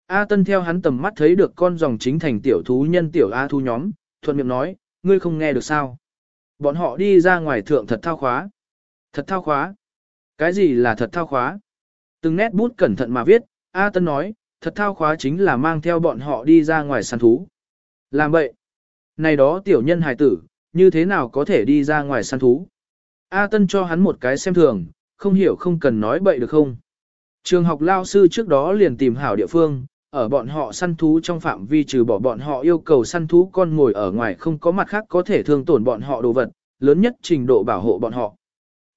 A Tân theo hắn tầm mắt thấy được con dòng chính thành tiểu thú nhân tiểu A thú nhóm, thuận miệng nói, ngươi không nghe được sao? Bọn họ đi ra ngoài thượng thật thao khóa. Thật thao khóa. Cái gì là thật thao khóa? Từng nét bút cẩn thận mà viết, A Tân nói, thật thao khóa chính là mang theo bọn họ đi ra ngoài săn thú. Làm vậy. Này đó tiểu nhân hài tử, như thế nào có thể đi ra ngoài săn thú? A Tân cho hắn một cái xem thường, không hiểu không cần nói bậy được không? Trường học lao sư trước đó liền tìm hảo địa phương, ở bọn họ săn thú trong phạm vi trừ bỏ bọn họ yêu cầu săn thú con ngồi ở ngoài không có mặt khác có thể thương tổn bọn họ đồ vật, lớn nhất trình độ bảo hộ bọn họ.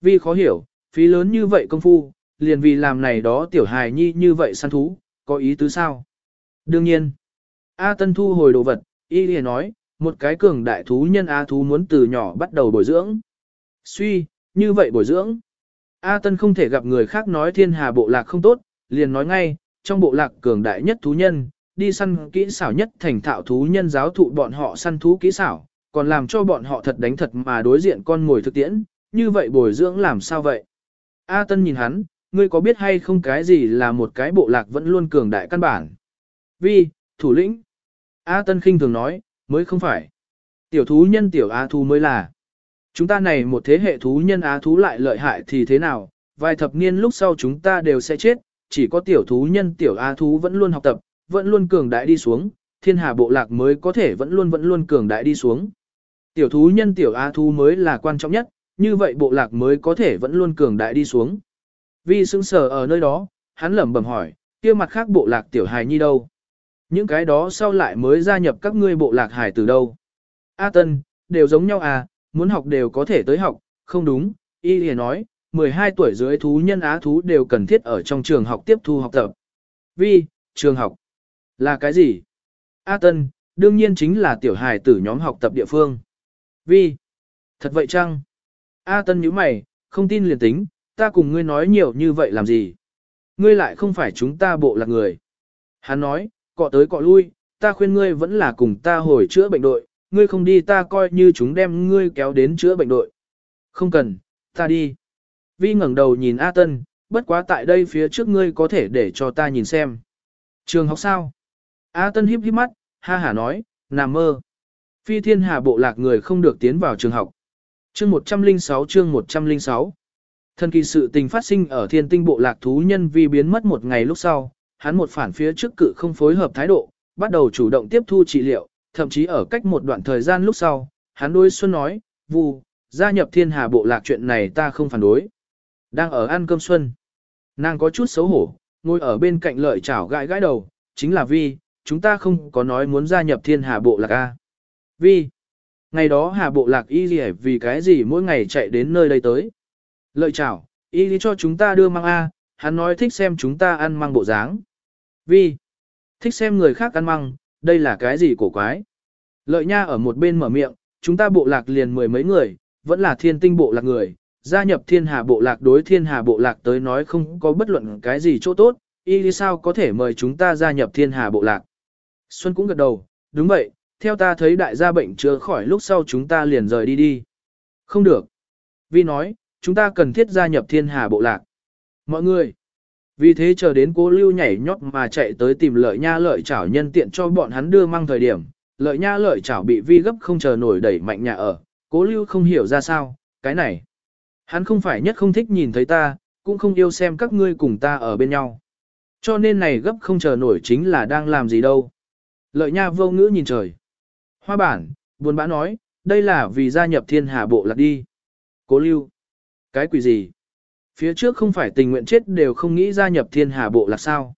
Vì khó hiểu, phí lớn như vậy công phu, liền vì làm này đó tiểu hài nhi như vậy săn thú, có ý tứ sao? Đương nhiên, A Tân thu hồi đồ vật, y liền nói, một cái cường đại thú nhân A thú muốn từ nhỏ bắt đầu bồi dưỡng. Suy, như vậy bồi dưỡng. A Tân không thể gặp người khác nói thiên hà bộ lạc không tốt, liền nói ngay, trong bộ lạc cường đại nhất thú nhân, đi săn kỹ xảo nhất thành thạo thú nhân giáo thụ bọn họ săn thú kỹ xảo, còn làm cho bọn họ thật đánh thật mà đối diện con ngồi thực tiễn, như vậy bồi dưỡng làm sao vậy? A Tân nhìn hắn, ngươi có biết hay không cái gì là một cái bộ lạc vẫn luôn cường đại căn bản? Vi, thủ lĩnh. A Tân khinh thường nói, mới không phải. Tiểu thú nhân tiểu A thú mới là. Chúng ta này một thế hệ thú nhân á thú lại lợi hại thì thế nào, vài thập niên lúc sau chúng ta đều sẽ chết, chỉ có tiểu thú nhân tiểu á thú vẫn luôn học tập, vẫn luôn cường đại đi xuống, thiên hà bộ lạc mới có thể vẫn luôn vẫn luôn cường đại đi xuống. Tiểu thú nhân tiểu á thú mới là quan trọng nhất, như vậy bộ lạc mới có thể vẫn luôn cường đại đi xuống. Vì sững sờ ở nơi đó, hắn lẩm bẩm hỏi, kia mặt khác bộ lạc tiểu hài nhi đâu? Những cái đó sau lại mới gia nhập các ngươi bộ lạc hài từ đâu? A Tân, đều giống nhau à, muốn học đều có thể tới học, không đúng, y lìa nói, 12 tuổi dưới thú nhân á thú đều cần thiết ở trong trường học tiếp thu học tập. Vì, trường học, là cái gì? A Tân, đương nhiên chính là tiểu hài tử nhóm học tập địa phương. Vì, thật vậy chăng? A Tân nhíu mày, không tin liền tính, ta cùng ngươi nói nhiều như vậy làm gì? Ngươi lại không phải chúng ta bộ lạc người. Hắn nói, cọ tới cọ lui, ta khuyên ngươi vẫn là cùng ta hồi chữa bệnh đội, ngươi không đi ta coi như chúng đem ngươi kéo đến chữa bệnh đội. Không cần, ta đi. Vi ngẩng đầu nhìn A Tân, bất quá tại đây phía trước ngươi có thể để cho ta nhìn xem. Trường học sao? A Tân híp híp mắt, ha hả nói, nằm mơ. Phi thiên hà bộ lạc người không được tiến vào trường học. Chương 106 chương 106 Thần kỳ sự tình phát sinh ở thiên tinh bộ lạc thú nhân vì biến mất một ngày lúc sau, hắn một phản phía trước cự không phối hợp thái độ, bắt đầu chủ động tiếp thu trị liệu, thậm chí ở cách một đoạn thời gian lúc sau, hắn đối Xuân nói, Vu, gia nhập thiên hà bộ lạc chuyện này ta không phản đối. Đang ở ăn cơm Xuân. Nàng có chút xấu hổ, ngồi ở bên cạnh lợi chảo gãi gãi đầu, chính là Vi, chúng ta không có nói muốn gia nhập thiên hà bộ lạc A. Vi, ngày đó hà bộ lạc y gì vì cái gì mỗi ngày chạy đến nơi đây tới. Lợi chảo, y lý cho chúng ta đưa mang A, hắn nói thích xem chúng ta ăn mang bộ dáng. vì thích xem người khác ăn măng, đây là cái gì cổ quái. Lợi nha ở một bên mở miệng, chúng ta bộ lạc liền mười mấy người, vẫn là thiên tinh bộ lạc người, gia nhập thiên hà bộ lạc đối thiên hà bộ lạc tới nói không có bất luận cái gì chỗ tốt, y sao có thể mời chúng ta gia nhập thiên hà bộ lạc. Xuân cũng gật đầu, đúng vậy, theo ta thấy đại gia bệnh chữa khỏi lúc sau chúng ta liền rời đi đi. Không được. Vi nói, chúng ta cần thiết gia nhập thiên hà bộ lạc. Mọi người. Vì thế chờ đến cố lưu nhảy nhót mà chạy tới tìm lợi nha lợi chảo nhân tiện cho bọn hắn đưa mang thời điểm. Lợi nha lợi chảo bị vi gấp không chờ nổi đẩy mạnh nhà ở. Cố lưu không hiểu ra sao, cái này. Hắn không phải nhất không thích nhìn thấy ta, cũng không yêu xem các ngươi cùng ta ở bên nhau. Cho nên này gấp không chờ nổi chính là đang làm gì đâu. Lợi nha vô ngữ nhìn trời. Hoa bản, buồn bã nói, đây là vì gia nhập thiên hà bộ lạc đi. Cố lưu. Cái quỷ gì? Phía trước không phải tình nguyện chết đều không nghĩ gia nhập thiên hà bộ lạc sao.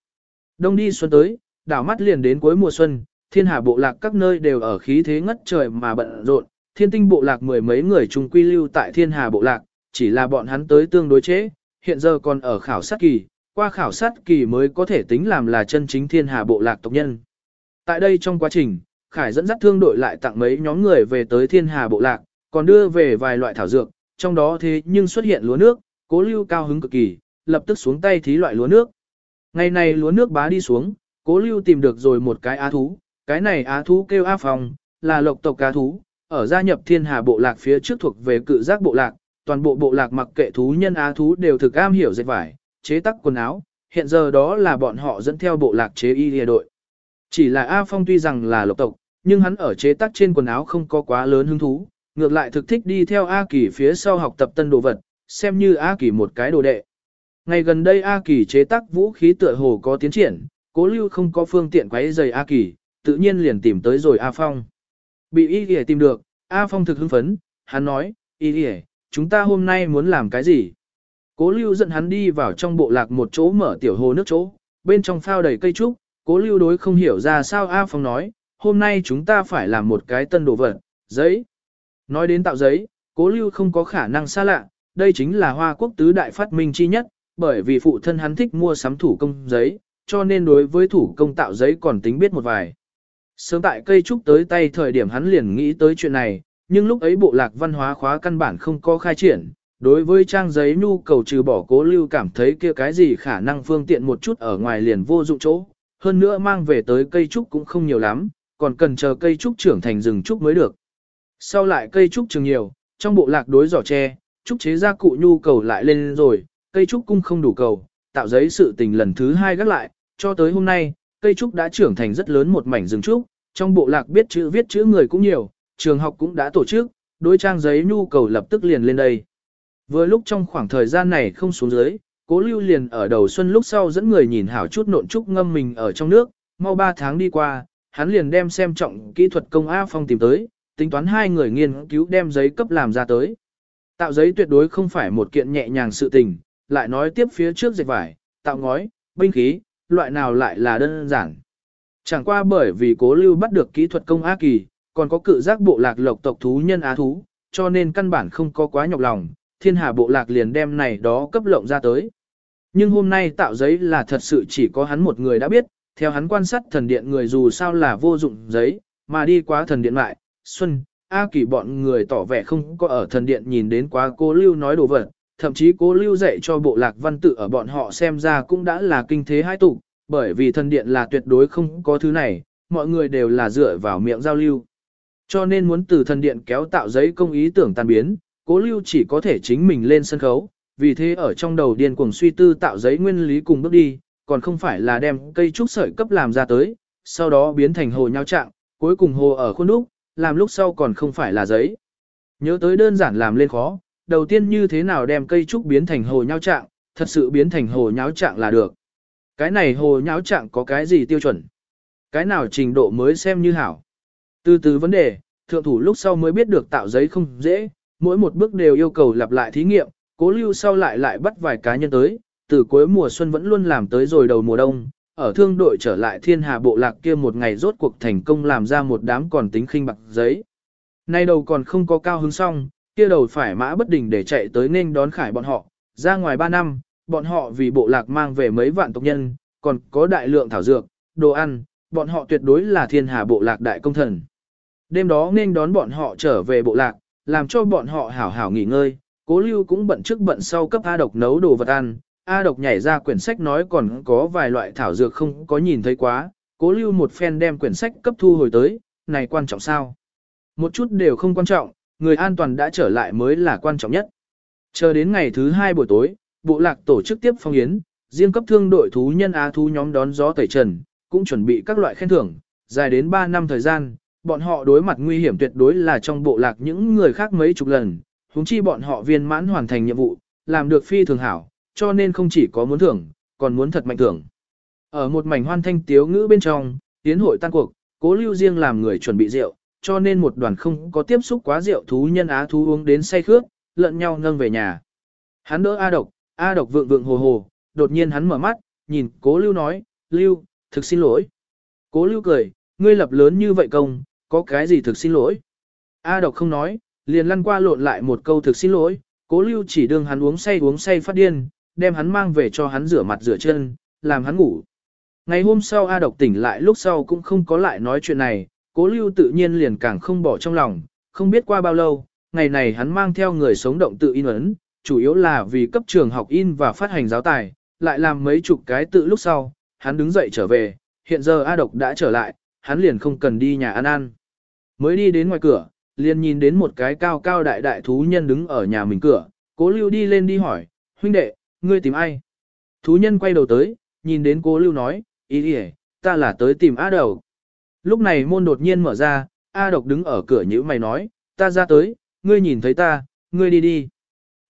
Đông đi xuân tới, đảo mắt liền đến cuối mùa xuân, thiên hà bộ lạc các nơi đều ở khí thế ngất trời mà bận rộn, thiên tinh bộ lạc mười mấy người chung quy lưu tại thiên hà bộ lạc, chỉ là bọn hắn tới tương đối chế, hiện giờ còn ở khảo sát kỳ, qua khảo sát kỳ mới có thể tính làm là chân chính thiên hà bộ lạc tộc nhân. Tại đây trong quá trình, Khải dẫn dắt thương đội lại tặng mấy nhóm người về tới thiên hà bộ lạc, còn đưa về vài loại thảo dược, trong đó thế nhưng xuất hiện lúa nước, cố lưu cao hứng cực kỳ, lập tức xuống tay thí loại lúa nước. Ngày này lúa nước bá đi xuống, cố lưu tìm được rồi một cái á thú, cái này á thú kêu á phòng, là lộc tộc cá thú, ở gia nhập thiên hà bộ lạc phía trước thuộc về cự giác bộ lạc, toàn bộ bộ lạc mặc kệ thú nhân á thú đều thực am hiểu dệt vải, chế tác quần áo, hiện giờ đó là bọn họ dẫn theo bộ lạc chế y lìa đội. Chỉ là A Phong tuy rằng là lộc tộc, nhưng hắn ở chế tác trên quần áo không có quá lớn hứng thú, ngược lại thực thích đi theo A Kỳ phía sau học tập tân đồ vật, xem như A Kỳ một cái đồ đệ. Ngày gần đây A Kỳ chế tác vũ khí tựa hồ có tiến triển, cố lưu không có phương tiện quấy giày A Kỳ, tự nhiên liền tìm tới rồi A Phong. Bị Y Kỳ tìm được, A Phong thực hưng phấn, hắn nói, Y Kỳ, chúng ta hôm nay muốn làm cái gì? Cố lưu dẫn hắn đi vào trong bộ lạc một chỗ mở tiểu hồ nước chỗ, bên trong phao đầy cây trúc, cố lưu đối không hiểu ra sao A Phong nói, hôm nay chúng ta phải làm một cái tân đồ vật, giấy. Nói đến tạo giấy, cố lưu không có khả năng xa lạ, đây chính là hoa quốc tứ đại phát minh chi nhất, bởi vì phụ thân hắn thích mua sắm thủ công giấy, cho nên đối với thủ công tạo giấy còn tính biết một vài. Sớm tại cây trúc tới tay thời điểm hắn liền nghĩ tới chuyện này, nhưng lúc ấy bộ lạc văn hóa khóa căn bản không có khai triển, đối với trang giấy nhu cầu trừ bỏ cố lưu cảm thấy kia cái gì khả năng phương tiện một chút ở ngoài liền vô dụng chỗ, hơn nữa mang về tới cây trúc cũng không nhiều lắm, còn cần chờ cây trúc trưởng thành rừng trúc mới được. Sau lại cây trúc trường nhiều, trong bộ lạc đối giỏ tre, trúc chế ra cụ nhu cầu lại lên rồi, cây trúc cung không đủ cầu, tạo giấy sự tình lần thứ hai gác lại, cho tới hôm nay, cây trúc đã trưởng thành rất lớn một mảnh rừng trúc, trong bộ lạc biết chữ viết chữ người cũng nhiều, trường học cũng đã tổ chức, đối trang giấy nhu cầu lập tức liền lên đây. Vừa lúc trong khoảng thời gian này không xuống dưới, cố lưu liền ở đầu xuân lúc sau dẫn người nhìn hảo chút nộn trúc ngâm mình ở trong nước, mau 3 tháng đi qua, hắn liền đem xem trọng kỹ thuật công A Phong tìm tới, tính toán hai người nghiên cứu đem giấy cấp làm ra tới. Tạo giấy tuyệt đối không phải một kiện nhẹ nhàng sự tình, lại nói tiếp phía trước dệt vải, tạo ngói, binh khí, loại nào lại là đơn giản. Chẳng qua bởi vì cố lưu bắt được kỹ thuật công A kỳ, còn có cự giác bộ lạc lộc tộc thú nhân á thú, cho nên căn bản không có quá nhọc lòng, thiên hà bộ lạc liền đem này đó cấp lộng ra tới. Nhưng hôm nay tạo giấy là thật sự chỉ có hắn một người đã biết, theo hắn quan sát thần điện người dù sao là vô dụng giấy, mà đi qua thần điện lại, Xuân, A Kỳ bọn người tỏ vẻ không có ở thần điện nhìn đến quá cố lưu nói đồ vật, thậm chí cố lưu dạy cho bộ lạc văn tự ở bọn họ xem ra cũng đã là kinh thế hai tụ, bởi vì thần điện là tuyệt đối không có thứ này, mọi người đều là dựa vào miệng giao lưu. Cho nên muốn từ thần điện kéo tạo giấy công ý tưởng tan biến, cố lưu chỉ có thể chính mình lên sân khấu, vì thế ở trong đầu điên cuồng suy tư tạo giấy nguyên lý cùng bước đi, còn không phải là đem cây trúc sợi cấp làm ra tới, sau đó biến thành hồ nhau trạng, cuối cùng hồ ở khuôn đúc, làm lúc sau còn không phải là giấy. Nhớ tới đơn giản làm lên khó, đầu tiên như thế nào đem cây trúc biến thành hồ nhau trạng, thật sự biến thành hồ nháo trạng là được. Cái này hồ nháo trạng có cái gì tiêu chuẩn? Cái nào trình độ mới xem như hảo? Từ từ vấn đề, thượng thủ lúc sau mới biết được tạo giấy không dễ, mỗi một bước đều yêu cầu lặp lại thí nghiệm, cố lưu sau lại lại bắt vài cá nhân tới, từ cuối mùa xuân vẫn luôn làm tới rồi đầu mùa đông, ở thương đội trở lại thiên hà bộ lạc kia một ngày rốt cuộc thành công làm ra một đám còn tính khinh bạc giấy. Nay đầu còn không có cao hứng xong, kia đầu phải mã bất đình để chạy tới nên đón khải bọn họ, ra ngoài 3 năm, bọn họ vì bộ lạc mang về mấy vạn tộc nhân, còn có đại lượng thảo dược, đồ ăn, bọn họ tuyệt đối là thiên hà bộ lạc đại công thần. Đêm đó nên đón bọn họ trở về bộ lạc, làm cho bọn họ hảo hảo nghỉ ngơi, cố lưu cũng bận trước bận sau cấp A độc nấu đồ vật ăn, A độc nhảy ra quyển sách nói còn có vài loại thảo dược không có nhìn thấy quá, cố lưu một phen đem quyển sách cấp thu hồi tới, này quan trọng sao? Một chút đều không quan trọng, người an toàn đã trở lại mới là quan trọng nhất. Chờ đến ngày thứ hai buổi tối, bộ lạc tổ chức tiếp phong yến, riêng cấp thương đội thú nhân á thú nhóm đón gió tẩy trần, cũng chuẩn bị các loại khen thưởng, dài đến 3 năm thời gian, bọn họ đối mặt nguy hiểm tuyệt đối là trong bộ lạc những người khác mấy chục lần, huống chi bọn họ viên mãn hoàn thành nhiệm vụ, làm được phi thường hảo, cho nên không chỉ có muốn thưởng, còn muốn thật mạnh thưởng. Ở một mảnh hoan thanh tiếu ngữ bên trong, tiến hội tan cuộc, cố lưu riêng làm người chuẩn bị rượu, cho nên một đoàn không có tiếp xúc quá rượu thú nhân á thú uống đến say khước, lẫn nhau nâng về nhà. Hắn đỡ A độc, A độc vượng vượng hồ hồ, đột nhiên hắn mở mắt, nhìn cố lưu nói, lưu, thực xin lỗi. Cố lưu cười, ngươi lập lớn như vậy công, có cái gì thực xin lỗi. A độc không nói, liền lăn qua lộn lại một câu thực xin lỗi, cố lưu chỉ đương hắn uống say uống say phát điên, đem hắn mang về cho hắn rửa mặt rửa chân, làm hắn ngủ. Ngày hôm sau A độc tỉnh lại lúc sau cũng không có lại nói chuyện này, cố lưu tự nhiên liền càng không bỏ trong lòng, không biết qua bao lâu, ngày này hắn mang theo người sống động tự in ấn, chủ yếu là vì cấp trường học in và phát hành giáo tài, lại làm mấy chục cái tự lúc sau, hắn đứng dậy trở về, hiện giờ A Độc đã trở lại, hắn liền không cần đi nhà ăn ăn. Mới đi đến ngoài cửa, liền nhìn đến một cái cao cao đại đại thú nhân đứng ở nhà mình cửa, cố lưu đi lên đi hỏi, huynh đệ, ngươi tìm ai? Thú nhân quay đầu tới, nhìn đến cố lưu nói, ý đi ta là tới tìm A Độc. Lúc này môn đột nhiên mở ra, A Độc đứng ở cửa nhữ mày nói, ta ra tới, ngươi nhìn thấy ta, ngươi đi đi.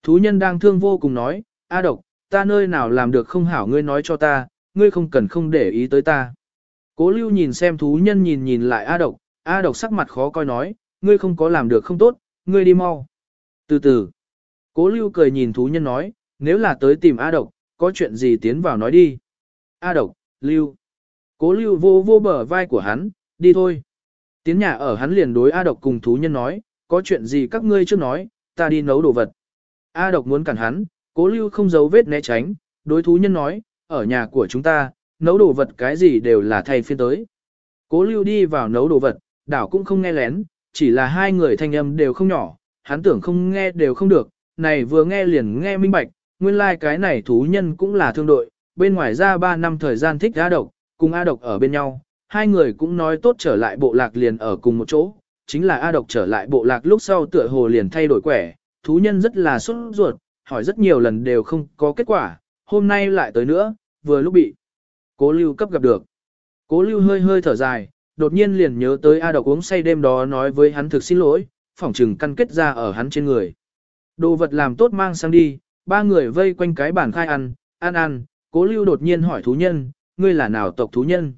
Thú nhân đang thương vô cùng nói, A độc, ta nơi nào làm được không hảo ngươi nói cho ta, ngươi không cần không để ý tới ta. Cố lưu nhìn xem thú nhân nhìn nhìn lại A độc, A độc sắc mặt khó coi nói, ngươi không có làm được không tốt, ngươi đi mau. Từ từ, cố lưu cười nhìn thú nhân nói, nếu là tới tìm A độc, có chuyện gì tiến vào nói đi. A độc, lưu. Cố lưu vô vô bờ vai của hắn, đi thôi. Tiến nhà ở hắn liền đối A độc cùng thú nhân nói, có chuyện gì các ngươi chưa nói, ta đi nấu đồ vật. A độc muốn cản hắn, cố lưu không giấu vết né tránh, đối thú nhân nói, ở nhà của chúng ta, nấu đồ vật cái gì đều là thay phiên tới. Cố lưu đi vào nấu đồ vật, đảo cũng không nghe lén, chỉ là hai người thanh âm đều không nhỏ, hắn tưởng không nghe đều không được, này vừa nghe liền nghe minh bạch, nguyên lai like cái này thú nhân cũng là thương đội, bên ngoài ra 3 năm thời gian thích A độc, cùng A độc ở bên nhau, hai người cũng nói tốt trở lại bộ lạc liền ở cùng một chỗ, chính là A độc trở lại bộ lạc lúc sau tựa hồ liền thay đổi quẻ, thú nhân rất là sốt ruột, hỏi rất nhiều lần đều không có kết quả, hôm nay lại tới nữa, vừa lúc bị cố lưu cấp gặp được. Cố lưu hơi hơi thở dài, đột nhiên liền nhớ tới A độc uống say đêm đó nói với hắn thực xin lỗi, phỏng trừng căn kết ra ở hắn trên người. Đồ vật làm tốt mang sang đi, ba người vây quanh cái bàn khai ăn, ăn ăn, cố lưu đột nhiên hỏi thú nhân, ngươi là nào tộc thú nhân?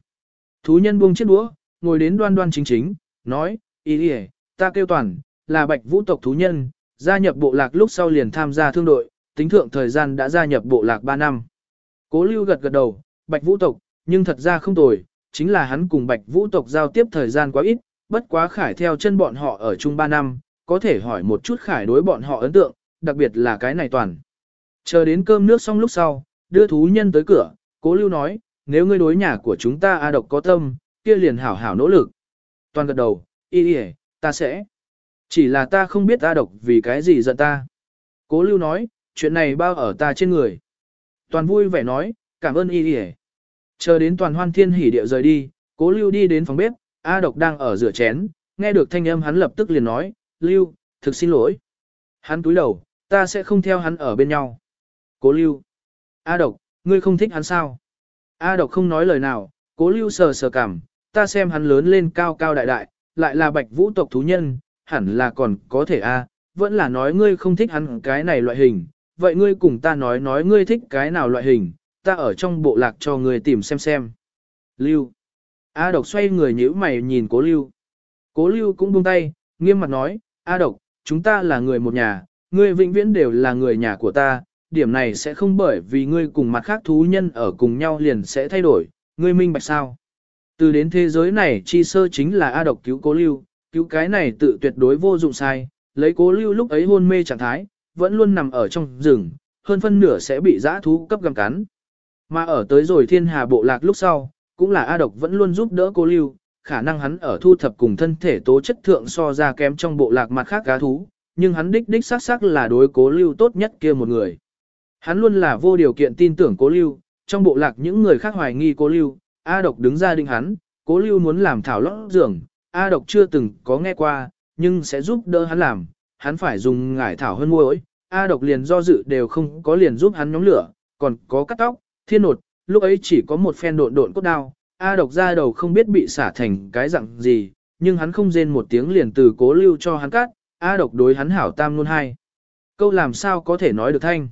Thú nhân buông chiếc đũa, ngồi đến đoan đoan chính chính, nói, ý ý, ta kêu toàn, là bạch vũ tộc thú nhân, gia nhập bộ lạc lúc sau liền tham gia thương đội, tính thượng thời gian đã gia nhập bộ lạc 3 năm. Cố lưu gật gật đầu, bạch vũ tộc, nhưng thật ra không tồi, chính là hắn cùng bạch vũ tộc giao tiếp thời gian quá ít, bất quá khải theo chân bọn họ ở chung 3 năm, có thể hỏi một chút khải đối bọn họ ấn tượng, đặc biệt là cái này toàn. Chờ đến cơm nước xong lúc sau, đưa thú nhân tới cửa, cố lưu nói, nếu ngươi đối nhà của chúng ta A độc có tâm, kia liền hảo hảo nỗ lực. Toàn gật đầu, y y ta sẽ. Chỉ là ta không biết a độc vì cái gì giận ta. Cố lưu nói, chuyện này bao ở ta trên người. Toàn vui vẻ nói, cảm ơn y y Chờ đến toàn hoan thiên hỉ điệu rời đi, cố lưu đi đến phòng bếp, A độc đang ở rửa chén, nghe được thanh âm hắn lập tức liền nói, Lưu, thực xin lỗi. Hắn túi đầu, ta sẽ không theo hắn ở bên nhau. Cố Lưu. A độc, ngươi không thích hắn sao? A độc không nói lời nào, cố Lưu sờ sờ cảm, ta xem hắn lớn lên cao cao đại đại, lại là bạch vũ tộc thú nhân, hẳn là còn có thể A, vẫn là nói ngươi không thích hắn cái này loại hình. Vậy ngươi cùng ta nói nói ngươi thích cái nào loại hình, ta ở trong bộ lạc cho ngươi tìm xem xem. Lưu. A độc xoay người nhíu mày nhìn cố lưu. Cố lưu cũng buông tay, nghiêm mặt nói, A độc, chúng ta là người một nhà, ngươi vĩnh viễn đều là người nhà của ta, điểm này sẽ không bởi vì ngươi cùng mặt khác thú nhân ở cùng nhau liền sẽ thay đổi, ngươi minh bạch sao. Từ đến thế giới này chi sơ chính là A độc cứu cố lưu, cứu cái này tự tuyệt đối vô dụng sai, lấy cố lưu lúc ấy hôn mê trạng thái, vẫn luôn nằm ở trong rừng, hơn phân nửa sẽ bị giã thú cấp găm cắn. Mà ở tới rồi thiên hà bộ lạc lúc sau, cũng là A độc vẫn luôn giúp đỡ cố lưu, khả năng hắn ở thu thập cùng thân thể tố chất thượng so ra kém trong bộ lạc mặt khác cá thú, nhưng hắn đích đích xác xác là đối cố lưu tốt nhất kia một người. Hắn luôn là vô điều kiện tin tưởng cố lưu, trong bộ lạc những người khác hoài nghi cố lưu, A độc đứng ra định hắn, cố lưu muốn làm thảo lót giường, A độc chưa từng có nghe qua, nhưng sẽ giúp đỡ hắn làm, hắn phải dùng ngải thảo hơn muối, A độc liền do dự đều không có liền giúp hắn nhóm lửa, còn có cắt tóc, thiên nột, lúc ấy chỉ có một phen độn độn cốt đao, A độc ra đầu không biết bị xả thành cái dạng gì, nhưng hắn không rên một tiếng liền từ cố lưu cho hắn cắt, A độc đối hắn hảo tam luôn hai. Câu làm sao có thể nói được thanh.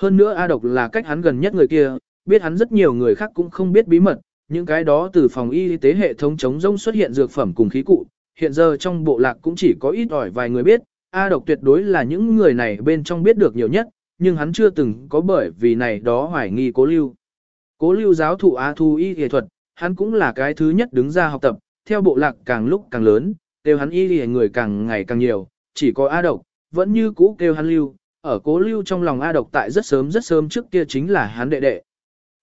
Hơn nữa A độc là cách hắn gần nhất người kia, biết hắn rất nhiều người khác cũng không biết bí mật, những cái đó từ phòng y tế hệ thống chống rông xuất hiện dược phẩm cùng khí cụ, hiện giờ trong bộ lạc cũng chỉ có ít ỏi vài người biết, A độc tuyệt đối là những người này bên trong biết được nhiều nhất, nhưng hắn chưa từng có bởi vì này đó hoài nghi cố lưu. Cố lưu giáo thụ A thu y y thuật, hắn cũng là cái thứ nhất đứng ra học tập, theo bộ lạc càng lúc càng lớn, đều hắn y y người càng ngày càng nhiều, chỉ có A độc, vẫn như cũ kêu hắn lưu, ở cố lưu trong lòng A độc tại rất sớm rất sớm trước kia chính là hắn đệ đệ.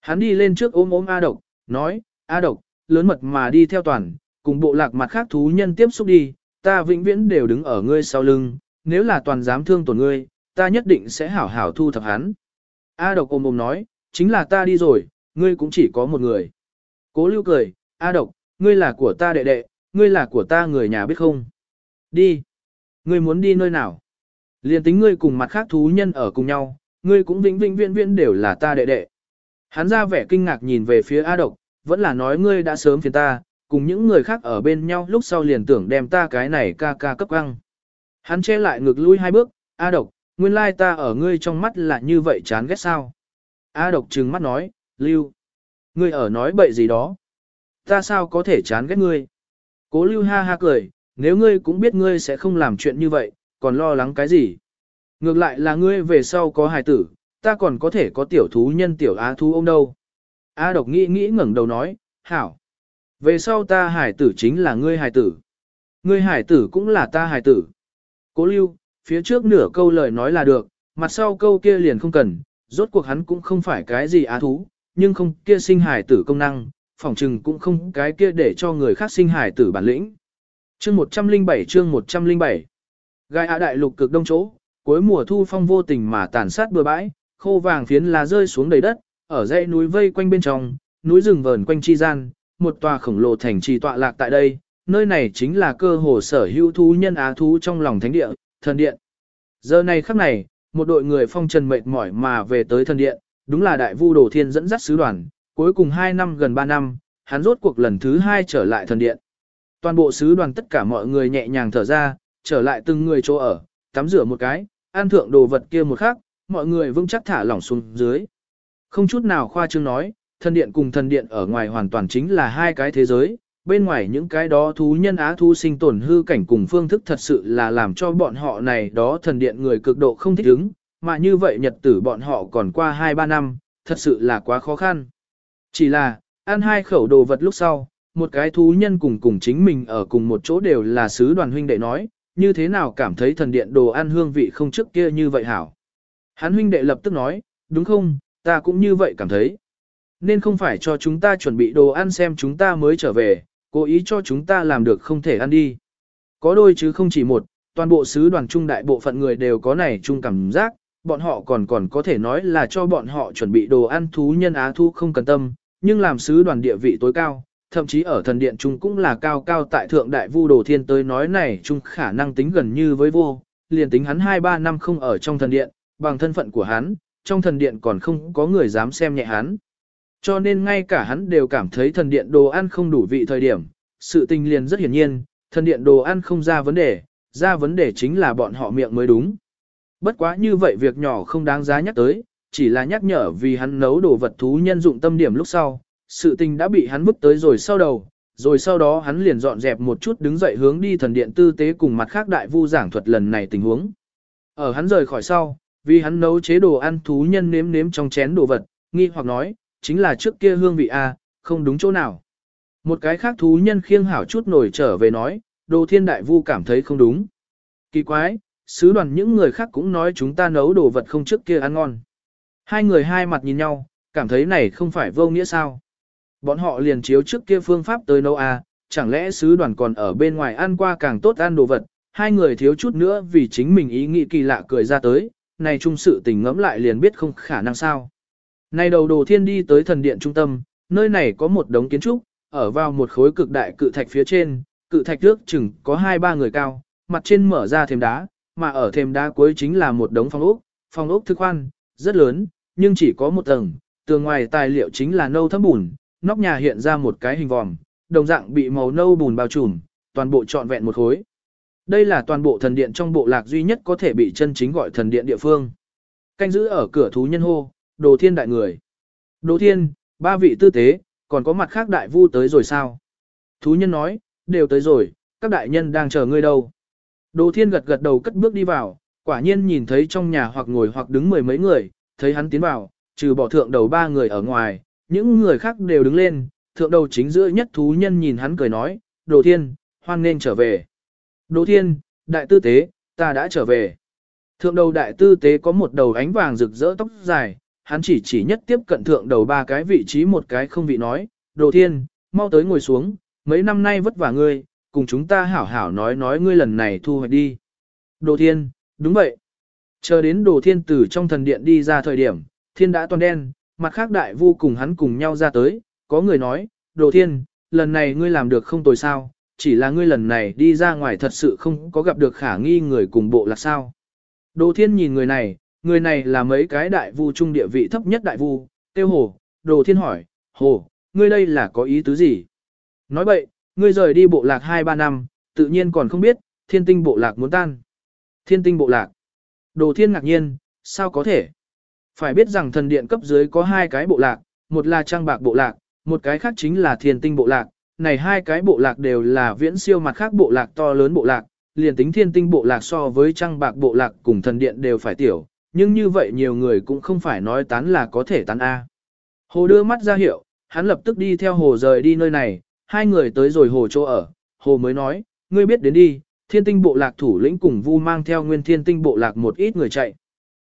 Hắn đi lên trước ôm ôm A độc, nói, A độc, lớn mật mà đi theo toàn, cùng bộ lạc mặt khác thú nhân tiếp xúc đi, ta vĩnh viễn đều đứng ở ngươi sau lưng, nếu là toàn dám thương tổn ngươi, ta nhất định sẽ hảo hảo thu thập hắn. A độc ôm ôm nói, chính là ta đi rồi, ngươi cũng chỉ có một người. Cố lưu cười, A độc, ngươi là của ta đệ đệ, ngươi là của ta người nhà biết không? Đi. Ngươi muốn đi nơi nào? Liên tính ngươi cùng mặt khác thú nhân ở cùng nhau, ngươi cũng vĩnh vĩnh viễn viễn đều là ta đệ đệ. Hắn ra vẻ kinh ngạc nhìn về phía A độc, vẫn là nói ngươi đã sớm phiền ta, cùng những người khác ở bên nhau lúc sau liền tưởng đem ta cái này ca ca cấp căng. Hắn che lại ngực lui hai bước, A độc, nguyên lai ta ở ngươi trong mắt là như vậy chán ghét sao. A độc trừng mắt nói, lưu. Ngươi ở nói bậy gì đó. Ta sao có thể chán ghét ngươi. Cố lưu ha ha cười, nếu ngươi cũng biết ngươi sẽ không làm chuyện như vậy, còn lo lắng cái gì. Ngược lại là ngươi về sau có hài tử, ta còn có thể có tiểu thú nhân tiểu á thú ông đâu. A độc nghĩ nghĩ ngẩng đầu nói, hảo. Về sau ta hải tử chính là ngươi hải tử. Ngươi hải tử cũng là ta hải tử. Cố lưu, phía trước nửa câu lời nói là được, mặt sau câu kia liền không cần, rốt cuộc hắn cũng không phải cái gì á thú, nhưng không kia sinh hải tử công năng, phỏng chừng cũng không cái kia để cho người khác sinh hải tử bản lĩnh. Chương 107 chương 107 Gai ạ đại lục cực đông chỗ, cuối mùa thu phong vô tình mà tàn sát bừa bãi, khô vàng phiến lá rơi xuống đầy đất, ở dãy núi vây quanh bên trong, núi rừng vờn quanh chi gian, một tòa khổng lồ thành trì tọa lạc tại đây, nơi này chính là cơ hồ sở hữu thú nhân á thú trong lòng thánh địa, thần điện. Giờ này khắc này, một đội người phong trần mệt mỏi mà về tới thần điện, đúng là đại vu đồ thiên dẫn dắt sứ đoàn, cuối cùng 2 năm gần 3 năm, hắn rốt cuộc lần thứ 2 trở lại thần điện. Toàn bộ sứ đoàn tất cả mọi người nhẹ nhàng thở ra, trở lại từng người chỗ ở, tắm rửa một cái, ăn thượng đồ vật kia một khác, mọi người vững chắc thả lỏng xuống dưới. Không chút nào khoa trương nói, thần điện cùng thần điện ở ngoài hoàn toàn chính là hai cái thế giới, bên ngoài những cái đó thú nhân á thú sinh tồn hư cảnh cùng phương thức thật sự là làm cho bọn họ này đó thần điện người cực độ không thích ứng, mà như vậy nhật tử bọn họ còn qua 2-3 năm, thật sự là quá khó khăn. Chỉ là, ăn hai khẩu đồ vật lúc sau, một cái thú nhân cùng cùng chính mình ở cùng một chỗ đều là sứ đoàn huynh đệ nói, như thế nào cảm thấy thần điện đồ ăn hương vị không trước kia như vậy hảo. Hắn huynh đệ lập tức nói, đúng không, ta cũng như vậy cảm thấy. Nên không phải cho chúng ta chuẩn bị đồ ăn xem chúng ta mới trở về, cố ý cho chúng ta làm được không thể ăn đi. Có đôi chứ không chỉ một, toàn bộ sứ đoàn trung đại bộ phận người đều có này chung cảm giác, bọn họ còn còn có thể nói là cho bọn họ chuẩn bị đồ ăn thú nhân á thu không cần tâm, nhưng làm sứ đoàn địa vị tối cao, thậm chí ở thần điện trung cũng là cao cao tại thượng đại vu đồ thiên tới nói này chung khả năng tính gần như với vô, liền tính hắn 2-3 năm không ở trong thần điện, bằng thân phận của hắn, trong thần điện còn không có người dám xem nhẹ hắn. Cho nên ngay cả hắn đều cảm thấy thần điện đồ ăn không đủ vị thời điểm, sự tình liền rất hiển nhiên, thần điện đồ ăn không ra vấn đề, ra vấn đề chính là bọn họ miệng mới đúng. Bất quá như vậy việc nhỏ không đáng giá nhắc tới, chỉ là nhắc nhở vì hắn nấu đồ vật thú nhân dụng tâm điểm lúc sau, sự tình đã bị hắn bức tới rồi sau đầu, rồi sau đó hắn liền dọn dẹp một chút đứng dậy hướng đi thần điện tư tế cùng mặt khác đại vu giảng thuật lần này tình huống. Ở hắn rời khỏi sau, vì hắn nấu chế đồ ăn thú nhân nếm nếm trong chén đồ vật, nghi hoặc nói, chính là trước kia hương vị A, không đúng chỗ nào. Một cái khác thú nhân khiêng hảo chút nổi trở về nói, đồ thiên đại vu cảm thấy không đúng. Kỳ quái, sứ đoàn những người khác cũng nói chúng ta nấu đồ vật không trước kia ăn ngon. Hai người hai mặt nhìn nhau, cảm thấy này không phải vô nghĩa sao. Bọn họ liền chiếu trước kia phương pháp tới nấu à, chẳng lẽ sứ đoàn còn ở bên ngoài ăn qua càng tốt ăn đồ vật, hai người thiếu chút nữa vì chính mình ý nghĩ kỳ lạ cười ra tới, này chung sự tình ngẫm lại liền biết không khả năng sao. Này đầu đồ thiên đi tới thần điện trung tâm, nơi này có một đống kiến trúc, ở vào một khối cực đại cự thạch phía trên, cự thạch trước chừng có hai ba người cao, mặt trên mở ra thềm đá, mà ở thềm đá cuối chính là một đống phòng ốc, phòng ốc thức khoan, rất lớn, nhưng chỉ có một tầng, tường ngoài tài liệu chính là nâu thấm bùn, nóc nhà hiện ra một cái hình vòm, đồng dạng bị màu nâu bùn bao trùm, toàn bộ trọn vẹn một khối. Đây là toàn bộ thần điện trong bộ lạc duy nhất có thể bị chân chính gọi thần điện địa phương. Canh giữ ở cửa thú nhân hô, đồ thiên đại người. Đồ thiên, ba vị tư tế, còn có mặt khác đại vu tới rồi sao? Thú nhân nói, đều tới rồi, các đại nhân đang chờ ngươi đâu. Đồ thiên gật gật đầu cất bước đi vào, quả nhiên nhìn thấy trong nhà hoặc ngồi hoặc đứng mười mấy người, thấy hắn tiến vào, trừ bỏ thượng đầu ba người ở ngoài, những người khác đều đứng lên, thượng đầu chính giữa nhất thú nhân nhìn hắn cười nói, Đồ Thiên, hoan nên trở về. Đồ Thiên, đại tư tế, ta đã trở về. Thượng đầu đại tư tế có một đầu ánh vàng rực rỡ tóc dài, hắn chỉ chỉ nhất tiếp cận thượng đầu ba cái vị trí một cái không vị nói, Đồ Thiên, mau tới ngồi xuống, mấy năm nay vất vả ngươi, cùng chúng ta hảo hảo nói nói ngươi lần này thu hoạch đi. Đồ Thiên, đúng vậy. Chờ đến Đồ Thiên từ trong thần điện đi ra thời điểm, thiên đã toàn đen, mặt khác đại vu cùng hắn cùng nhau ra tới, có người nói, Đồ Thiên, lần này ngươi làm được không tồi sao, chỉ là ngươi lần này đi ra ngoài thật sự không có gặp được khả nghi người cùng bộ là sao. Đồ Thiên nhìn người này, người này là mấy cái đại vu trung địa vị thấp nhất đại vu, tiêu hồ, Đồ Thiên hỏi, hồ, ngươi đây là có ý tứ gì? Nói vậy, ngươi rời đi bộ lạc 2-3 năm, tự nhiên còn không biết, thiên tinh bộ lạc muốn tan. Thiên tinh bộ lạc. Đồ Thiên ngạc nhiên, sao có thể? Phải biết rằng thần điện cấp dưới có hai cái bộ lạc, một là trang bạc bộ lạc, một cái khác chính là thiên tinh bộ lạc. Này hai cái bộ lạc đều là viễn siêu mặt khác bộ lạc to lớn bộ lạc, liền tính thiên tinh bộ lạc so với trang bạc bộ lạc cùng thần điện đều phải tiểu, nhưng như vậy nhiều người cũng không phải nói tán là có thể tán A. Hồ đưa mắt ra hiệu, hắn lập tức đi theo hồ rời đi nơi này, hai người tới rồi hồ chỗ ở, hồ mới nói, ngươi biết đến đi, thiên tinh bộ lạc thủ lĩnh cùng vu mang theo nguyên thiên tinh bộ lạc một ít người chạy.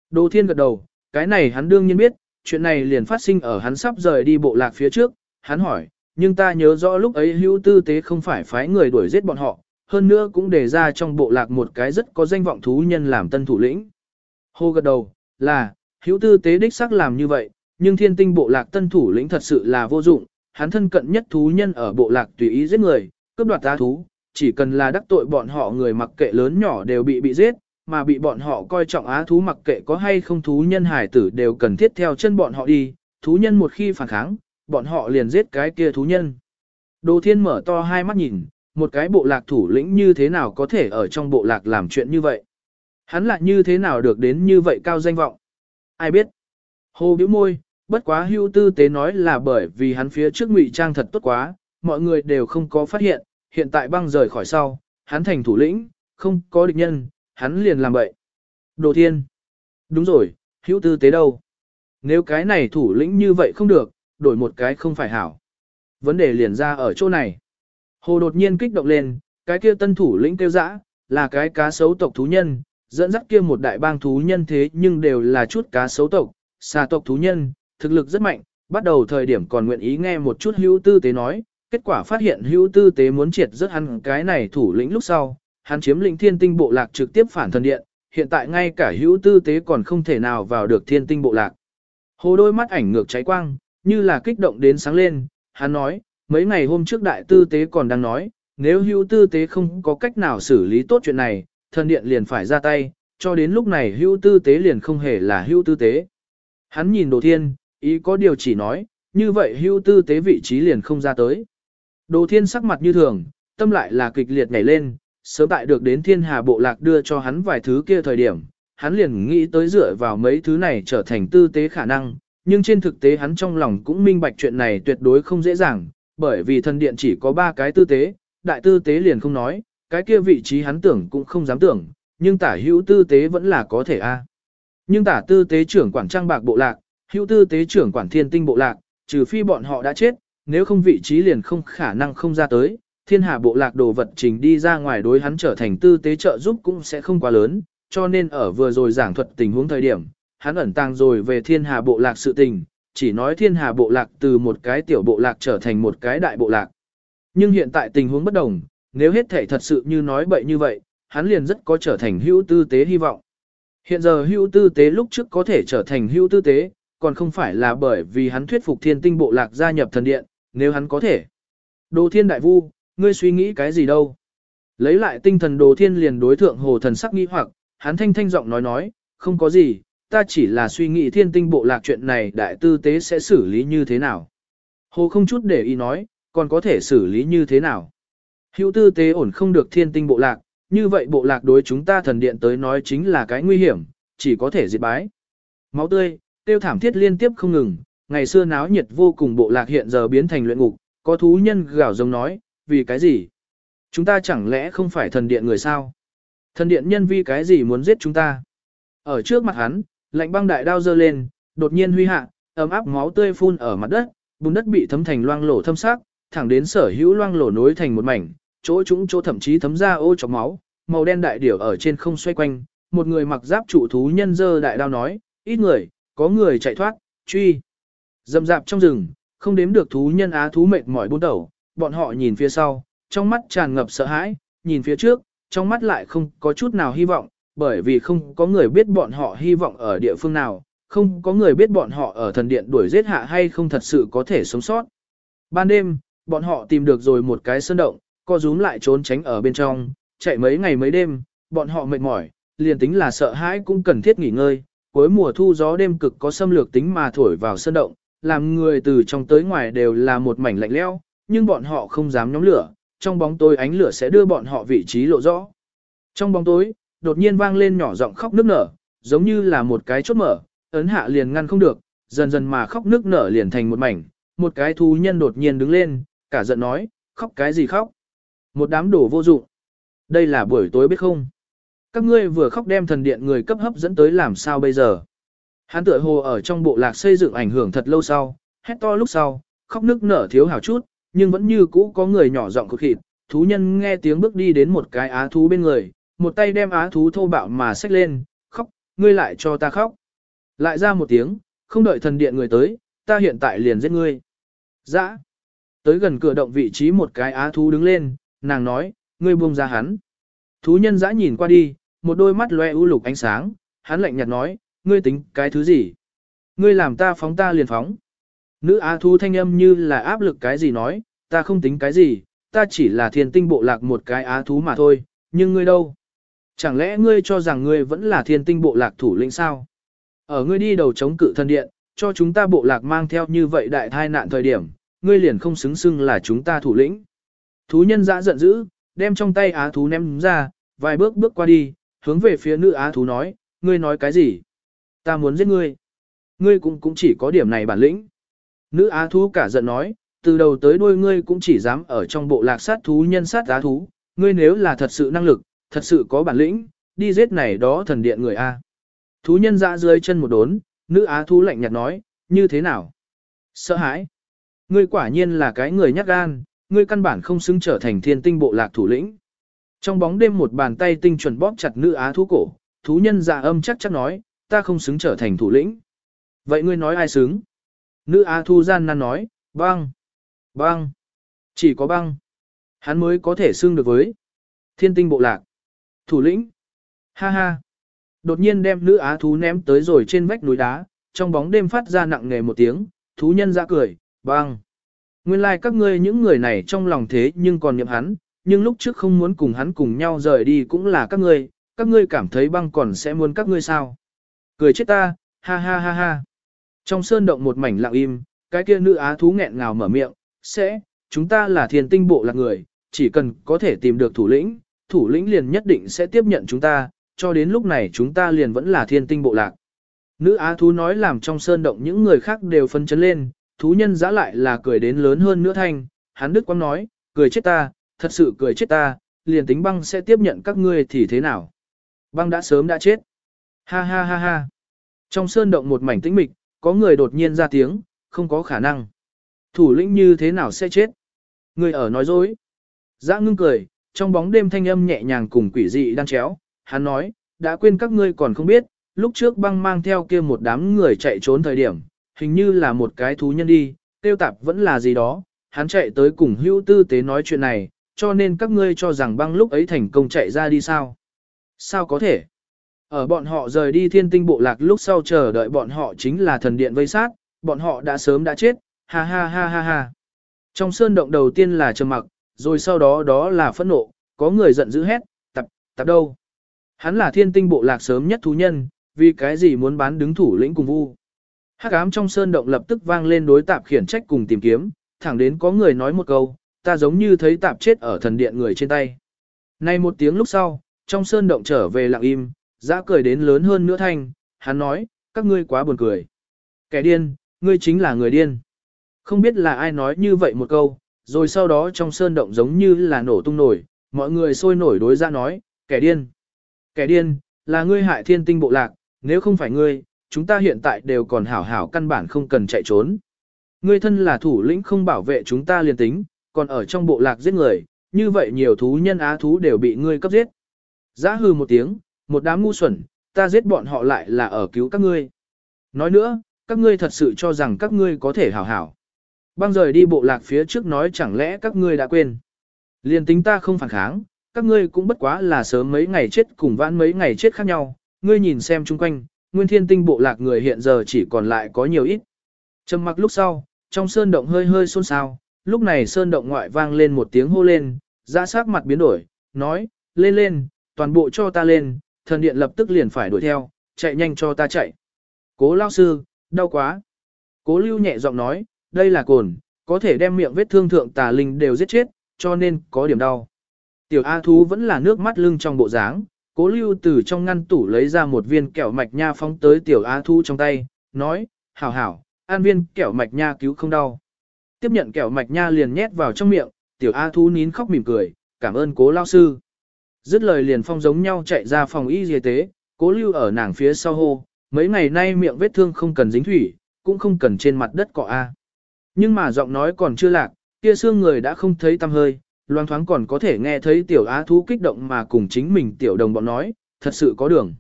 Đồ thiên gật đầu, cái này hắn đương nhiên biết, chuyện này liền phát sinh ở hắn sắp rời đi bộ lạc phía trước, hắn hỏi, nhưng ta nhớ rõ lúc ấy hữu tư tế không phải phái người đuổi giết bọn họ, hơn nữa cũng đề ra trong bộ lạc một cái rất có danh vọng thú nhân làm tân thủ lĩnh. Hô gật đầu, là, hữu tư tế đích xác làm như vậy, nhưng thiên tinh bộ lạc tân thủ lĩnh thật sự là vô dụng, hắn thân cận nhất thú nhân ở bộ lạc tùy ý giết người, cướp đoạt ta thú, chỉ cần là đắc tội bọn họ người mặc kệ lớn nhỏ đều bị bị giết, mà bị bọn họ coi trọng á thú mặc kệ có hay không thú nhân hải tử đều cần thiết theo chân bọn họ đi, thú nhân một khi phản kháng, bọn họ liền giết cái kia thú nhân. Đồ thiên mở to hai mắt nhìn, một cái bộ lạc thủ lĩnh như thế nào có thể ở trong bộ lạc làm chuyện như vậy. Hắn lại như thế nào được đến như vậy cao danh vọng. Ai biết. Hồ biểu môi, bất quá hưu tư tế nói là bởi vì hắn phía trước ngụy trang thật tốt quá, mọi người đều không có phát hiện, hiện tại băng rời khỏi sau, hắn thành thủ lĩnh, không có địch nhân, hắn liền làm vậy. Đồ thiên. Đúng rồi, hữu tư tế đâu? Nếu cái này thủ lĩnh như vậy không được, đổi một cái không phải hảo. Vấn đề liền ra ở chỗ này. Hồ đột nhiên kích động lên, cái kia tân thủ lĩnh kêu dã, là cái cá sấu tộc thú nhân, dẫn dắt kia một đại bang thú nhân thế nhưng đều là chút cá sấu tộc, xà tộc thú nhân, thực lực rất mạnh, bắt đầu thời điểm còn nguyện ý nghe một chút hữu tư tế nói, kết quả phát hiện hữu tư tế muốn triệt rất hắn cái này thủ lĩnh lúc sau, hắn chiếm lĩnh thiên tinh bộ lạc trực tiếp phản thần điện, hiện tại ngay cả hữu tư tế còn không thể nào vào được thiên tinh bộ lạc. Hồ đôi mắt ảnh ngược cháy quang, như là kích động đến sáng lên, hắn nói, mấy ngày hôm trước đại tư tế còn đang nói, nếu hữu tư tế không có cách nào xử lý tốt chuyện này, thần điện liền phải ra tay, cho đến lúc này hữu tư tế liền không hề là hữu tư tế. Hắn nhìn đồ thiên, ý có điều chỉ nói, như vậy hữu tư tế vị trí liền không ra tới. Đồ thiên sắc mặt như thường, tâm lại là kịch liệt nhảy lên, sớm tại được đến thiên hà bộ lạc đưa cho hắn vài thứ kia thời điểm, hắn liền nghĩ tới dựa vào mấy thứ này trở thành tư tế khả năng, nhưng trên thực tế hắn trong lòng cũng minh bạch chuyện này tuyệt đối không dễ dàng, bởi vì thần điện chỉ có ba cái tư tế, đại tư tế liền không nói, cái kia vị trí hắn tưởng cũng không dám tưởng, nhưng tả hữu tư tế vẫn là có thể a. Nhưng tả tư tế trưởng quản trang bạc bộ lạc, hữu tư tế trưởng quản thiên tinh bộ lạc, trừ phi bọn họ đã chết, nếu không vị trí liền không khả năng không ra tới, thiên hà bộ lạc đồ vật trình đi ra ngoài đối hắn trở thành tư tế trợ giúp cũng sẽ không quá lớn, cho nên ở vừa rồi giảng thuật tình huống thời điểm, hắn ẩn tàng rồi về thiên hà bộ lạc sự tình, chỉ nói thiên hà bộ lạc từ một cái tiểu bộ lạc trở thành một cái đại bộ lạc. Nhưng hiện tại tình huống bất đồng, nếu hết thể thật sự như nói bậy như vậy, hắn liền rất có trở thành hữu tư tế hy vọng. Hiện giờ hữu tư tế lúc trước có thể trở thành hữu tư tế, còn không phải là bởi vì hắn thuyết phục thiên tinh bộ lạc gia nhập thần điện, nếu hắn có thể. Đồ thiên đại vu, ngươi suy nghĩ cái gì đâu? Lấy lại tinh thần đồ thiên liền đối thượng hồ thần sắc nghi hoặc, hắn thanh thanh giọng nói nói, không có gì, ta chỉ là suy nghĩ thiên tinh bộ lạc chuyện này đại tư tế sẽ xử lý như thế nào. Hồ không chút để ý nói, còn có thể xử lý như thế nào. Hữu tư tế ổn không được thiên tinh bộ lạc, như vậy bộ lạc đối chúng ta thần điện tới nói chính là cái nguy hiểm, chỉ có thể diệt bái. Máu tươi, tiêu thảm thiết liên tiếp không ngừng, ngày xưa náo nhiệt vô cùng bộ lạc hiện giờ biến thành luyện ngục, có thú nhân gào giống nói, vì cái gì? Chúng ta chẳng lẽ không phải thần điện người sao? Thần điện nhân vì cái gì muốn giết chúng ta? Ở trước mặt hắn, lạnh băng đại đao giơ lên, đột nhiên huy hạ, ấm áp máu tươi phun ở mặt đất, bùn đất bị thấm thành loang lổ thâm sắc, thẳng đến sở hữu loang lổ nối thành một mảnh, chỗ chúng chỗ thậm chí thấm ra ô chọc máu, màu đen đại điểu ở trên không xoay quanh, một người mặc giáp trụ thú nhân dơ đại đao nói, ít người, có người chạy thoát, truy. Dầm dạp trong rừng, không đếm được thú nhân á thú mệt mỏi buôn đầu, bọn họ nhìn phía sau, trong mắt tràn ngập sợ hãi, nhìn phía trước, trong mắt lại không có chút nào hy vọng, bởi vì không có người biết bọn họ hy vọng ở địa phương nào, không có người biết bọn họ ở thần điện đuổi giết hạ hay không thật sự có thể sống sót. Ban đêm, bọn họ tìm được rồi một cái sơn động, co rúm lại trốn tránh ở bên trong, chạy mấy ngày mấy đêm, bọn họ mệt mỏi, liền tính là sợ hãi cũng cần thiết nghỉ ngơi. Cuối mùa thu gió đêm cực có xâm lược tính mà thổi vào sơn động, làm người từ trong tới ngoài đều là một mảnh lạnh lẽo, nhưng bọn họ không dám nhóm lửa, trong bóng tối ánh lửa sẽ đưa bọn họ vị trí lộ rõ. Trong bóng tối, đột nhiên vang lên nhỏ giọng khóc nức nở, giống như là một cái chốt mở, ấn hạ liền ngăn không được, dần dần mà khóc nức nở liền thành một mảnh, một cái thú nhân đột nhiên đứng lên, cả giận nói, khóc cái gì khóc? Một đám đổ vô dụng. Đây là buổi tối biết không? Các ngươi vừa khóc đem thần điện người cấp hấp dẫn tới làm sao bây giờ? Hắn tựa hồ ở trong bộ lạc xây dựng ảnh hưởng thật lâu sau, hét to lúc sau, khóc nức nở thiếu hảo chút, nhưng vẫn như cũ có người nhỏ giọng cực khịt, thú nhân nghe tiếng bước đi đến một cái á thú bên người, một tay đem á thú thô bạo mà xách lên, khóc, ngươi lại cho ta khóc. Lại ra một tiếng, không đợi thần điện người tới, ta hiện tại liền giết ngươi. Dã. Tới gần cửa động vị trí một cái á thú đứng lên, nàng nói, ngươi buông ra hắn. Thú nhân dã nhìn qua đi, một đôi mắt loe u lục ánh sáng, hắn lạnh nhạt nói, ngươi tính cái thứ gì? Ngươi làm ta phóng ta liền phóng. Nữ á thú thanh âm như là áp lực cái gì nói, ta không tính cái gì, ta chỉ là thiên tinh bộ lạc một cái á thú mà thôi, nhưng ngươi đâu? Chẳng lẽ ngươi cho rằng ngươi vẫn là thiên tinh bộ lạc thủ lĩnh sao? Ở ngươi đi đầu chống cự thân điện, cho chúng ta bộ lạc mang theo như vậy đại thai nạn thời điểm, ngươi liền không xứng xưng là chúng ta thủ lĩnh. Thú nhân dã giận dữ, đem trong tay á thú ném ra, vài bước bước qua đi, hướng về phía nữ á thú nói, ngươi nói cái gì? Ta muốn giết ngươi. Ngươi cũng cũng chỉ có điểm này bản lĩnh. Nữ á thú cả giận nói, từ đầu tới đuôi ngươi cũng chỉ dám ở trong bộ lạc sát thú nhân sát á thú, ngươi nếu là thật sự năng lực, thật sự có bản lĩnh, đi giết này đó thần điện người A. Thú nhân dã dưới chân một đốn, nữ á thú lạnh nhạt nói, như thế nào? Sợ hãi. Ngươi quả nhiên là cái người nhát gan, ngươi căn bản không xứng trở thành thiên tinh bộ lạc thủ lĩnh. Trong bóng đêm một bàn tay tinh chuẩn bóp chặt nữ á thú cổ, thú nhân dạ âm chắc chắc nói, ta không xứng trở thành thủ lĩnh. Vậy ngươi nói ai xứng? Nữ á thu gian nan nói, băng, băng, chỉ có băng. Hắn mới có thể xưng được với thiên tinh bộ lạc. Thủ lĩnh, ha ha. Đột nhiên đem nữ á thú ném tới rồi trên vách núi đá, trong bóng đêm phát ra nặng nề một tiếng, thú nhân ra cười, băng. Nguyên lai like các ngươi những người này trong lòng thế nhưng còn nhậm hắn, nhưng lúc trước không muốn cùng hắn cùng nhau rời đi cũng là các ngươi, các ngươi cảm thấy băng còn sẽ muốn các ngươi sao. Cười chết ta, ha ha ha ha. Trong sơn động một mảnh lặng im, cái kia nữ á thú nghẹn ngào mở miệng, sẽ, chúng ta là thiên tinh bộ là người, chỉ cần có thể tìm được thủ lĩnh, thủ lĩnh liền nhất định sẽ tiếp nhận chúng ta, cho đến lúc này chúng ta liền vẫn là thiên tinh bộ lạc. Nữ á thú nói làm trong sơn động những người khác đều phân chấn lên, thú nhân giã lại là cười đến lớn hơn nữa thanh, hắn đức quang nói, cười chết ta, thật sự cười chết ta, liền tính băng sẽ tiếp nhận các ngươi thì thế nào. Băng đã sớm đã chết. Ha ha ha ha. Trong sơn động một mảnh tĩnh mịch, có người đột nhiên ra tiếng, không có khả năng. Thủ lĩnh như thế nào sẽ chết? Người ở nói dối. Giã ngưng cười, trong bóng đêm thanh âm nhẹ nhàng cùng quỷ dị đang chéo, hắn nói, đã quên các ngươi còn không biết, lúc trước băng mang theo kia một đám người chạy trốn thời điểm, hình như là một cái thú nhân đi, tiêu tạp vẫn là gì đó, hắn chạy tới cùng hưu tư tế nói chuyện này, cho nên các ngươi cho rằng băng lúc ấy thành công chạy ra đi sao? Sao có thể? Ở bọn họ rời đi thiên tinh bộ lạc lúc sau chờ đợi bọn họ chính là thần điện vây sát, bọn họ đã sớm đã chết, ha ha ha ha ha. Trong sơn động đầu tiên là trầm mặc, rồi sau đó đó là phẫn nộ, có người giận dữ hét, tập, tập đâu? Hắn là thiên tinh bộ lạc sớm nhất thú nhân, vì cái gì muốn bán đứng thủ lĩnh cùng vu. Hắc ám trong sơn động lập tức vang lên đối tạp khiển trách cùng tìm kiếm, thẳng đến có người nói một câu, ta giống như thấy tạp chết ở thần điện người trên tay. Nay một tiếng lúc sau, trong sơn động trở về lặng im, Giã cười đến lớn hơn nữa thanh, hắn nói, các ngươi quá buồn cười. Kẻ điên, ngươi chính là người điên. Không biết là ai nói như vậy một câu, rồi sau đó trong sơn động giống như là nổ tung nổi, mọi người sôi nổi đối ra nói, kẻ điên. Kẻ điên, là ngươi hại thiên tinh bộ lạc, nếu không phải ngươi, chúng ta hiện tại đều còn hảo hảo căn bản không cần chạy trốn. Ngươi thân là thủ lĩnh không bảo vệ chúng ta liền tính, còn ở trong bộ lạc giết người, như vậy nhiều thú nhân á thú đều bị ngươi cấp giết. Giá hư một tiếng, một đám ngu xuẩn, ta giết bọn họ lại là ở cứu các ngươi. Nói nữa, các ngươi thật sự cho rằng các ngươi có thể hảo hảo. Băng rời đi bộ lạc phía trước nói chẳng lẽ các ngươi đã quên. Liên tính ta không phản kháng, các ngươi cũng bất quá là sớm mấy ngày chết cùng vãn mấy ngày chết khác nhau, ngươi nhìn xem chung quanh, nguyên thiên tinh bộ lạc người hiện giờ chỉ còn lại có nhiều ít. Trầm mặc lúc sau, trong sơn động hơi hơi xôn xao, lúc này sơn động ngoại vang lên một tiếng hô lên, ra sát mặt biến đổi, nói, lên lên, toàn bộ cho ta lên, thần điện lập tức liền phải đuổi theo, chạy nhanh cho ta chạy. Cố lao sư, đau quá. Cố lưu nhẹ giọng nói, đây là cồn, có thể đem miệng vết thương thượng tà linh đều giết chết, cho nên có điểm đau. Tiểu A thú vẫn là nước mắt lưng trong bộ dáng, cố lưu từ trong ngăn tủ lấy ra một viên kẹo mạch nha phóng tới tiểu A thú trong tay, nói, hảo hảo, an viên kẹo mạch nha cứu không đau. Tiếp nhận kẹo mạch nha liền nhét vào trong miệng, tiểu A thú nín khóc mỉm cười, cảm ơn cố lao sư. Dứt lời liền phong giống nhau chạy ra phòng y y tế, cố lưu ở nàng phía sau hô, mấy ngày nay miệng vết thương không cần dính thủy, cũng không cần trên mặt đất cọ A. Nhưng mà giọng nói còn chưa lạc, kia xương người đã không thấy tăm hơi, loang thoáng còn có thể nghe thấy tiểu á thú kích động mà cùng chính mình tiểu đồng bọn nói, thật sự có đường.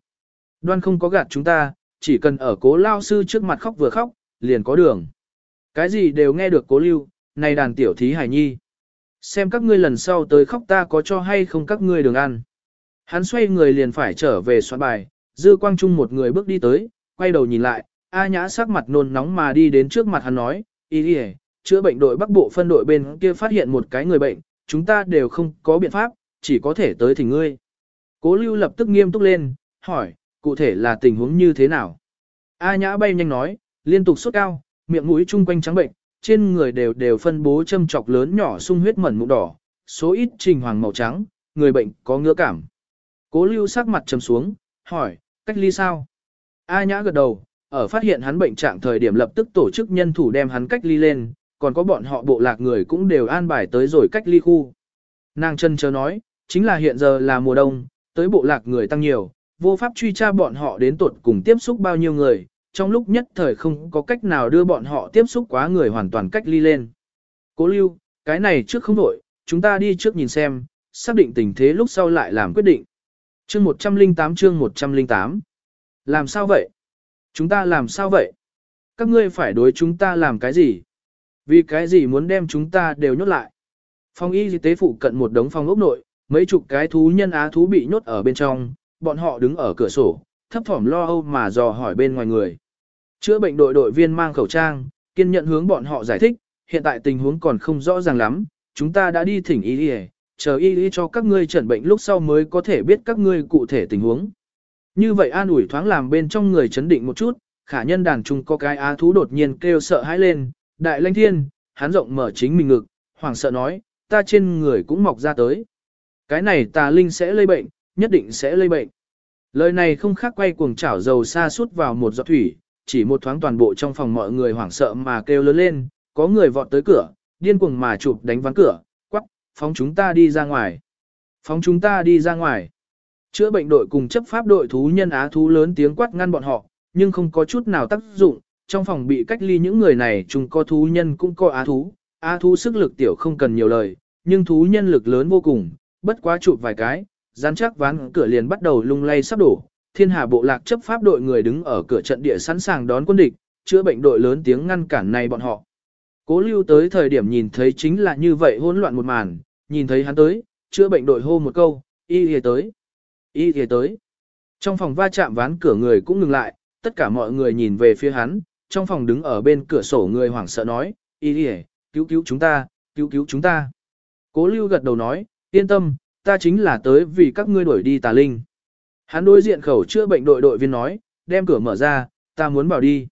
Đoan không có gạt chúng ta, chỉ cần ở cố lao sư trước mặt khóc vừa khóc, liền có đường. Cái gì đều nghe được cố lưu, này đàn tiểu thí hải nhi. Xem các ngươi lần sau tới khóc ta có cho hay không các ngươi đường ăn. Hắn xoay người liền phải trở về soạn bài, dư quang trung một người bước đi tới, quay đầu nhìn lại, A nhã sắc mặt nôn nóng mà đi đến trước mặt hắn nói, ý đi chữa bệnh đội bắc bộ phân đội bên kia phát hiện một cái người bệnh, chúng ta đều không có biện pháp, chỉ có thể tới thỉnh ngươi. Cố lưu lập tức nghiêm túc lên, hỏi, cụ thể là tình huống như thế nào? A nhã bay nhanh nói, liên tục sốt cao, miệng mũi chung quanh trắng bệnh, trên người đều đều phân bố châm chọc lớn nhỏ sung huyết mẩn mụn đỏ, số ít trình hoàng màu trắng, người bệnh có ngứa cảm. Cố lưu sắc mặt trầm xuống, hỏi, cách ly sao? A nhã gật đầu, ở phát hiện hắn bệnh trạng thời điểm lập tức tổ chức nhân thủ đem hắn cách ly lên, còn có bọn họ bộ lạc người cũng đều an bài tới rồi cách ly khu. Nàng chân chờ nói, chính là hiện giờ là mùa đông, tới bộ lạc người tăng nhiều, vô pháp truy tra bọn họ đến tuột cùng tiếp xúc bao nhiêu người, trong lúc nhất thời không có cách nào đưa bọn họ tiếp xúc quá người hoàn toàn cách ly lên. Cố lưu, cái này trước không đổi, chúng ta đi trước nhìn xem, xác định tình thế lúc sau lại làm quyết định. Chương 108 chương 108 Làm sao vậy? Chúng ta làm sao vậy? Các ngươi phải đối chúng ta làm cái gì? Vì cái gì muốn đem chúng ta đều nhốt lại? Phòng y tế phụ cận một đống phòng ốc nội, mấy chục cái thú nhân á thú bị nhốt ở bên trong, bọn họ đứng ở cửa sổ, thấp thỏm lo âu mà dò hỏi bên ngoài người. Chữa bệnh đội đội viên mang khẩu trang, kiên nhận hướng bọn họ giải thích, hiện tại tình huống còn không rõ ràng lắm, chúng ta đã đi thỉnh y y, chờ y y cho các ngươi chẩn bệnh lúc sau mới có thể biết các ngươi cụ thể tình huống. Như vậy an ủi thoáng làm bên trong người chấn định một chút, khả nhân đàn trung có cái á thú đột nhiên kêu sợ hãi lên, đại lãnh thiên, hắn rộng mở chính mình ngực, hoảng sợ nói, ta trên người cũng mọc ra tới. Cái này tà linh sẽ lây bệnh, nhất định sẽ lây bệnh. Lời này không khác quay cuồng chảo dầu xa suốt vào một giọt thủy, chỉ một thoáng toàn bộ trong phòng mọi người hoảng sợ mà kêu lớn lên, có người vọt tới cửa, điên cuồng mà chụp đánh ván cửa, quắc, phóng chúng ta đi ra ngoài. Phóng chúng ta đi ra ngoài. Chữa bệnh đội cùng chấp pháp đội thú nhân á thú lớn tiếng quát ngăn bọn họ, nhưng không có chút nào tác dụng, trong phòng bị cách ly những người này chúng có thú nhân cũng có á thú, á thú sức lực tiểu không cần nhiều lời, nhưng thú nhân lực lớn vô cùng, bất quá chụp vài cái, rắn chắc ván cửa liền bắt đầu lung lay sắp đổ, thiên hà bộ lạc chấp pháp đội người đứng ở cửa trận địa sẵn sàng đón quân địch, chữa bệnh đội lớn tiếng ngăn cản này bọn họ. Cố lưu tới thời điểm nhìn thấy chính là như vậy hỗn loạn một màn, nhìn thấy hắn tới, chữa bệnh đội hô một câu, y y tới, y y tới. Trong phòng va chạm ván cửa người cũng ngừng lại, tất cả mọi người nhìn về phía hắn, trong phòng đứng ở bên cửa sổ người hoảng sợ nói, y y, cứu cứu chúng ta, cứu cứu chúng ta. Cố lưu gật đầu nói, yên tâm, ta chính là tới vì các ngươi đuổi đi tà linh. Hắn đối diện khẩu chữa bệnh đội đội viên nói, đem cửa mở ra, ta muốn vào đi.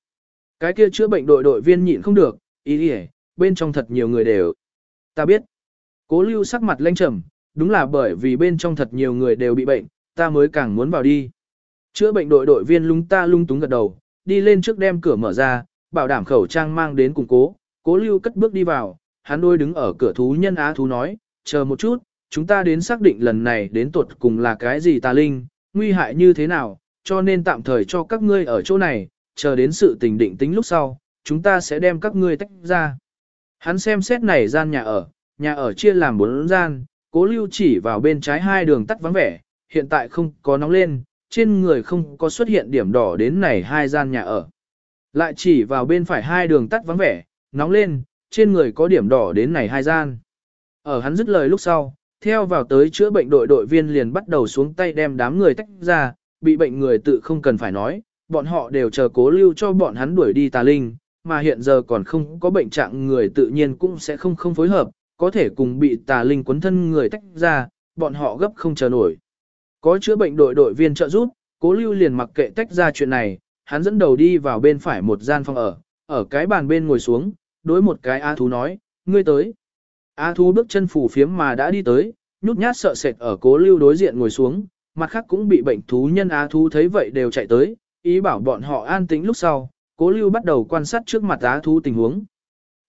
Cái kia chữa bệnh đội đội viên nhịn không được, ý đi bên trong thật nhiều người đều. Ta biết. Cố lưu sắc mặt lanh trầm, đúng là bởi vì bên trong thật nhiều người đều bị bệnh, ta mới càng muốn vào đi. Chữa bệnh đội đội viên lung ta lung túng gật đầu, đi lên trước đem cửa mở ra, bảo đảm khẩu trang mang đến củng cố, cố lưu cất bước đi vào, hắn đôi đứng ở cửa thú nhân á thú nói, chờ một chút, chúng ta đến xác định lần này đến tuột cùng là cái gì tà linh, nguy hại như thế nào, cho nên tạm thời cho các ngươi ở chỗ này, chờ đến sự tình định tính lúc sau, chúng ta sẽ đem các ngươi tách ra. Hắn xem xét này gian nhà ở, nhà ở chia làm bốn gian, cố lưu chỉ vào bên trái hai đường tắt vắng vẻ, hiện tại không có nóng lên, trên người không có xuất hiện điểm đỏ đến này hai gian nhà ở. Lại chỉ vào bên phải hai đường tắt vắng vẻ, nóng lên, trên người có điểm đỏ đến này hai gian. Ở hắn dứt lời lúc sau, theo vào tới chữa bệnh đội đội viên liền bắt đầu xuống tay đem đám người tách ra, bị bệnh người tự không cần phải nói, bọn họ đều chờ cố lưu cho bọn hắn đuổi đi tà linh, mà hiện giờ còn không có bệnh trạng người tự nhiên cũng sẽ không không phối hợp, có thể cùng bị tà linh quấn thân người tách ra, bọn họ gấp không chờ nổi. Có chữa bệnh đội đội viên trợ giúp, cố lưu liền mặc kệ tách ra chuyện này, hắn dẫn đầu đi vào bên phải một gian phòng ở, ở cái bàn bên ngồi xuống, đối một cái A thú nói, ngươi tới. A thú bước chân phủ phiếm mà đã đi tới, nhút nhát sợ sệt ở cố lưu đối diện ngồi xuống, mặt khác cũng bị bệnh thú nhân A thú thấy vậy đều chạy tới, ý bảo bọn họ an tĩnh lúc sau, cố lưu bắt đầu quan sát trước mặt A thú tình huống.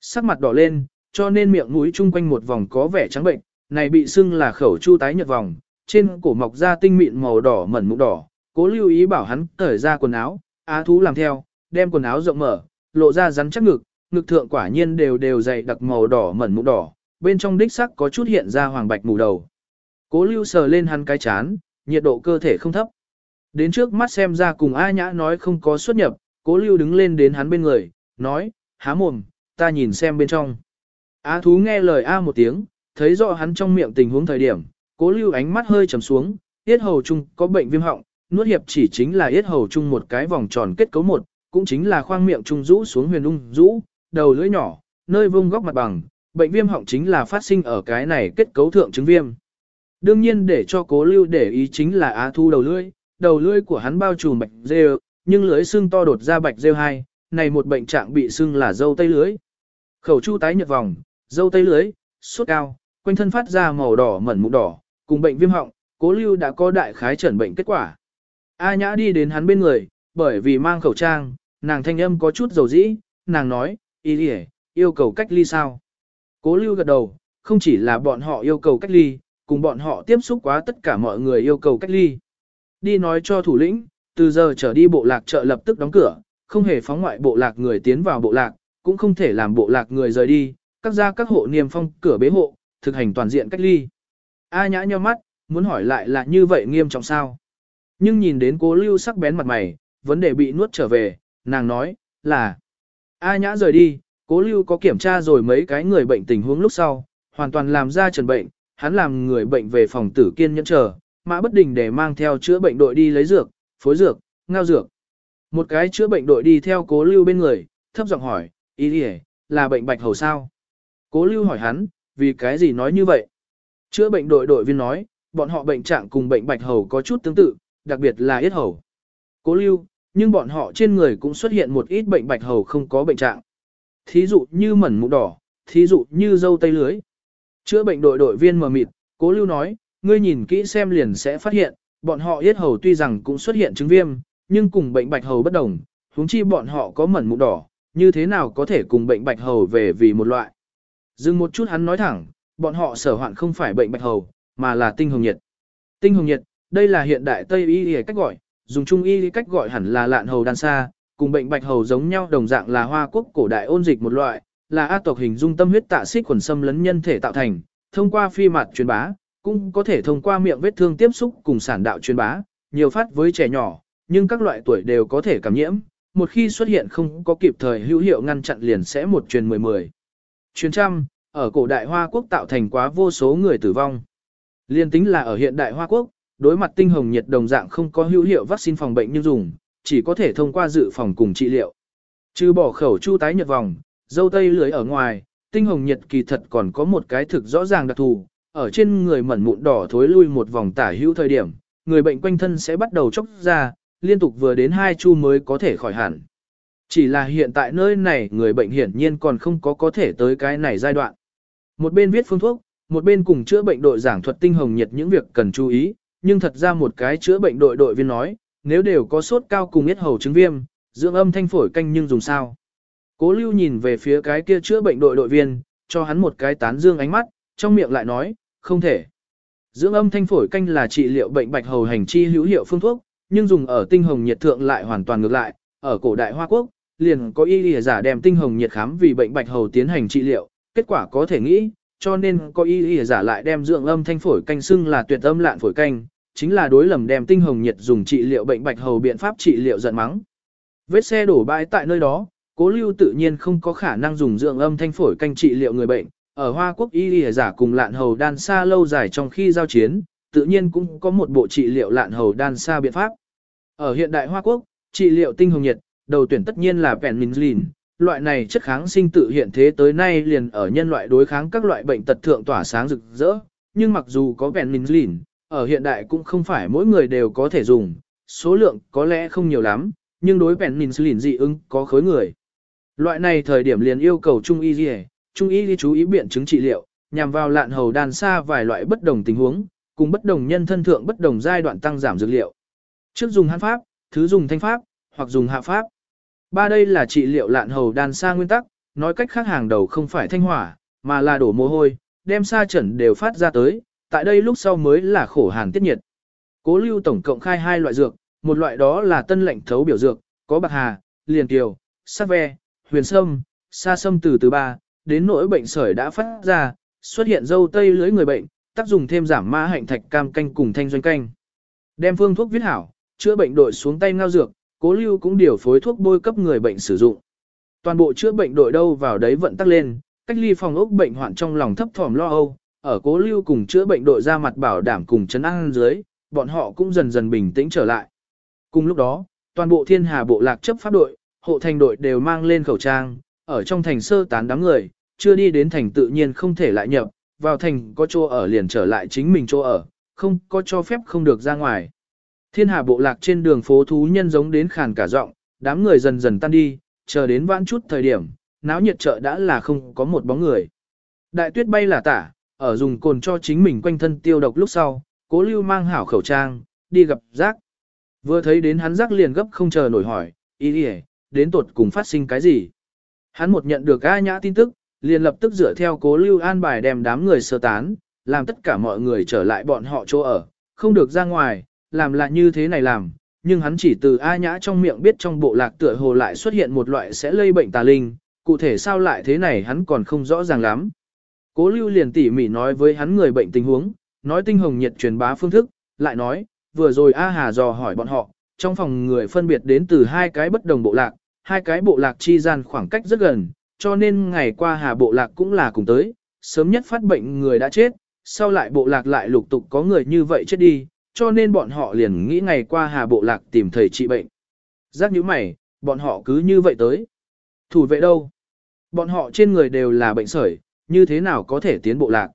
Sắc mặt đỏ lên, cho nên miệng mũi chung quanh một vòng có vẻ trắng bệnh, này bị sưng là khẩu chu tái nhợt vòng, trên cổ mọc ra tinh mịn màu đỏ mẩn mụn đỏ, cố lưu ý bảo hắn cởi ra quần áo, á thú làm theo, đem quần áo rộng mở, lộ ra rắn chắc ngực, ngực thượng quả nhiên đều đều dày đặc màu đỏ mẩn mụn đỏ, bên trong đích sắc có chút hiện ra hoàng bạch mù đầu. Cố lưu sờ lên hắn cái chán, nhiệt độ cơ thể không thấp. Đến trước mắt xem ra cùng A Nhã nói không có xuất nhập, cố lưu đứng lên đến hắn bên người, nói, há mồm, ta nhìn xem bên trong. A thú nghe lời A một tiếng, thấy rõ hắn trong miệng tình huống thời điểm, cố lưu ánh mắt hơi trầm xuống, yết hầu chung có bệnh viêm họng, nuốt hiệp chỉ chính là yết hầu chung một cái vòng tròn kết cấu một, cũng chính là khoang miệng trung rũ xuống huyền ung rũ, đầu lưỡi nhỏ, nơi vung góc mặt bằng, bệnh viêm họng chính là phát sinh ở cái này kết cấu thượng chứng viêm. Đương nhiên để cho cố lưu để ý chính là á thu đầu lưỡi, đầu lưỡi của hắn bao trùm bạch rêu, nhưng lưỡi xương to đột ra bạch rêu hai, này một bệnh trạng bị xương là dâu tây lưỡi. Khẩu chu tái nhợt vòng, dâu tây lưỡi, sốt cao, quanh thân phát ra màu đỏ mẩn mụn đỏ, cùng bệnh viêm họng, cố lưu đã có đại khái chẩn bệnh kết quả. A nhã đi đến hắn bên người, bởi vì mang khẩu trang, nàng thanh âm có chút dầu dĩ, nàng nói, y đi yêu cầu cách ly sao. Cố lưu gật đầu, không chỉ là bọn họ yêu cầu cách ly, cùng bọn họ tiếp xúc quá tất cả mọi người yêu cầu cách ly. Đi nói cho thủ lĩnh, từ giờ trở đi bộ lạc chợ lập tức đóng cửa, không hề phóng ngoại bộ lạc người tiến vào bộ lạc, cũng không thể làm bộ lạc người rời đi, các gia các hộ niêm phong cửa bế hộ, thực hành toàn diện cách ly. A nhã nheo mắt, muốn hỏi lại là như vậy nghiêm trọng sao? Nhưng nhìn đến cố lưu sắc bén mặt mày, vấn đề bị nuốt trở về, nàng nói, là A nhã rời đi, cố lưu có kiểm tra rồi mấy cái người bệnh tình huống lúc sau, hoàn toàn làm ra trần bệnh, hắn làm người bệnh về phòng tử kiên nhẫn chờ, mã bất đình để mang theo chữa bệnh đội đi lấy dược, phối dược, ngao dược. Một cái chữa bệnh đội đi theo cố lưu bên người, thấp giọng hỏi, ý đi là bệnh bạch hầu sao? Cố lưu hỏi hắn, vì cái gì nói như vậy? Chữa bệnh đội đội viên nói, bọn họ bệnh trạng cùng bệnh bạch hầu có chút tương tự, đặc biệt là yết hầu. Cố lưu, nhưng bọn họ trên người cũng xuất hiện một ít bệnh bạch hầu không có bệnh trạng. Thí dụ như mẩn mụn đỏ, thí dụ như dâu tây lưới. Chữa bệnh đội đội viên mờ mịt, cố lưu nói, ngươi nhìn kỹ xem liền sẽ phát hiện, bọn họ yết hầu tuy rằng cũng xuất hiện chứng viêm, nhưng cùng bệnh bạch hầu bất đồng, huống chi bọn họ có mẩn mụn đỏ, như thế nào có thể cùng bệnh bạch hầu về vì một loại. Dừng một chút hắn nói thẳng, bọn họ sở hoạn không phải bệnh bạch hầu, mà là tinh hồng nhiệt. Tinh hồng nhiệt, đây là hiện đại Tây y cách gọi, dùng trung y cách gọi hẳn là lạn hầu đan xa, cùng bệnh bạch hầu giống nhau đồng dạng là hoa quốc cổ đại ôn dịch một loại, là a tộc hình dung tâm huyết tạ xích khuẩn xâm lấn nhân thể tạo thành, thông qua phi mặt truyền bá, cũng có thể thông qua miệng vết thương tiếp xúc cùng sản đạo truyền bá, nhiều phát với trẻ nhỏ, nhưng các loại tuổi đều có thể cảm nhiễm, một khi xuất hiện không có kịp thời hữu hiệu ngăn chặn liền sẽ một truyền mười mười. Truyền trăm, ở cổ đại Hoa Quốc tạo thành quá vô số người tử vong. Liên tính là ở hiện đại Hoa Quốc, đối mặt tinh hồng nhiệt đồng dạng không có hữu hiệu vaccine phòng bệnh như dùng, chỉ có thể thông qua dự phòng cùng trị liệu. Trừ bỏ khẩu chu tái nhật vòng, dâu tây lưới ở ngoài, tinh hồng nhiệt kỳ thật còn có một cái thực rõ ràng đặc thù, ở trên người mẩn mụn đỏ thối lui một vòng tả hữu thời điểm, người bệnh quanh thân sẽ bắt đầu chốc ra, liên tục vừa đến hai chu mới có thể khỏi hẳn. Chỉ là hiện tại nơi này người bệnh hiển nhiên còn không có có thể tới cái này giai đoạn. Một bên viết phương thuốc, một bên cùng chữa bệnh đội giảng thuật tinh hồng nhiệt những việc cần chú ý, nhưng thật ra một cái chữa bệnh đội đội viên nói, nếu đều có sốt cao cùng yết hầu chứng viêm, dưỡng âm thanh phổi canh nhưng dùng sao. Cố lưu nhìn về phía cái kia chữa bệnh đội đội viên, cho hắn một cái tán dương ánh mắt, trong miệng lại nói, không thể. Dưỡng âm thanh phổi canh là trị liệu bệnh bạch hầu hành chi hữu hiệu phương thuốc, nhưng dùng ở tinh hồng nhiệt thượng lại hoàn toàn ngược lại, ở cổ đại Hoa Quốc, liền có y lìa giả đem tinh hồng nhiệt khám vì bệnh bạch hầu tiến hành trị liệu, kết quả có thể nghĩ, cho nên có y lìa giả lại đem dưỡng âm thanh phổi canh xưng là tuyệt âm lạn phổi canh, chính là đối lầm đem tinh hồng nhiệt dùng trị liệu bệnh bạch hầu biện pháp trị liệu giận mắng. Vết xe đổ bãi tại nơi đó, cố lưu tự nhiên không có khả năng dùng dưỡng âm thanh phổi canh trị liệu người bệnh, ở Hoa Quốc y y giả cùng lạn hầu đan xa lâu dài trong khi giao chiến, tự nhiên cũng có một bộ trị liệu lạn hầu đan xa biện pháp. Ở hiện đại Hoa Quốc, trị liệu tinh hồng nhiệt, đầu tuyển tất nhiên là penicillin, loại này chất kháng sinh tự hiện thế tới nay liền ở nhân loại đối kháng các loại bệnh tật thượng tỏa sáng rực rỡ, nhưng mặc dù có penicillin, ở hiện đại cũng không phải mỗi người đều có thể dùng, số lượng có lẽ không nhiều lắm, nhưng đối bèn nhìn lìn dị ứng có khối người. Loại này thời điểm liền yêu cầu trung y gì, trung y chú ý biện chứng trị liệu, nhằm vào lạn hầu đàn xa vài loại bất đồng tình huống, cùng bất đồng nhân thân thượng bất đồng giai đoạn tăng giảm dược liệu. Trước dùng hán pháp, thứ dùng thanh pháp, hoặc dùng hạ pháp. Ba đây là trị liệu lạn hầu đàn xa nguyên tắc, nói cách khác hàng đầu không phải thanh hỏa, mà là đổ mồ hôi, đem xa chẩn đều phát ra tới, tại đây lúc sau mới là khổ hàn tiết nhiệt. Cố lưu tổng cộng khai hai loại dược, một loại đó là tân lệnh thấu biểu dược, có bạc hà, liền kiều, sắc ve, huyền sâm, sa sâm từ từ ba, đến nỗi bệnh sởi đã phát ra, xuất hiện dâu tây lưới người bệnh, tác dụng thêm giảm ma hạnh thạch cam canh cùng thanh doanh canh. Đem phương thuốc viết hảo, chữa bệnh đội xuống tay ngao dược, cố lưu cũng điều phối thuốc bôi cấp người bệnh sử dụng. Toàn bộ chữa bệnh đội đâu vào đấy vận tắc lên, cách ly phòng ốc bệnh hoạn trong lòng thấp thỏm lo âu, ở cố lưu cùng chữa bệnh đội ra mặt bảo đảm cùng chấn an dưới, bọn họ cũng dần dần bình tĩnh trở lại. Cùng lúc đó, toàn bộ thiên hà bộ lạc chấp pháp đội, hộ thành đội đều mang lên khẩu trang, ở trong thành sơ tán đám người, chưa đi đến thành tự nhiên không thể lại nhập, vào thành có chỗ ở liền trở lại chính mình chỗ ở, không có cho phép không được ra ngoài. Thiên hà bộ lạc trên đường phố thú nhân giống đến khàn cả giọng, đám người dần dần tan đi, chờ đến vãn chút thời điểm, náo nhiệt chợ đã là không có một bóng người. Đại tuyết bay là tả, ở dùng cồn cho chính mình quanh thân tiêu độc lúc sau, cố lưu mang hảo khẩu trang, đi gặp giác. Vừa thấy đến hắn giác liền gấp không chờ nổi hỏi, ý đi đến tột cùng phát sinh cái gì. Hắn một nhận được A nhã tin tức, liền lập tức dựa theo cố lưu an bài đem đám người sơ tán, làm tất cả mọi người trở lại bọn họ chỗ ở, không được ra ngoài, làm lại như thế này làm, nhưng hắn chỉ từ A nhã trong miệng biết trong bộ lạc tựa hồ lại xuất hiện một loại sẽ lây bệnh tà linh, cụ thể sao lại thế này hắn còn không rõ ràng lắm. Cố lưu liền tỉ mỉ nói với hắn người bệnh tình huống, nói tinh hồng nhiệt truyền bá phương thức, lại nói, vừa rồi A Hà dò hỏi bọn họ, trong phòng người phân biệt đến từ hai cái bất đồng bộ lạc, hai cái bộ lạc chi gian khoảng cách rất gần, cho nên ngày qua Hà bộ lạc cũng là cùng tới, sớm nhất phát bệnh người đã chết, sau lại bộ lạc lại lục tục có người như vậy chết đi, cho nên bọn họ liền nghĩ ngày qua Hà bộ lạc tìm thầy trị bệnh. Giác như mày, bọn họ cứ như vậy tới. Thủ vệ đâu? Bọn họ trên người đều là bệnh sởi, như thế nào có thể tiến bộ lạc.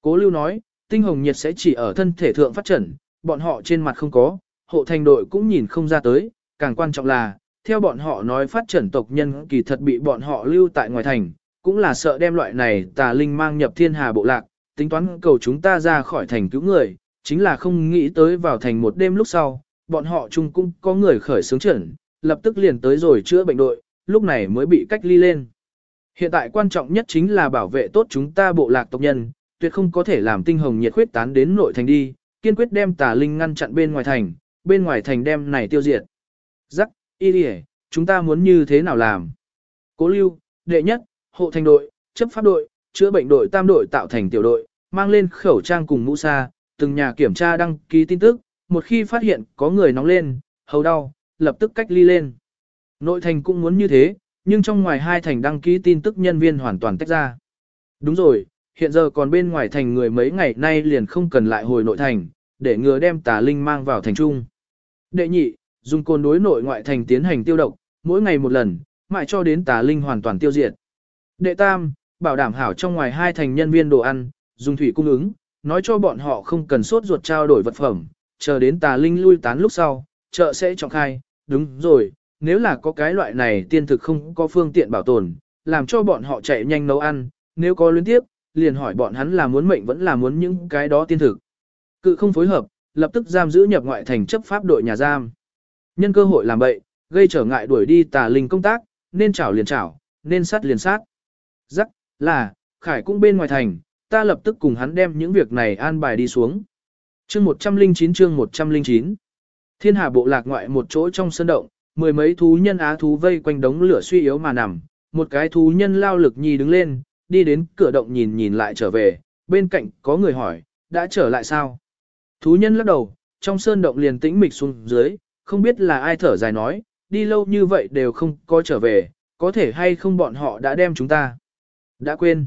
Cố lưu nói, tinh hồng nhiệt sẽ chỉ ở thân thể thượng phát triển, bọn họ trên mặt không có, hộ thành đội cũng nhìn không ra tới, càng quan trọng là, theo bọn họ nói phát triển tộc nhân kỳ thật bị bọn họ lưu tại ngoài thành, cũng là sợ đem loại này tà linh mang nhập thiên hà bộ lạc, tính toán cầu chúng ta ra khỏi thành cứu người, chính là không nghĩ tới vào thành một đêm lúc sau, bọn họ chung cũng có người khởi xướng trận, lập tức liền tới rồi chữa bệnh đội, lúc này mới bị cách ly lên. Hiện tại quan trọng nhất chính là bảo vệ tốt chúng ta bộ lạc tộc nhân, tuyệt không có thể làm tinh hồng nhiệt khuyết tán đến nội thành đi, kiên quyết đem tà linh ngăn chặn bên ngoài thành, bên ngoài thành đem này tiêu diệt. Giắc, y đi chúng ta muốn như thế nào làm? Cố lưu, đệ nhất, hộ thành đội, chấp pháp đội, chữa bệnh đội tam đội tạo thành tiểu đội, mang lên khẩu trang cùng mũ sa, từng nhà kiểm tra đăng ký tin tức, một khi phát hiện có người nóng lên, hầu đau, lập tức cách ly lên. Nội thành cũng muốn như thế, nhưng trong ngoài hai thành đăng ký tin tức nhân viên hoàn toàn tách ra. Đúng rồi, hiện giờ còn bên ngoài thành người mấy ngày nay liền không cần lại hồi nội thành, để ngừa đem tà linh mang vào thành trung. Đệ nhị, dùng cồn đối nội ngoại thành tiến hành tiêu độc, mỗi ngày một lần, mãi cho đến tà linh hoàn toàn tiêu diệt. Đệ tam, bảo đảm hảo trong ngoài hai thành nhân viên đồ ăn, dùng thủy cung ứng, nói cho bọn họ không cần sốt ruột trao đổi vật phẩm, chờ đến tà linh lui tán lúc sau, chợ sẽ trọng khai, đúng rồi, nếu là có cái loại này tiên thực không có phương tiện bảo tồn, làm cho bọn họ chạy nhanh nấu ăn, nếu có liên tiếp, liền hỏi bọn hắn là muốn mệnh vẫn là muốn những cái đó tiên thực. Cự không phối hợp, lập tức giam giữ nhập ngoại thành chấp pháp đội nhà giam. Nhân cơ hội làm bậy, gây trở ngại đuổi đi tà linh công tác, nên chảo liền chảo, nên sát liền sát. Rắc, là, Khải cũng bên ngoài thành, ta lập tức cùng hắn đem những việc này an bài đi xuống. Chương 109 chương 109 Thiên hà bộ lạc ngoại một chỗ trong sân động, mười mấy thú nhân á thú vây quanh đống lửa suy yếu mà nằm, một cái thú nhân lao lực nhi đứng lên, đi đến cửa động nhìn nhìn lại trở về, bên cạnh có người hỏi, đã trở lại sao? Thú nhân lắc đầu, trong sơn động liền tĩnh mịch xuống dưới, không biết là ai thở dài nói, đi lâu như vậy đều không có trở về, có thể hay không bọn họ đã đem chúng ta. Đã quên.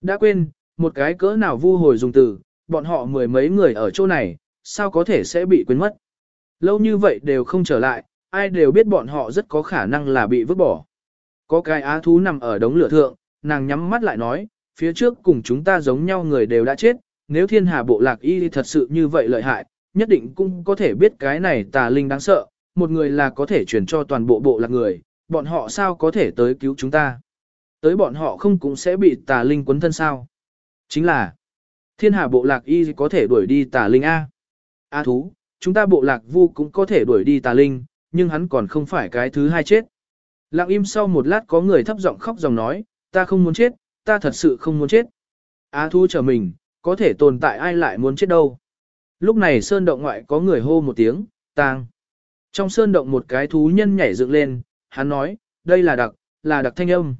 Đã quên, một cái cỡ nào vu hồi dùng từ, bọn họ mười mấy người ở chỗ này, sao có thể sẽ bị quên mất. Lâu như vậy đều không trở lại, ai đều biết bọn họ rất có khả năng là bị vứt bỏ. Có cái á thú nằm ở đống lửa thượng, nàng nhắm mắt lại nói, phía trước cùng chúng ta giống nhau người đều đã chết, nếu thiên hà bộ lạc y thật sự như vậy lợi hại, nhất định cũng có thể biết cái này tà linh đáng sợ, một người là có thể truyền cho toàn bộ bộ lạc người, bọn họ sao có thể tới cứu chúng ta. Tới bọn họ không cũng sẽ bị tà linh quấn thân sao. Chính là, thiên hà bộ lạc y có thể đuổi đi tà linh A. A thú, chúng ta bộ lạc vu cũng có thể đuổi đi tà linh, nhưng hắn còn không phải cái thứ hai chết. Lặng im sau một lát có người thấp giọng khóc dòng nói, ta không muốn chết, ta thật sự không muốn chết. á thú chờ mình, có thể tồn tại ai lại muốn chết đâu. Lúc này sơn động ngoại có người hô một tiếng, tang. Trong sơn động một cái thú nhân nhảy dựng lên, hắn nói, đây là đặc, là đặc thanh âm.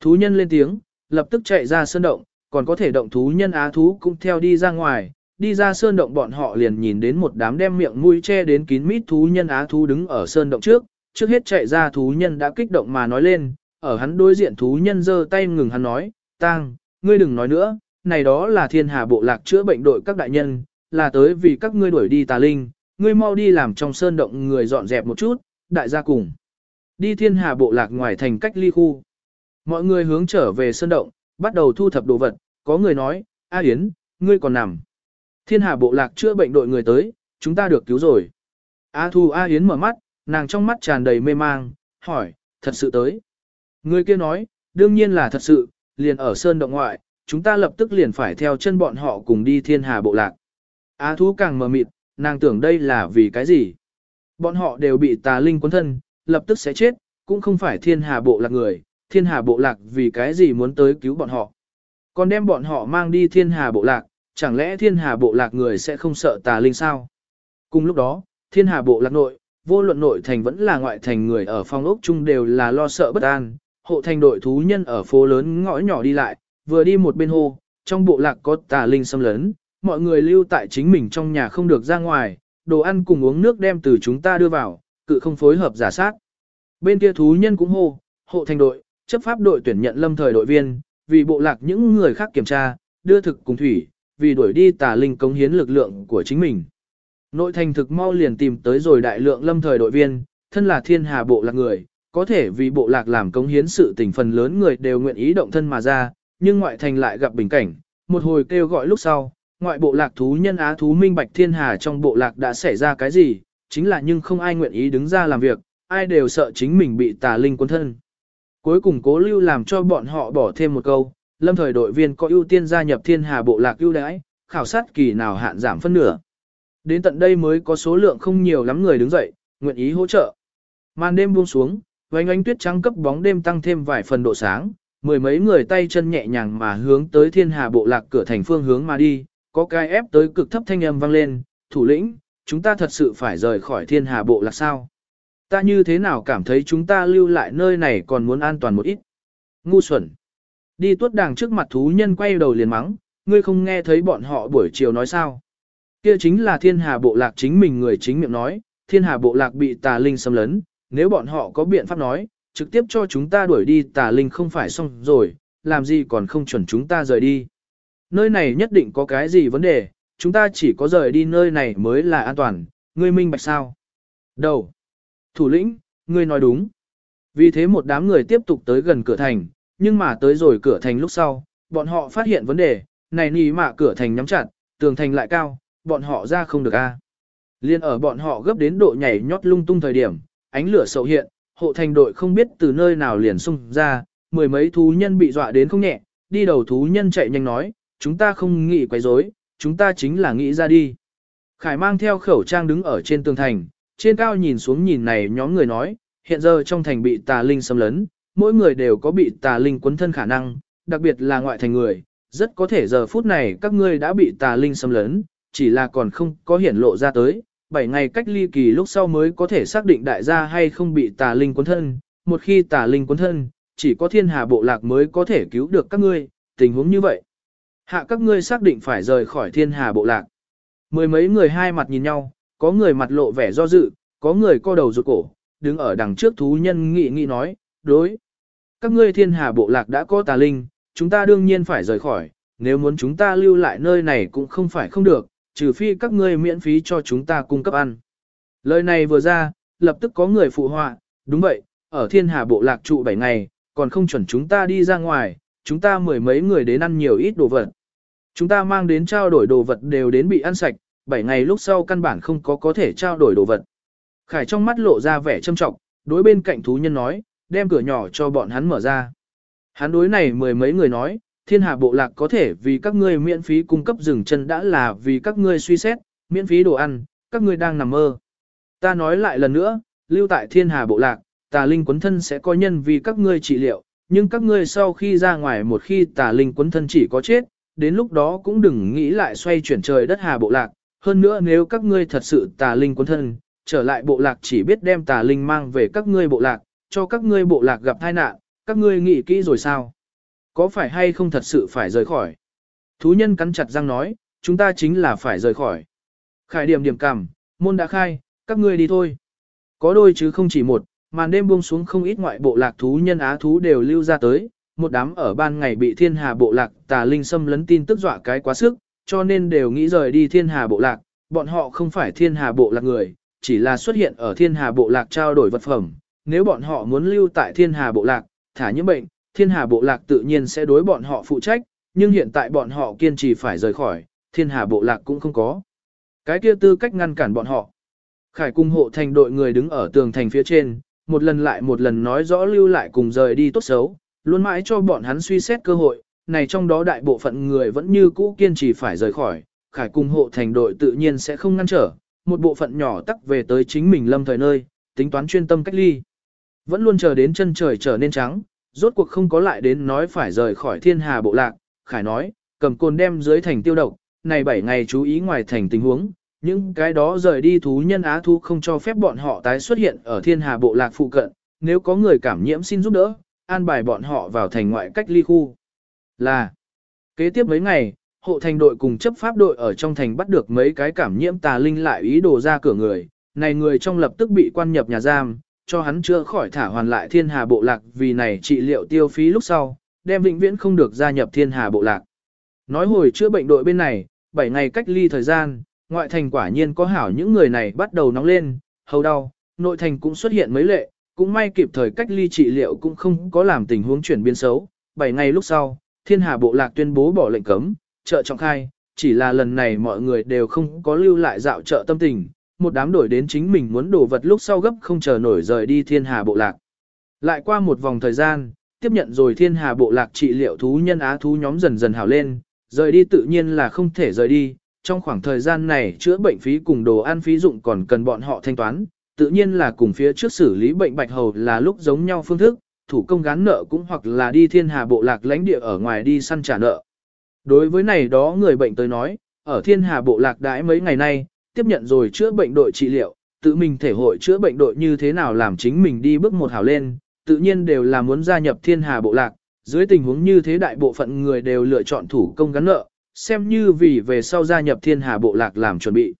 Thú nhân lên tiếng, lập tức chạy ra sơn động, còn có thể động thú nhân á thú cũng theo đi ra ngoài, đi ra sơn động bọn họ liền nhìn đến một đám đem miệng mũi che đến kín mít thú nhân á thú đứng ở sơn động trước, trước hết chạy ra thú nhân đã kích động mà nói lên, ở hắn đối diện thú nhân giơ tay ngừng hắn nói, tang, ngươi đừng nói nữa, này đó là thiên hà bộ lạc chữa bệnh đội các đại nhân, là tới vì các ngươi đuổi đi tà linh, ngươi mau đi làm trong sơn động người dọn dẹp một chút, đại gia cùng. Đi thiên hà bộ lạc ngoài thành cách ly khu. Mọi người hướng trở về sơn động, bắt đầu thu thập đồ vật, có người nói, A Yến, ngươi còn nằm. Thiên hà bộ lạc chữa bệnh đội người tới, chúng ta được cứu rồi. A Thu A Yến mở mắt, nàng trong mắt tràn đầy mê mang, hỏi, thật sự tới. Người kia nói, đương nhiên là thật sự, liền ở sơn động ngoại, chúng ta lập tức liền phải theo chân bọn họ cùng đi thiên hà bộ lạc. A Thu càng mờ mịt, nàng tưởng đây là vì cái gì. Bọn họ đều bị tà linh cuốn thân, lập tức sẽ chết, cũng không phải thiên hà bộ lạc người, thiên hà bộ lạc vì cái gì muốn tới cứu bọn họ. Còn đem bọn họ mang đi thiên hà bộ lạc, chẳng lẽ thiên hà bộ lạc người sẽ không sợ tà linh sao? Cùng lúc đó, thiên hà bộ lạc nội, vô luận nội thành vẫn là ngoại thành người ở phong ốc chung đều là lo sợ bất an, hộ thành đội thú nhân ở phố lớn ngõ nhỏ đi lại, vừa đi một bên hô, trong bộ lạc có tà linh xâm lấn, mọi người lưu tại chính mình trong nhà không được ra ngoài, đồ ăn cùng uống nước đem từ chúng ta đưa vào, cự không phối hợp giả sát. Bên kia thú nhân cũng hô, hộ thành đội, chấp pháp đội tuyển nhận lâm thời đội viên, vì bộ lạc những người khác kiểm tra, đưa thực cùng thủy, vì đuổi đi tà linh cống hiến lực lượng của chính mình. Nội thành thực mau liền tìm tới rồi đại lượng lâm thời đội viên, thân là thiên hà bộ lạc người, có thể vì bộ lạc làm cống hiến sự tình phần lớn người đều nguyện ý động thân mà ra, nhưng ngoại thành lại gặp bình cảnh, một hồi kêu gọi lúc sau, ngoại bộ lạc thú nhân á thú minh bạch thiên hà trong bộ lạc đã xảy ra cái gì, chính là nhưng không ai nguyện ý đứng ra làm việc, ai đều sợ chính mình bị tà linh cuốn thân. Cuối cùng cố lưu làm cho bọn họ bỏ thêm một câu, lâm thời đội viên có ưu tiên gia nhập thiên hà bộ lạc ưu đãi, khảo sát kỳ nào hạn giảm phân nửa. Đến tận đây mới có số lượng không nhiều lắm người đứng dậy, nguyện ý hỗ trợ. Màn đêm buông xuống, vánh ánh tuyết trắng cấp bóng đêm tăng thêm vài phần độ sáng, mười mấy người tay chân nhẹ nhàng mà hướng tới thiên hà bộ lạc cửa thành phương hướng mà đi, có cái ép tới cực thấp thanh âm vang lên, thủ lĩnh, chúng ta thật sự phải rời khỏi thiên hà bộ lạc sao? Ta như thế nào cảm thấy chúng ta lưu lại nơi này còn muốn an toàn một ít? Ngu xuẩn! Đi tuốt đàng trước mặt thú nhân quay đầu liền mắng, ngươi không nghe thấy bọn họ buổi chiều nói sao? Kia chính là thiên hà bộ lạc chính mình người chính miệng nói, thiên hà bộ lạc bị tà linh xâm lấn, nếu bọn họ có biện pháp nói, trực tiếp cho chúng ta đuổi đi tà linh không phải xong rồi, làm gì còn không chuẩn chúng ta rời đi. Nơi này nhất định có cái gì vấn đề, chúng ta chỉ có rời đi nơi này mới là an toàn, ngươi minh bạch sao? Đầu. Thủ lĩnh, ngươi nói đúng. Vì thế một đám người tiếp tục tới gần cửa thành, nhưng mà tới rồi cửa thành lúc sau, bọn họ phát hiện vấn đề, này nì mạ cửa thành nhắm chặt, tường thành lại cao, bọn họ ra không được a. Liên ở bọn họ gấp đến độ nhảy nhót lung tung thời điểm, ánh lửa sầu hiện, hộ thành đội không biết từ nơi nào liền xung ra, mười mấy thú nhân bị dọa đến không nhẹ, đi đầu thú nhân chạy nhanh nói, chúng ta không nghĩ quấy rối, chúng ta chính là nghĩ ra đi. Khải mang theo khẩu trang đứng ở trên tường thành, trên cao nhìn xuống nhìn này nhóm người nói, hiện giờ trong thành bị tà linh xâm lấn, mỗi người đều có bị tà linh quấn thân khả năng, đặc biệt là ngoại thành người, rất có thể giờ phút này các ngươi đã bị tà linh xâm lấn, chỉ là còn không có hiển lộ ra tới, 7 ngày cách ly kỳ lúc sau mới có thể xác định đại gia hay không bị tà linh quấn thân, một khi tà linh quấn thân, chỉ có thiên hà bộ lạc mới có thể cứu được các ngươi, tình huống như vậy. Hạ các ngươi xác định phải rời khỏi thiên hà bộ lạc. Mười mấy người hai mặt nhìn nhau, có người mặt lộ vẻ do dự, có người co đầu rụt cổ, đứng ở đằng trước thú nhân nghị nghị nói, đối. Các ngươi thiên hà bộ lạc đã có tà linh, chúng ta đương nhiên phải rời khỏi, nếu muốn chúng ta lưu lại nơi này cũng không phải không được, trừ phi các ngươi miễn phí cho chúng ta cung cấp ăn. Lời này vừa ra, lập tức có người phụ họa, đúng vậy, ở thiên hà bộ lạc trụ 7 ngày, còn không chuẩn chúng ta đi ra ngoài, chúng ta mười mấy người đến ăn nhiều ít đồ vật. Chúng ta mang đến trao đổi đồ vật đều đến bị ăn sạch, 7 ngày lúc sau căn bản không có có thể trao đổi đồ vật. Khải trong mắt lộ ra vẻ châm trọng, đối bên cạnh thú nhân nói, đem cửa nhỏ cho bọn hắn mở ra. Hắn đối này mười mấy người nói, thiên hà bộ lạc có thể vì các ngươi miễn phí cung cấp rừng chân đã là vì các ngươi suy xét, miễn phí đồ ăn, các ngươi đang nằm mơ. Ta nói lại lần nữa, lưu tại thiên hà bộ lạc, tà linh quấn thân sẽ có nhân vì các ngươi trị liệu, nhưng các ngươi sau khi ra ngoài một khi tà linh quấn thân chỉ có chết, đến lúc đó cũng đừng nghĩ lại xoay chuyển trời đất hà bộ lạc, hơn nữa nếu các ngươi thật sự tà linh quấn thân, trở lại bộ lạc chỉ biết đem tà linh mang về các ngươi bộ lạc, cho các ngươi bộ lạc gặp tai nạn, các ngươi nghĩ kỹ rồi sao? Có phải hay không thật sự phải rời khỏi? Thú nhân cắn chặt răng nói, chúng ta chính là phải rời khỏi. Khải điểm điểm cảm, môn đã khai, các ngươi đi thôi. Có đôi chứ không chỉ một, màn đêm buông xuống không ít ngoại bộ lạc thú nhân á thú đều lưu ra tới, một đám ở ban ngày bị thiên hà bộ lạc tà linh xâm lấn tin tức dọa cái quá sức, cho nên đều nghĩ rời đi thiên hà bộ lạc, bọn họ không phải thiên hà bộ lạc người, chỉ là xuất hiện ở thiên hà bộ lạc trao đổi vật phẩm, nếu bọn họ muốn lưu tại thiên hà bộ lạc, thả những bệnh, thiên hà bộ lạc tự nhiên sẽ đối bọn họ phụ trách, nhưng hiện tại bọn họ kiên trì phải rời khỏi, thiên hà bộ lạc cũng không có. Cái kia tư cách ngăn cản bọn họ. Khải cung hộ thành đội người đứng ở tường thành phía trên, một lần lại một lần nói rõ lưu lại cùng rời đi tốt xấu, luôn mãi cho bọn hắn suy xét cơ hội, này trong đó đại bộ phận người vẫn như cũ kiên trì phải rời khỏi, khải cung hộ thành đội tự nhiên sẽ không ngăn trở, một bộ phận nhỏ tắc về tới chính mình lâm thời nơi, tính toán chuyên tâm cách ly. Vẫn luôn chờ đến chân trời trở nên trắng, rốt cuộc không có lại đến nói phải rời khỏi thiên hà bộ lạc, khải nói, cầm côn đem dưới thành tiêu độc, này 7 ngày chú ý ngoài thành tình huống, những cái đó rời đi thú nhân á thú không cho phép bọn họ tái xuất hiện ở thiên hà bộ lạc phụ cận, nếu có người cảm nhiễm xin giúp đỡ, an bài bọn họ vào thành ngoại cách ly khu. Là, kế tiếp mấy ngày, hộ thành đội cùng chấp pháp đội ở trong thành bắt được mấy cái cảm nhiễm tà linh lại ý đồ ra cửa người, này người trong lập tức bị quan nhập nhà giam, cho hắn chữa khỏi thả hoàn lại thiên hà bộ lạc vì này trị liệu tiêu phí lúc sau, đem vĩnh viễn không được gia nhập thiên hà bộ lạc. Nói hồi chữa bệnh đội bên này, 7 ngày cách ly thời gian, ngoại thành quả nhiên có hảo những người này bắt đầu nóng lên, hầu đau, nội thành cũng xuất hiện mấy lệ, cũng may kịp thời cách ly trị liệu cũng không có làm tình huống chuyển biến xấu. 7 ngày lúc sau, thiên hà bộ lạc tuyên bố bỏ lệnh cấm, chợ trọng khai, chỉ là lần này mọi người đều không có lưu lại dạo chợ tâm tình, một đám đổi đến chính mình muốn đổ vật lúc sau gấp không chờ nổi rời đi thiên hà bộ lạc. Lại qua một vòng thời gian, tiếp nhận rồi thiên hà bộ lạc trị liệu thú nhân á thú nhóm dần dần hào lên, rời đi tự nhiên là không thể rời đi, trong khoảng thời gian này chữa bệnh phí cùng đồ ăn phí dụng còn cần bọn họ thanh toán, tự nhiên là cùng phía trước xử lý bệnh bạch hầu là lúc giống nhau phương thức, thủ công gán nợ cũng hoặc là đi thiên hà bộ lạc lãnh địa ở ngoài đi săn trả nợ. Đối với này đó người bệnh tới nói, ở thiên hà bộ lạc đãi mấy ngày nay, tiếp nhận rồi chữa bệnh đội trị liệu, tự mình thể hội chữa bệnh đội như thế nào làm chính mình đi bước một hào lên, tự nhiên đều là muốn gia nhập thiên hà bộ lạc, dưới tình huống như thế đại bộ phận người đều lựa chọn thủ công gắn nợ, xem như vì về sau gia nhập thiên hà bộ lạc làm chuẩn bị.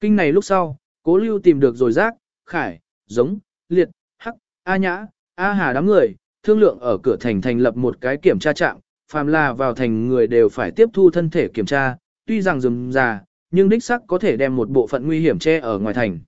Kinh này lúc sau, cố lưu tìm được rồi rác, khải, giống, liệt, hắc, a nhã, a hà đám người, thương lượng ở cửa thành thành lập một cái kiểm tra trạm, phàm là vào thành người đều phải tiếp thu thân thể kiểm tra, tuy rằng dừng già, nhưng đích sắc có thể đem một bộ phận nguy hiểm che ở ngoài thành.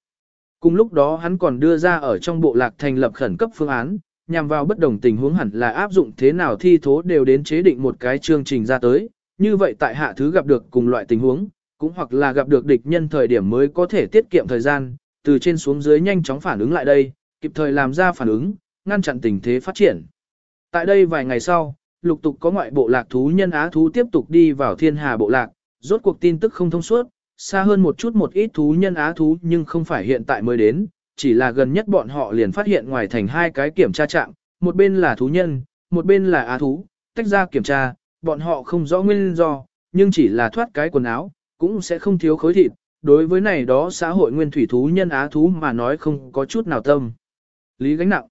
Cùng lúc đó hắn còn đưa ra ở trong bộ lạc thành lập khẩn cấp phương án, nhằm vào bất đồng tình huống hẳn là áp dụng thế nào thi thố đều đến chế định một cái chương trình ra tới, như vậy tại hạ thứ gặp được cùng loại tình huống, cũng hoặc là gặp được địch nhân thời điểm mới có thể tiết kiệm thời gian, từ trên xuống dưới nhanh chóng phản ứng lại đây, kịp thời làm ra phản ứng, ngăn chặn tình thế phát triển. Tại đây vài ngày sau, lục tục có ngoại bộ lạc thú nhân á thú tiếp tục đi vào thiên hà bộ lạc, rốt cuộc tin tức không thông suốt, xa hơn một chút một ít thú nhân á thú nhưng không phải hiện tại mới đến, chỉ là gần nhất bọn họ liền phát hiện ngoài thành hai cái kiểm tra trạm, một bên là thú nhân, một bên là á thú, tách ra kiểm tra, bọn họ không rõ nguyên do, nhưng chỉ là thoát cái quần áo, cũng sẽ không thiếu khối thịt, đối với này đó xã hội nguyên thủy thú nhân á thú mà nói không có chút nào tâm. Lý gánh nặng.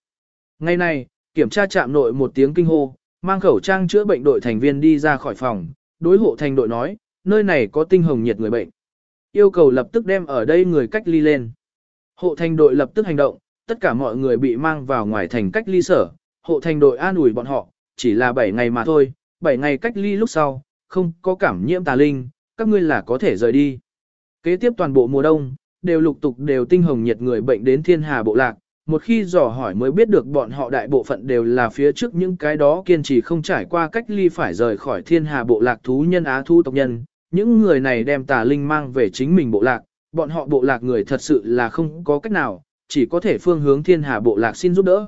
Ngày này, kiểm tra trạm nội một tiếng kinh hô, mang khẩu trang chữa bệnh đội thành viên đi ra khỏi phòng, đối hộ thành đội nói, nơi này có tinh hồng nhiệt người bệnh. Yêu cầu lập tức đem ở đây người cách ly lên. Hộ thành đội lập tức hành động, tất cả mọi người bị mang vào ngoài thành cách ly sở, hộ thành đội an ủi bọn họ, chỉ là 7 ngày mà thôi, 7 ngày cách ly lúc sau, không có cảm nhiễm tà linh, các ngươi là có thể rời đi. Kế tiếp toàn bộ mùa đông, đều lục tục đều tinh hồng nhiệt người bệnh đến thiên hà bộ lạc, một khi dò hỏi mới biết được bọn họ đại bộ phận đều là phía trước những cái đó kiên trì không trải qua cách ly phải rời khỏi thiên hà bộ lạc thú nhân á thu tộc nhân. Những người này đem tà linh mang về chính mình bộ lạc, bọn họ bộ lạc người thật sự là không có cách nào, chỉ có thể phương hướng thiên hà bộ lạc xin giúp đỡ.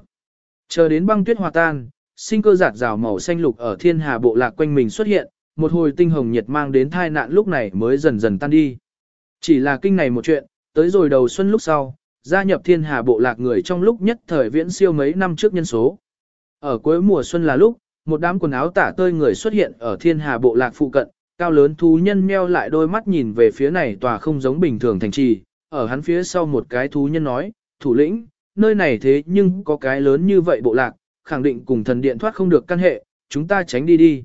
Chờ đến băng tuyết hòa tan, sinh cơ giạt rào màu xanh lục ở thiên hà bộ lạc quanh mình xuất hiện, một hồi tinh hồng nhiệt mang đến thai nạn lúc này mới dần dần tan đi. Chỉ là kinh này một chuyện, tới rồi đầu xuân lúc sau, gia nhập thiên hà bộ lạc người trong lúc nhất thời viễn siêu mấy năm trước nhân số. Ở cuối mùa xuân là lúc, một đám quần áo tả tơi người xuất hiện ở thiên hà bộ lạc phụ cận, cao lớn thú nhân meo lại đôi mắt nhìn về phía này tòa không giống bình thường thành trì, ở hắn phía sau một cái thú nhân nói, thủ lĩnh, nơi này thế nhưng có cái lớn như vậy bộ lạc, khẳng định cùng thần điện thoát không được căn hệ, chúng ta tránh đi đi.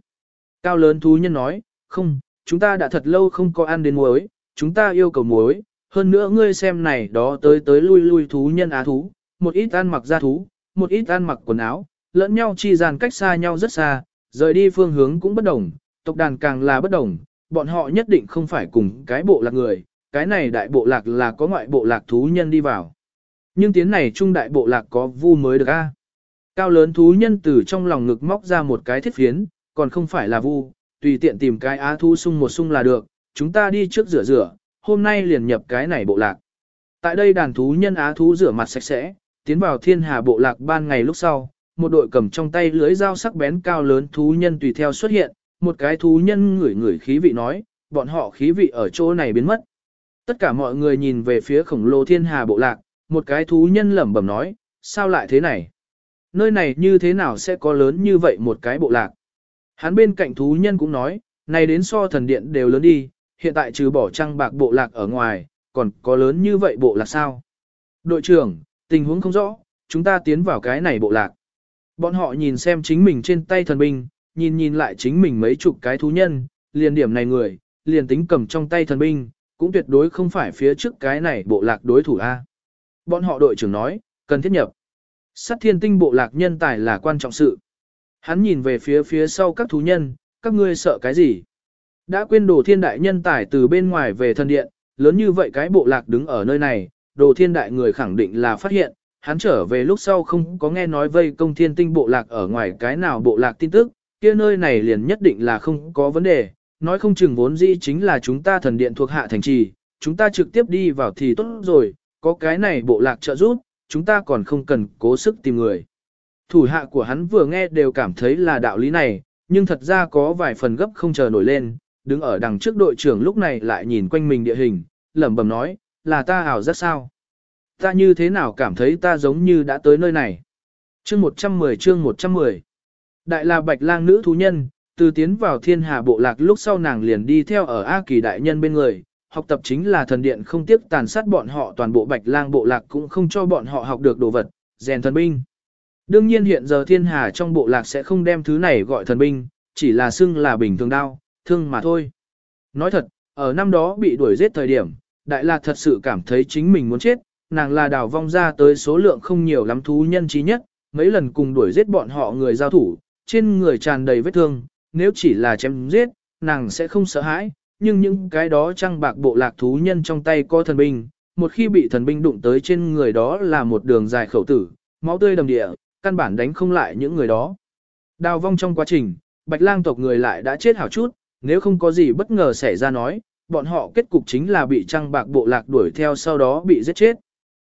Cao lớn thú nhân nói, không, chúng ta đã thật lâu không có ăn đến muối, chúng ta yêu cầu muối, hơn nữa ngươi xem này đó tới tới lui lui thú nhân á thú, một ít ăn mặc da thú, một ít ăn mặc quần áo, lẫn nhau chi dàn cách xa nhau rất xa, rời đi phương hướng cũng bất đồng, tộc đàn càng là bất đồng, bọn họ nhất định không phải cùng cái bộ lạc người, cái này đại bộ lạc là có ngoại bộ lạc thú nhân đi vào. Nhưng tiến này trung đại bộ lạc có vu mới được a. Cao lớn thú nhân từ trong lòng ngực móc ra một cái thiết phiến, còn không phải là vu, tùy tiện tìm cái á thú sung một sung là được, chúng ta đi trước rửa rửa, hôm nay liền nhập cái này bộ lạc. Tại đây đàn thú nhân á thú rửa mặt sạch sẽ, tiến vào thiên hà bộ lạc ban ngày lúc sau, một đội cầm trong tay lưới dao sắc bén cao lớn thú nhân tùy theo xuất hiện, một cái thú nhân ngửi ngửi khí vị nói, bọn họ khí vị ở chỗ này biến mất. Tất cả mọi người nhìn về phía khổng lồ thiên hà bộ lạc, một cái thú nhân lẩm bẩm nói, sao lại thế này? Nơi này như thế nào sẽ có lớn như vậy một cái bộ lạc? Hắn bên cạnh thú nhân cũng nói, này đến so thần điện đều lớn đi, hiện tại trừ bỏ trăng bạc bộ lạc ở ngoài, còn có lớn như vậy bộ lạc sao? Đội trưởng, tình huống không rõ, chúng ta tiến vào cái này bộ lạc. Bọn họ nhìn xem chính mình trên tay thần binh, nhìn nhìn lại chính mình mấy chục cái thú nhân, liền điểm này người, liền tính cầm trong tay thần binh, cũng tuyệt đối không phải phía trước cái này bộ lạc đối thủ A. Bọn họ đội trưởng nói, cần thiết nhập. Sát thiên tinh bộ lạc nhân tài là quan trọng sự. Hắn nhìn về phía phía sau các thú nhân, các ngươi sợ cái gì? Đã quên đồ thiên đại nhân tài từ bên ngoài về thân điện, lớn như vậy cái bộ lạc đứng ở nơi này, đồ thiên đại người khẳng định là phát hiện, hắn trở về lúc sau không có nghe nói vây công thiên tinh bộ lạc ở ngoài cái nào bộ lạc tin tức, kia nơi này liền nhất định là không có vấn đề, nói không chừng vốn dĩ chính là chúng ta thần điện thuộc hạ thành trì, chúng ta trực tiếp đi vào thì tốt rồi, có cái này bộ lạc trợ giúp, chúng ta còn không cần cố sức tìm người. Thủ hạ của hắn vừa nghe đều cảm thấy là đạo lý này, nhưng thật ra có vài phần gấp không chờ nổi lên, đứng ở đằng trước đội trưởng lúc này lại nhìn quanh mình địa hình, lẩm bẩm nói, là ta ảo rất sao? Ta như thế nào cảm thấy ta giống như đã tới nơi này? Chương 110 chương 110 Đại là bạch lang nữ thú nhân, từ tiến vào thiên hà bộ lạc lúc sau nàng liền đi theo ở A kỳ đại nhân bên người, học tập chính là thần điện không tiếc tàn sát bọn họ toàn bộ bạch lang bộ lạc cũng không cho bọn họ học được đồ vật, rèn thần binh. Đương nhiên hiện giờ thiên hà trong bộ lạc sẽ không đem thứ này gọi thần binh, chỉ là xưng là bình thường đao, thương mà thôi. Nói thật, ở năm đó bị đuổi giết thời điểm, đại lạc thật sự cảm thấy chính mình muốn chết, nàng là đào vong ra tới số lượng không nhiều lắm thú nhân trí nhất, mấy lần cùng đuổi giết bọn họ người giao thủ, trên người tràn đầy vết thương, nếu chỉ là chém giết, nàng sẽ không sợ hãi, nhưng những cái đó trăng bạc bộ lạc thú nhân trong tay có thần binh, một khi bị thần binh đụng tới trên người đó là một đường dài khẩu tử, máu tươi đầm địa, căn bản đánh không lại những người đó. Đào vong trong quá trình, bạch lang tộc người lại đã chết hảo chút, nếu không có gì bất ngờ xảy ra nói, bọn họ kết cục chính là bị trăng bạc bộ lạc đuổi theo sau đó bị giết chết.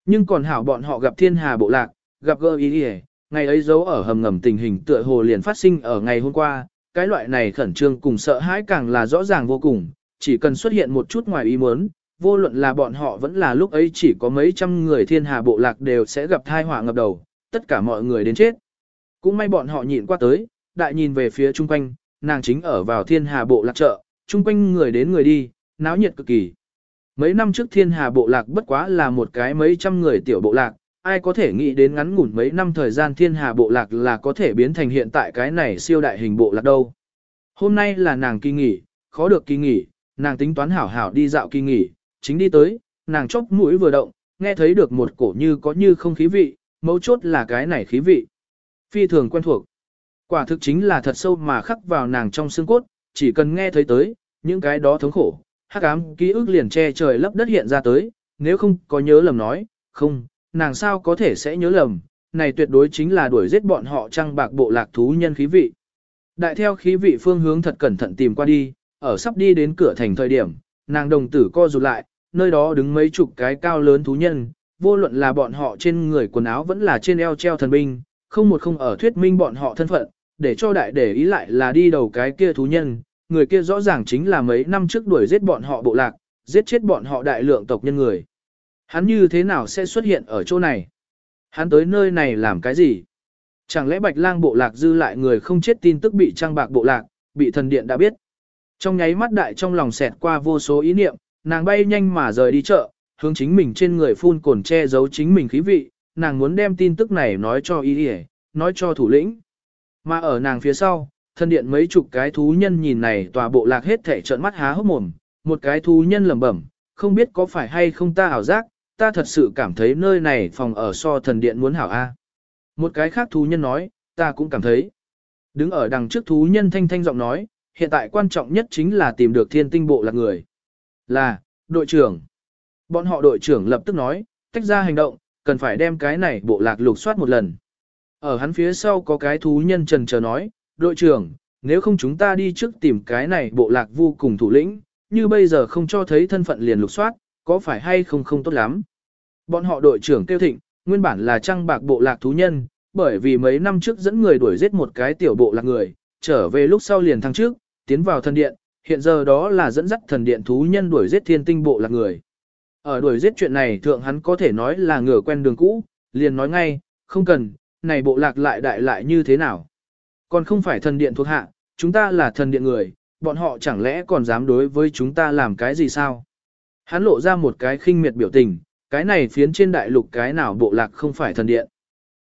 Nhưng còn hảo bọn họ gặp thiên hà bộ lạc, gặp gơ ý ý ngày ấy giấu ở hầm ngầm tình hình tựa hồ liền phát sinh ở ngày hôm qua, cái loại này khẩn trương cùng sợ hãi càng là rõ ràng vô cùng, chỉ cần xuất hiện một chút ngoài ý muốn, vô luận là bọn họ vẫn là lúc ấy chỉ có mấy trăm người thiên hà bộ lạc đều sẽ gặp thai họa ngập đầu, tất cả mọi người đến chết. Cũng may bọn họ nhịn qua tới, đại nhìn về phía chung quanh, nàng chính ở vào thiên hà bộ lạc chợ, chung quanh người đến người đi, náo nhiệt cực kỳ. Mấy năm trước thiên hà bộ lạc bất quá là một cái mấy trăm người tiểu bộ lạc, ai có thể nghĩ đến ngắn ngủn mấy năm thời gian thiên hà bộ lạc là có thể biến thành hiện tại cái này siêu đại hình bộ lạc đâu. Hôm nay là nàng kỳ nghỉ, khó được kỳ nghỉ, nàng tính toán hảo hảo đi dạo kỳ nghỉ, chính đi tới, nàng chốc mũi vừa động, nghe thấy được một cổ như có như không khí vị, mấu chốt là cái này khí vị. Phi thường quen thuộc. Quả thực chính là thật sâu mà khắc vào nàng trong xương cốt, chỉ cần nghe thấy tới, những cái đó thống khổ, hắc ám ký ức liền che trời lấp đất hiện ra tới, nếu không có nhớ lầm nói, không, nàng sao có thể sẽ nhớ lầm, này tuyệt đối chính là đuổi giết bọn họ trăng bạc bộ lạc thú nhân khí vị. Đại theo khí vị phương hướng thật cẩn thận tìm qua đi, ở sắp đi đến cửa thành thời điểm, nàng đồng tử co rụt lại, nơi đó đứng mấy chục cái cao lớn thú nhân, vô luận là bọn họ trên người quần áo vẫn là trên eo treo thần binh, không một không ở thuyết minh bọn họ thân phận, để cho đại để ý lại là đi đầu cái kia thú nhân, người kia rõ ràng chính là mấy năm trước đuổi giết bọn họ bộ lạc, giết chết bọn họ đại lượng tộc nhân người. Hắn như thế nào sẽ xuất hiện ở chỗ này? Hắn tới nơi này làm cái gì? Chẳng lẽ bạch lang bộ lạc dư lại người không chết tin tức bị trang bạc bộ lạc, bị thần điện đã biết. Trong nháy mắt đại trong lòng xẹt qua vô số ý niệm, nàng bay nhanh mà rời đi chợ, hướng chính mình trên người phun cồn che giấu chính mình khí vị, nàng muốn đem tin tức này nói cho ý ỉa, nói cho thủ lĩnh. Mà ở nàng phía sau, thân điện mấy chục cái thú nhân nhìn này tòa bộ lạc hết thể trợn mắt há hốc mồm, một cái thú nhân lẩm bẩm, không biết có phải hay không ta ảo giác, ta thật sự cảm thấy nơi này phòng ở so thần điện muốn hảo a. Một cái khác thú nhân nói, ta cũng cảm thấy. Đứng ở đằng trước thú nhân thanh thanh giọng nói, hiện tại quan trọng nhất chính là tìm được thiên tinh bộ lạc người. Là, đội trưởng. Bọn họ đội trưởng lập tức nói, tách ra hành động, cần phải đem cái này bộ lạc lục soát một lần. Ở hắn phía sau có cái thú nhân trần chờ nói, đội trưởng, nếu không chúng ta đi trước tìm cái này bộ lạc vô cùng thủ lĩnh, như bây giờ không cho thấy thân phận liền lục soát, có phải hay không không tốt lắm. Bọn họ đội trưởng tiêu thịnh, nguyên bản là trăng bạc bộ lạc thú nhân, bởi vì mấy năm trước dẫn người đuổi giết một cái tiểu bộ lạc người, trở về lúc sau liền thăng trước, tiến vào thần điện, hiện giờ đó là dẫn dắt thần điện thú nhân đuổi giết thiên tinh bộ lạc người. Ở đuổi giết chuyện này thượng hắn có thể nói là ngửa quen đường cũ, liền nói ngay, không cần, này bộ lạc lại đại lại như thế nào. Còn không phải thần điện thuộc hạ, chúng ta là thần điện người, bọn họ chẳng lẽ còn dám đối với chúng ta làm cái gì sao? Hắn lộ ra một cái khinh miệt biểu tình, cái này phiến trên đại lục cái nào bộ lạc không phải thần điện.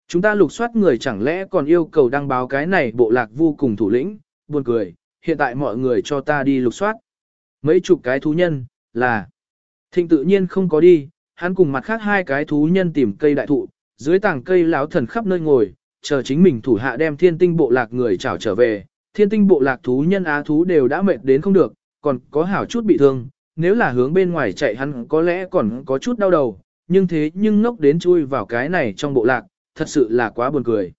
Chúng ta lục soát người chẳng lẽ còn yêu cầu đăng báo cái này bộ lạc vô cùng thủ lĩnh, buồn cười, hiện tại mọi người cho ta đi lục soát. Mấy chục cái thú nhân, là, thịnh tự nhiên không có đi, hắn cùng mặt khác hai cái thú nhân tìm cây đại thụ, dưới tảng cây láo thần khắp nơi ngồi, chờ chính mình thủ hạ đem thiên tinh bộ lạc người trảo trở về, thiên tinh bộ lạc thú nhân á thú đều đã mệt đến không được, còn có hảo chút bị thương, nếu là hướng bên ngoài chạy hắn có lẽ còn có chút đau đầu, nhưng thế nhưng ngốc đến chui vào cái này trong bộ lạc, thật sự là quá buồn cười.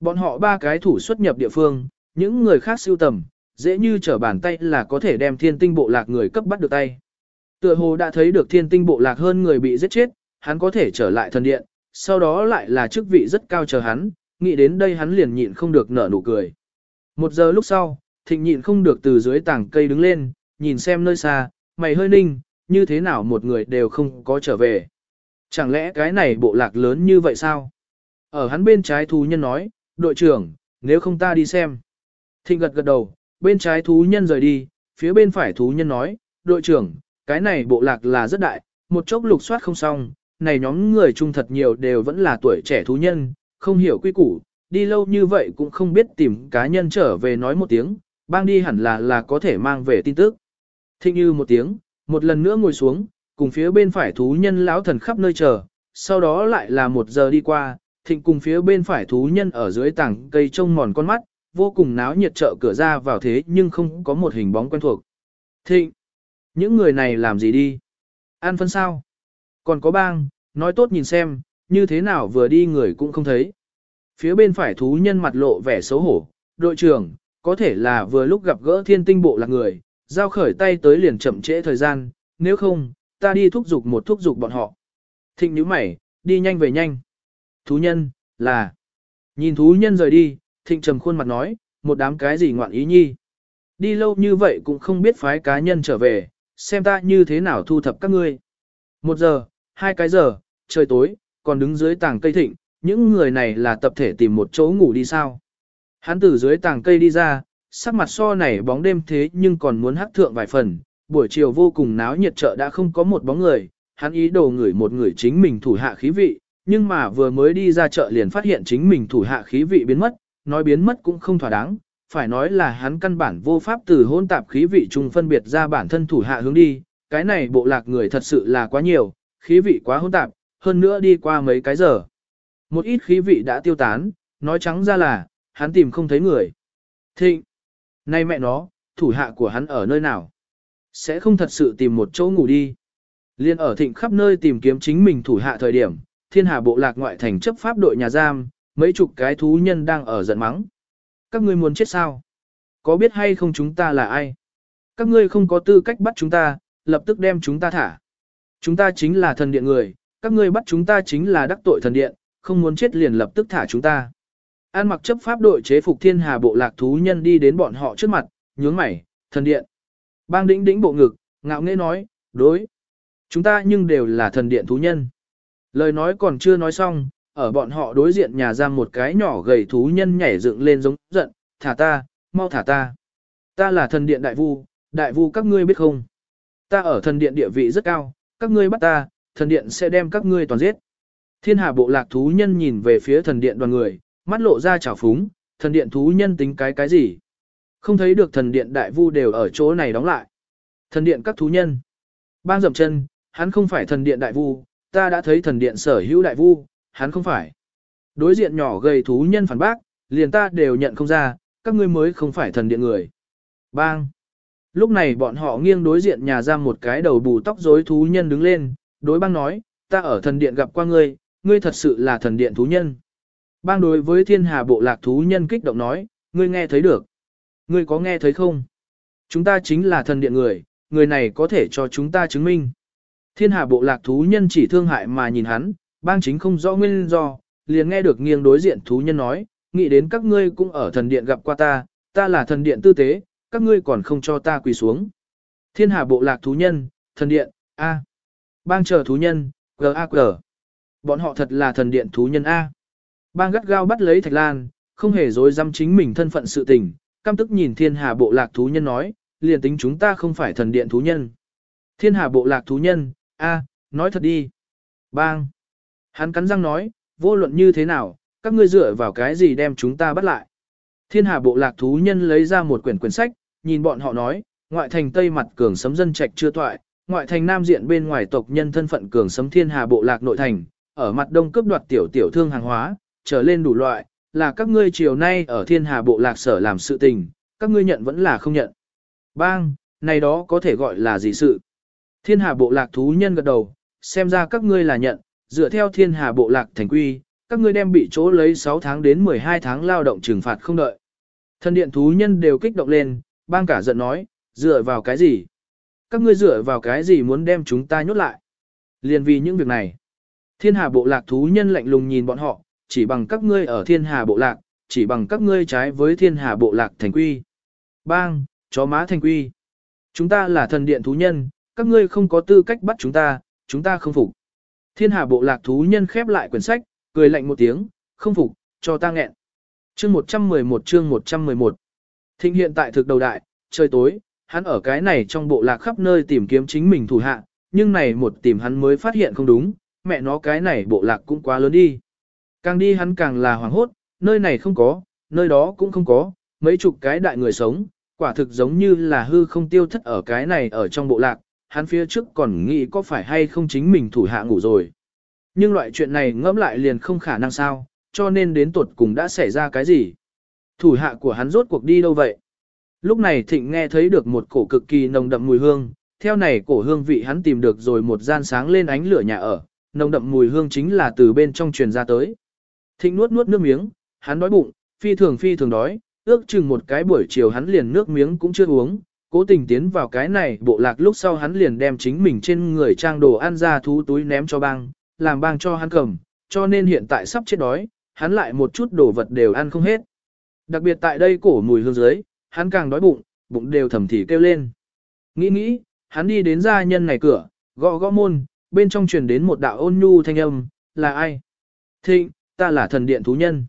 Bọn họ ba cái thủ xuất nhập địa phương, những người khác siêu tầm, dễ như trở bàn tay là có thể đem thiên tinh bộ lạc người cấp bắt được tay. Tựa hồ đã thấy được thiên tinh bộ lạc hơn người bị giết chết, hắn có thể trở lại thần điện, sau đó lại là chức vị rất cao chờ hắn, nghĩ đến đây hắn liền nhịn không được nở nụ cười. Một giờ lúc sau, thịnh nhịn không được từ dưới tảng cây đứng lên, nhìn xem nơi xa, mày hơi ninh, như thế nào một người đều không có trở về. Chẳng lẽ cái này bộ lạc lớn như vậy sao? Ở hắn bên trái thú nhân nói, đội trưởng, nếu không ta đi xem. Thịnh gật gật đầu, bên trái thú nhân rời đi, phía bên phải thú nhân nói, đội trưởng, cái này bộ lạc là rất đại, một chốc lục soát không xong, này nhóm người trung thật nhiều đều vẫn là tuổi trẻ thú nhân, không hiểu quy củ, đi lâu như vậy cũng không biết tìm cá nhân trở về nói một tiếng, bang đi hẳn là là có thể mang về tin tức. Thịnh như một tiếng, một lần nữa ngồi xuống, cùng phía bên phải thú nhân lão thần khắp nơi chờ, sau đó lại là một giờ đi qua, thịnh cùng phía bên phải thú nhân ở dưới tảng cây trông mòn con mắt, vô cùng náo nhiệt chợ cửa ra vào thế nhưng không có một hình bóng quen thuộc. Thịnh, những người này làm gì đi? An phân sao? Còn có bang, nói tốt nhìn xem, như thế nào vừa đi người cũng không thấy. Phía bên phải thú nhân mặt lộ vẻ xấu hổ, đội trưởng, có thể là vừa lúc gặp gỡ thiên tinh bộ là người, giao khởi tay tới liền chậm trễ thời gian, nếu không, ta đi thúc giục một thúc giục bọn họ. Thịnh nhíu mày, đi nhanh về nhanh. Thú nhân, là. Nhìn thú nhân rời đi, thịnh trầm khuôn mặt nói, một đám cái gì ngoạn ý nhi. Đi lâu như vậy cũng không biết phái cá nhân trở về, xem ta như thế nào thu thập các ngươi. Một giờ, hai cái giờ, trời tối, còn đứng dưới tảng cây thịnh, những người này là tập thể tìm một chỗ ngủ đi sao. Hắn từ dưới tảng cây đi ra, sắc mặt so này bóng đêm thế nhưng còn muốn hắc thượng vài phần, buổi chiều vô cùng náo nhiệt chợ đã không có một bóng người, hắn ý đồ ngửi một người chính mình thủ hạ khí vị, nhưng mà vừa mới đi ra chợ liền phát hiện chính mình thủ hạ khí vị biến mất, nói biến mất cũng không thỏa đáng, phải nói là hắn căn bản vô pháp từ hôn tạp khí vị chung phân biệt ra bản thân thủ hạ hướng đi, cái này bộ lạc người thật sự là quá nhiều, khí vị quá hôn tạp, hơn nữa đi qua mấy cái giờ. Một ít khí vị đã tiêu tán, nói trắng ra là, hắn tìm không thấy người. Thịnh! Nay mẹ nó, thủ hạ của hắn ở nơi nào? Sẽ không thật sự tìm một chỗ ngủ đi. Liên ở thịnh khắp nơi tìm kiếm chính mình thủ hạ thời điểm, thiên hà bộ lạc ngoại thành chấp pháp đội nhà giam, mấy chục cái thú nhân đang ở giận mắng. Các ngươi muốn chết sao? Có biết hay không chúng ta là ai? Các ngươi không có tư cách bắt chúng ta, lập tức đem chúng ta thả. Chúng ta chính là thần điện người, các ngươi bắt chúng ta chính là đắc tội thần điện, không muốn chết liền lập tức thả chúng ta. An mặc chấp pháp đội chế phục thiên hà bộ lạc thú nhân đi đến bọn họ trước mặt, nhướng mày, thần điện. Bang đĩnh đĩnh bộ ngực, ngạo nghễ nói, đối. Chúng ta nhưng đều là thần điện thú nhân. Lời nói còn chưa nói xong, ở bọn họ đối diện nhà giam một cái nhỏ gầy thú nhân nhảy dựng lên giống giận, thả ta, mau thả ta. Ta là thần điện đại vu, đại vu các ngươi biết không? Ta ở thần điện địa vị rất cao, các ngươi bắt ta, thần điện sẽ đem các ngươi toàn giết. Thiên hà bộ lạc thú nhân nhìn về phía thần điện đoàn người, mắt lộ ra trào phúng, thần điện thú nhân tính cái cái gì? Không thấy được thần điện đại vu đều ở chỗ này đóng lại. Thần điện các thú nhân. Bang dậm chân, hắn không phải thần điện đại vu, ta đã thấy thần điện sở hữu đại vu, hắn không phải. Đối diện nhỏ gầy thú nhân phản bác, liền ta đều nhận không ra, các ngươi mới không phải thần điện người. Bang. Lúc này bọn họ nghiêng đối diện nhà giam một cái đầu bù tóc rối thú nhân đứng lên, đối bang nói, ta ở thần điện gặp qua ngươi, ngươi thật sự là thần điện thú nhân. Bang đối với thiên hà bộ lạc thú nhân kích động nói, ngươi nghe thấy được. Ngươi có nghe thấy không? Chúng ta chính là thần điện người, người này có thể cho chúng ta chứng minh. Thiên hà bộ lạc thú nhân chỉ thương hại mà nhìn hắn, bang chính không rõ nguyên do, liền nghe được nghiêng đối diện thú nhân nói, nghĩ đến các ngươi cũng ở thần điện gặp qua ta, ta là thần điện tư tế, các ngươi còn không cho ta quỳ xuống. Thiên hà bộ lạc thú nhân, thần điện, A. Bang chờ thú nhân, G.A.G. Bọn họ thật là thần điện thú nhân A. Bang gắt gao bắt lấy Thạch Lan, không hề dối dăm chính mình thân phận sự tình, căm tức nhìn thiên hà bộ lạc thú nhân nói, liền tính chúng ta không phải thần điện thú nhân. Thiên hà bộ lạc thú nhân, a, nói thật đi. Bang. Hắn cắn răng nói, vô luận như thế nào, các ngươi dựa vào cái gì đem chúng ta bắt lại. Thiên hà bộ lạc thú nhân lấy ra một quyển quyển sách, nhìn bọn họ nói, ngoại thành tây mặt cường sấm dân trạch chưa toại, ngoại thành nam diện bên ngoài tộc nhân thân phận cường sấm thiên hà bộ lạc nội thành, ở mặt đông cướp đoạt tiểu tiểu thương hàng hóa, trở lên đủ loại, là các ngươi chiều nay ở thiên hà bộ lạc sở làm sự tình, các ngươi nhận vẫn là không nhận. Bang, này đó có thể gọi là gì sự? Thiên hà bộ lạc thú nhân gật đầu, xem ra các ngươi là nhận, dựa theo thiên hà bộ lạc thành quy, các ngươi đem bị chỗ lấy 6 tháng đến 12 tháng lao động trừng phạt không đợi. Thần điện thú nhân đều kích động lên, bang cả giận nói, dựa vào cái gì? Các ngươi dựa vào cái gì muốn đem chúng ta nhốt lại? Liên vì những việc này. Thiên hà bộ lạc thú nhân lạnh lùng nhìn bọn họ, chỉ bằng các ngươi ở thiên hà bộ lạc, chỉ bằng các ngươi trái với thiên hà bộ lạc thành quy. Bang, chó má thành quy. Chúng ta là thần điện thú nhân, các ngươi không có tư cách bắt chúng ta, chúng ta không phục. Thiên hà bộ lạc thú nhân khép lại quyển sách, cười lạnh một tiếng, không phục, cho ta nghẹn. Chương 111 chương 111 Thịnh hiện tại thực đầu đại, trời tối, hắn ở cái này trong bộ lạc khắp nơi tìm kiếm chính mình thủ hạ, nhưng này một tìm hắn mới phát hiện không đúng, mẹ nó cái này bộ lạc cũng quá lớn đi. Càng đi hắn càng là hoảng hốt, nơi này không có, nơi đó cũng không có, mấy chục cái đại người sống, quả thực giống như là hư không tiêu thất ở cái này ở trong bộ lạc, hắn phía trước còn nghĩ có phải hay không chính mình thủ hạ ngủ rồi. Nhưng loại chuyện này ngẫm lại liền không khả năng sao, cho nên đến tuột cùng đã xảy ra cái gì. Thủ hạ của hắn rốt cuộc đi đâu vậy? Lúc này Thịnh nghe thấy được một cổ cực kỳ nồng đậm mùi hương, theo này cổ hương vị hắn tìm được rồi một gian sáng lên ánh lửa nhà ở, nồng đậm mùi hương chính là từ bên trong truyền ra tới. Thịnh nuốt nuốt nước miếng, hắn đói bụng, phi thường phi thường đói, ước chừng một cái buổi chiều hắn liền nước miếng cũng chưa uống, cố tình tiến vào cái này bộ lạc lúc sau hắn liền đem chính mình trên người trang đồ ăn ra thú túi ném cho bang, làm bang cho hắn cầm, cho nên hiện tại sắp chết đói, hắn lại một chút đồ vật đều ăn không hết. Đặc biệt tại đây cổ mùi hương dưới, hắn càng đói bụng, bụng đều thầm thì kêu lên. Nghĩ nghĩ, hắn đi đến gia nhân này cửa, gõ gõ môn, bên trong truyền đến một đạo ôn nhu thanh âm, là ai? Thịnh, ta là thần điện thú nhân.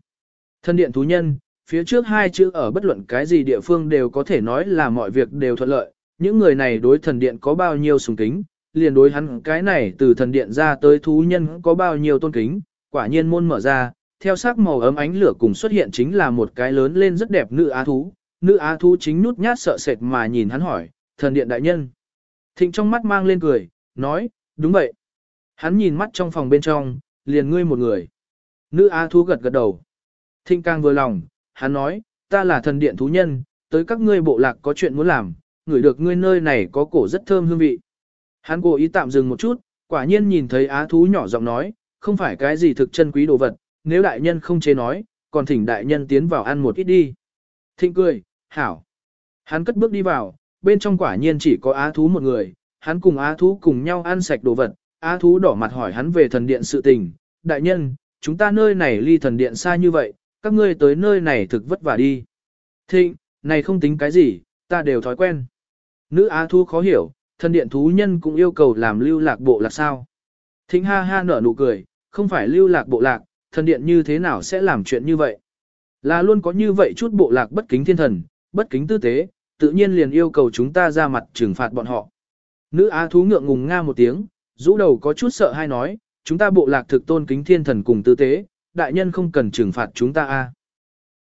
Thần điện thú nhân, phía trước hai chữ ở bất luận cái gì địa phương đều có thể nói là mọi việc đều thuận lợi, những người này đối thần điện có bao nhiêu sùng kính, liền đối hắn cái này từ thần điện ra tới thú nhân có bao nhiêu tôn kính, quả nhiên môn mở ra, theo sắc màu ấm ánh lửa cùng xuất hiện chính là một cái lớn lên rất đẹp nữ á thú, nữ á thú chính nút nhát sợ sệt mà nhìn hắn hỏi, thần điện đại nhân. Thịnh trong mắt mang lên cười, nói, đúng vậy. Hắn nhìn mắt trong phòng bên trong, liền ngươi một người. Nữ á thú gật gật đầu. Thịnh càng vừa lòng, hắn nói, ta là thần điện thú nhân, tới các ngươi bộ lạc có chuyện muốn làm, ngửi được ngươi nơi này có cổ rất thơm hương vị. Hắn cố ý tạm dừng một chút, quả nhiên nhìn thấy á thú nhỏ giọng nói, không phải cái gì thực chân quý đồ vật, nếu đại nhân không chế nói, còn thỉnh đại nhân tiến vào ăn một ít đi. Thịnh cười, hảo. Hắn cất bước đi vào, bên trong quả nhiên chỉ có á thú một người, hắn cùng á thú cùng nhau ăn sạch đồ vật, á thú đỏ mặt hỏi hắn về thần điện sự tình. Đại nhân, chúng ta nơi này ly thần điện xa như vậy, các ngươi tới nơi này thực vất vả đi. Thịnh, này không tính cái gì, ta đều thói quen. Nữ á thú khó hiểu, thần điện thú nhân cũng yêu cầu làm lưu lạc bộ lạc sao. Thịnh ha ha nở nụ cười, không phải lưu lạc bộ lạc, thần điện như thế nào sẽ làm chuyện như vậy. Là luôn có như vậy chút bộ lạc bất kính thiên thần, bất kính tư tế, tự nhiên liền yêu cầu chúng ta ra mặt trừng phạt bọn họ. Nữ á thú ngượng ngùng nga một tiếng, rũ đầu có chút sợ hay nói, chúng ta bộ lạc thực tôn kính thiên thần cùng tư tế, đại nhân không cần trừng phạt chúng ta a.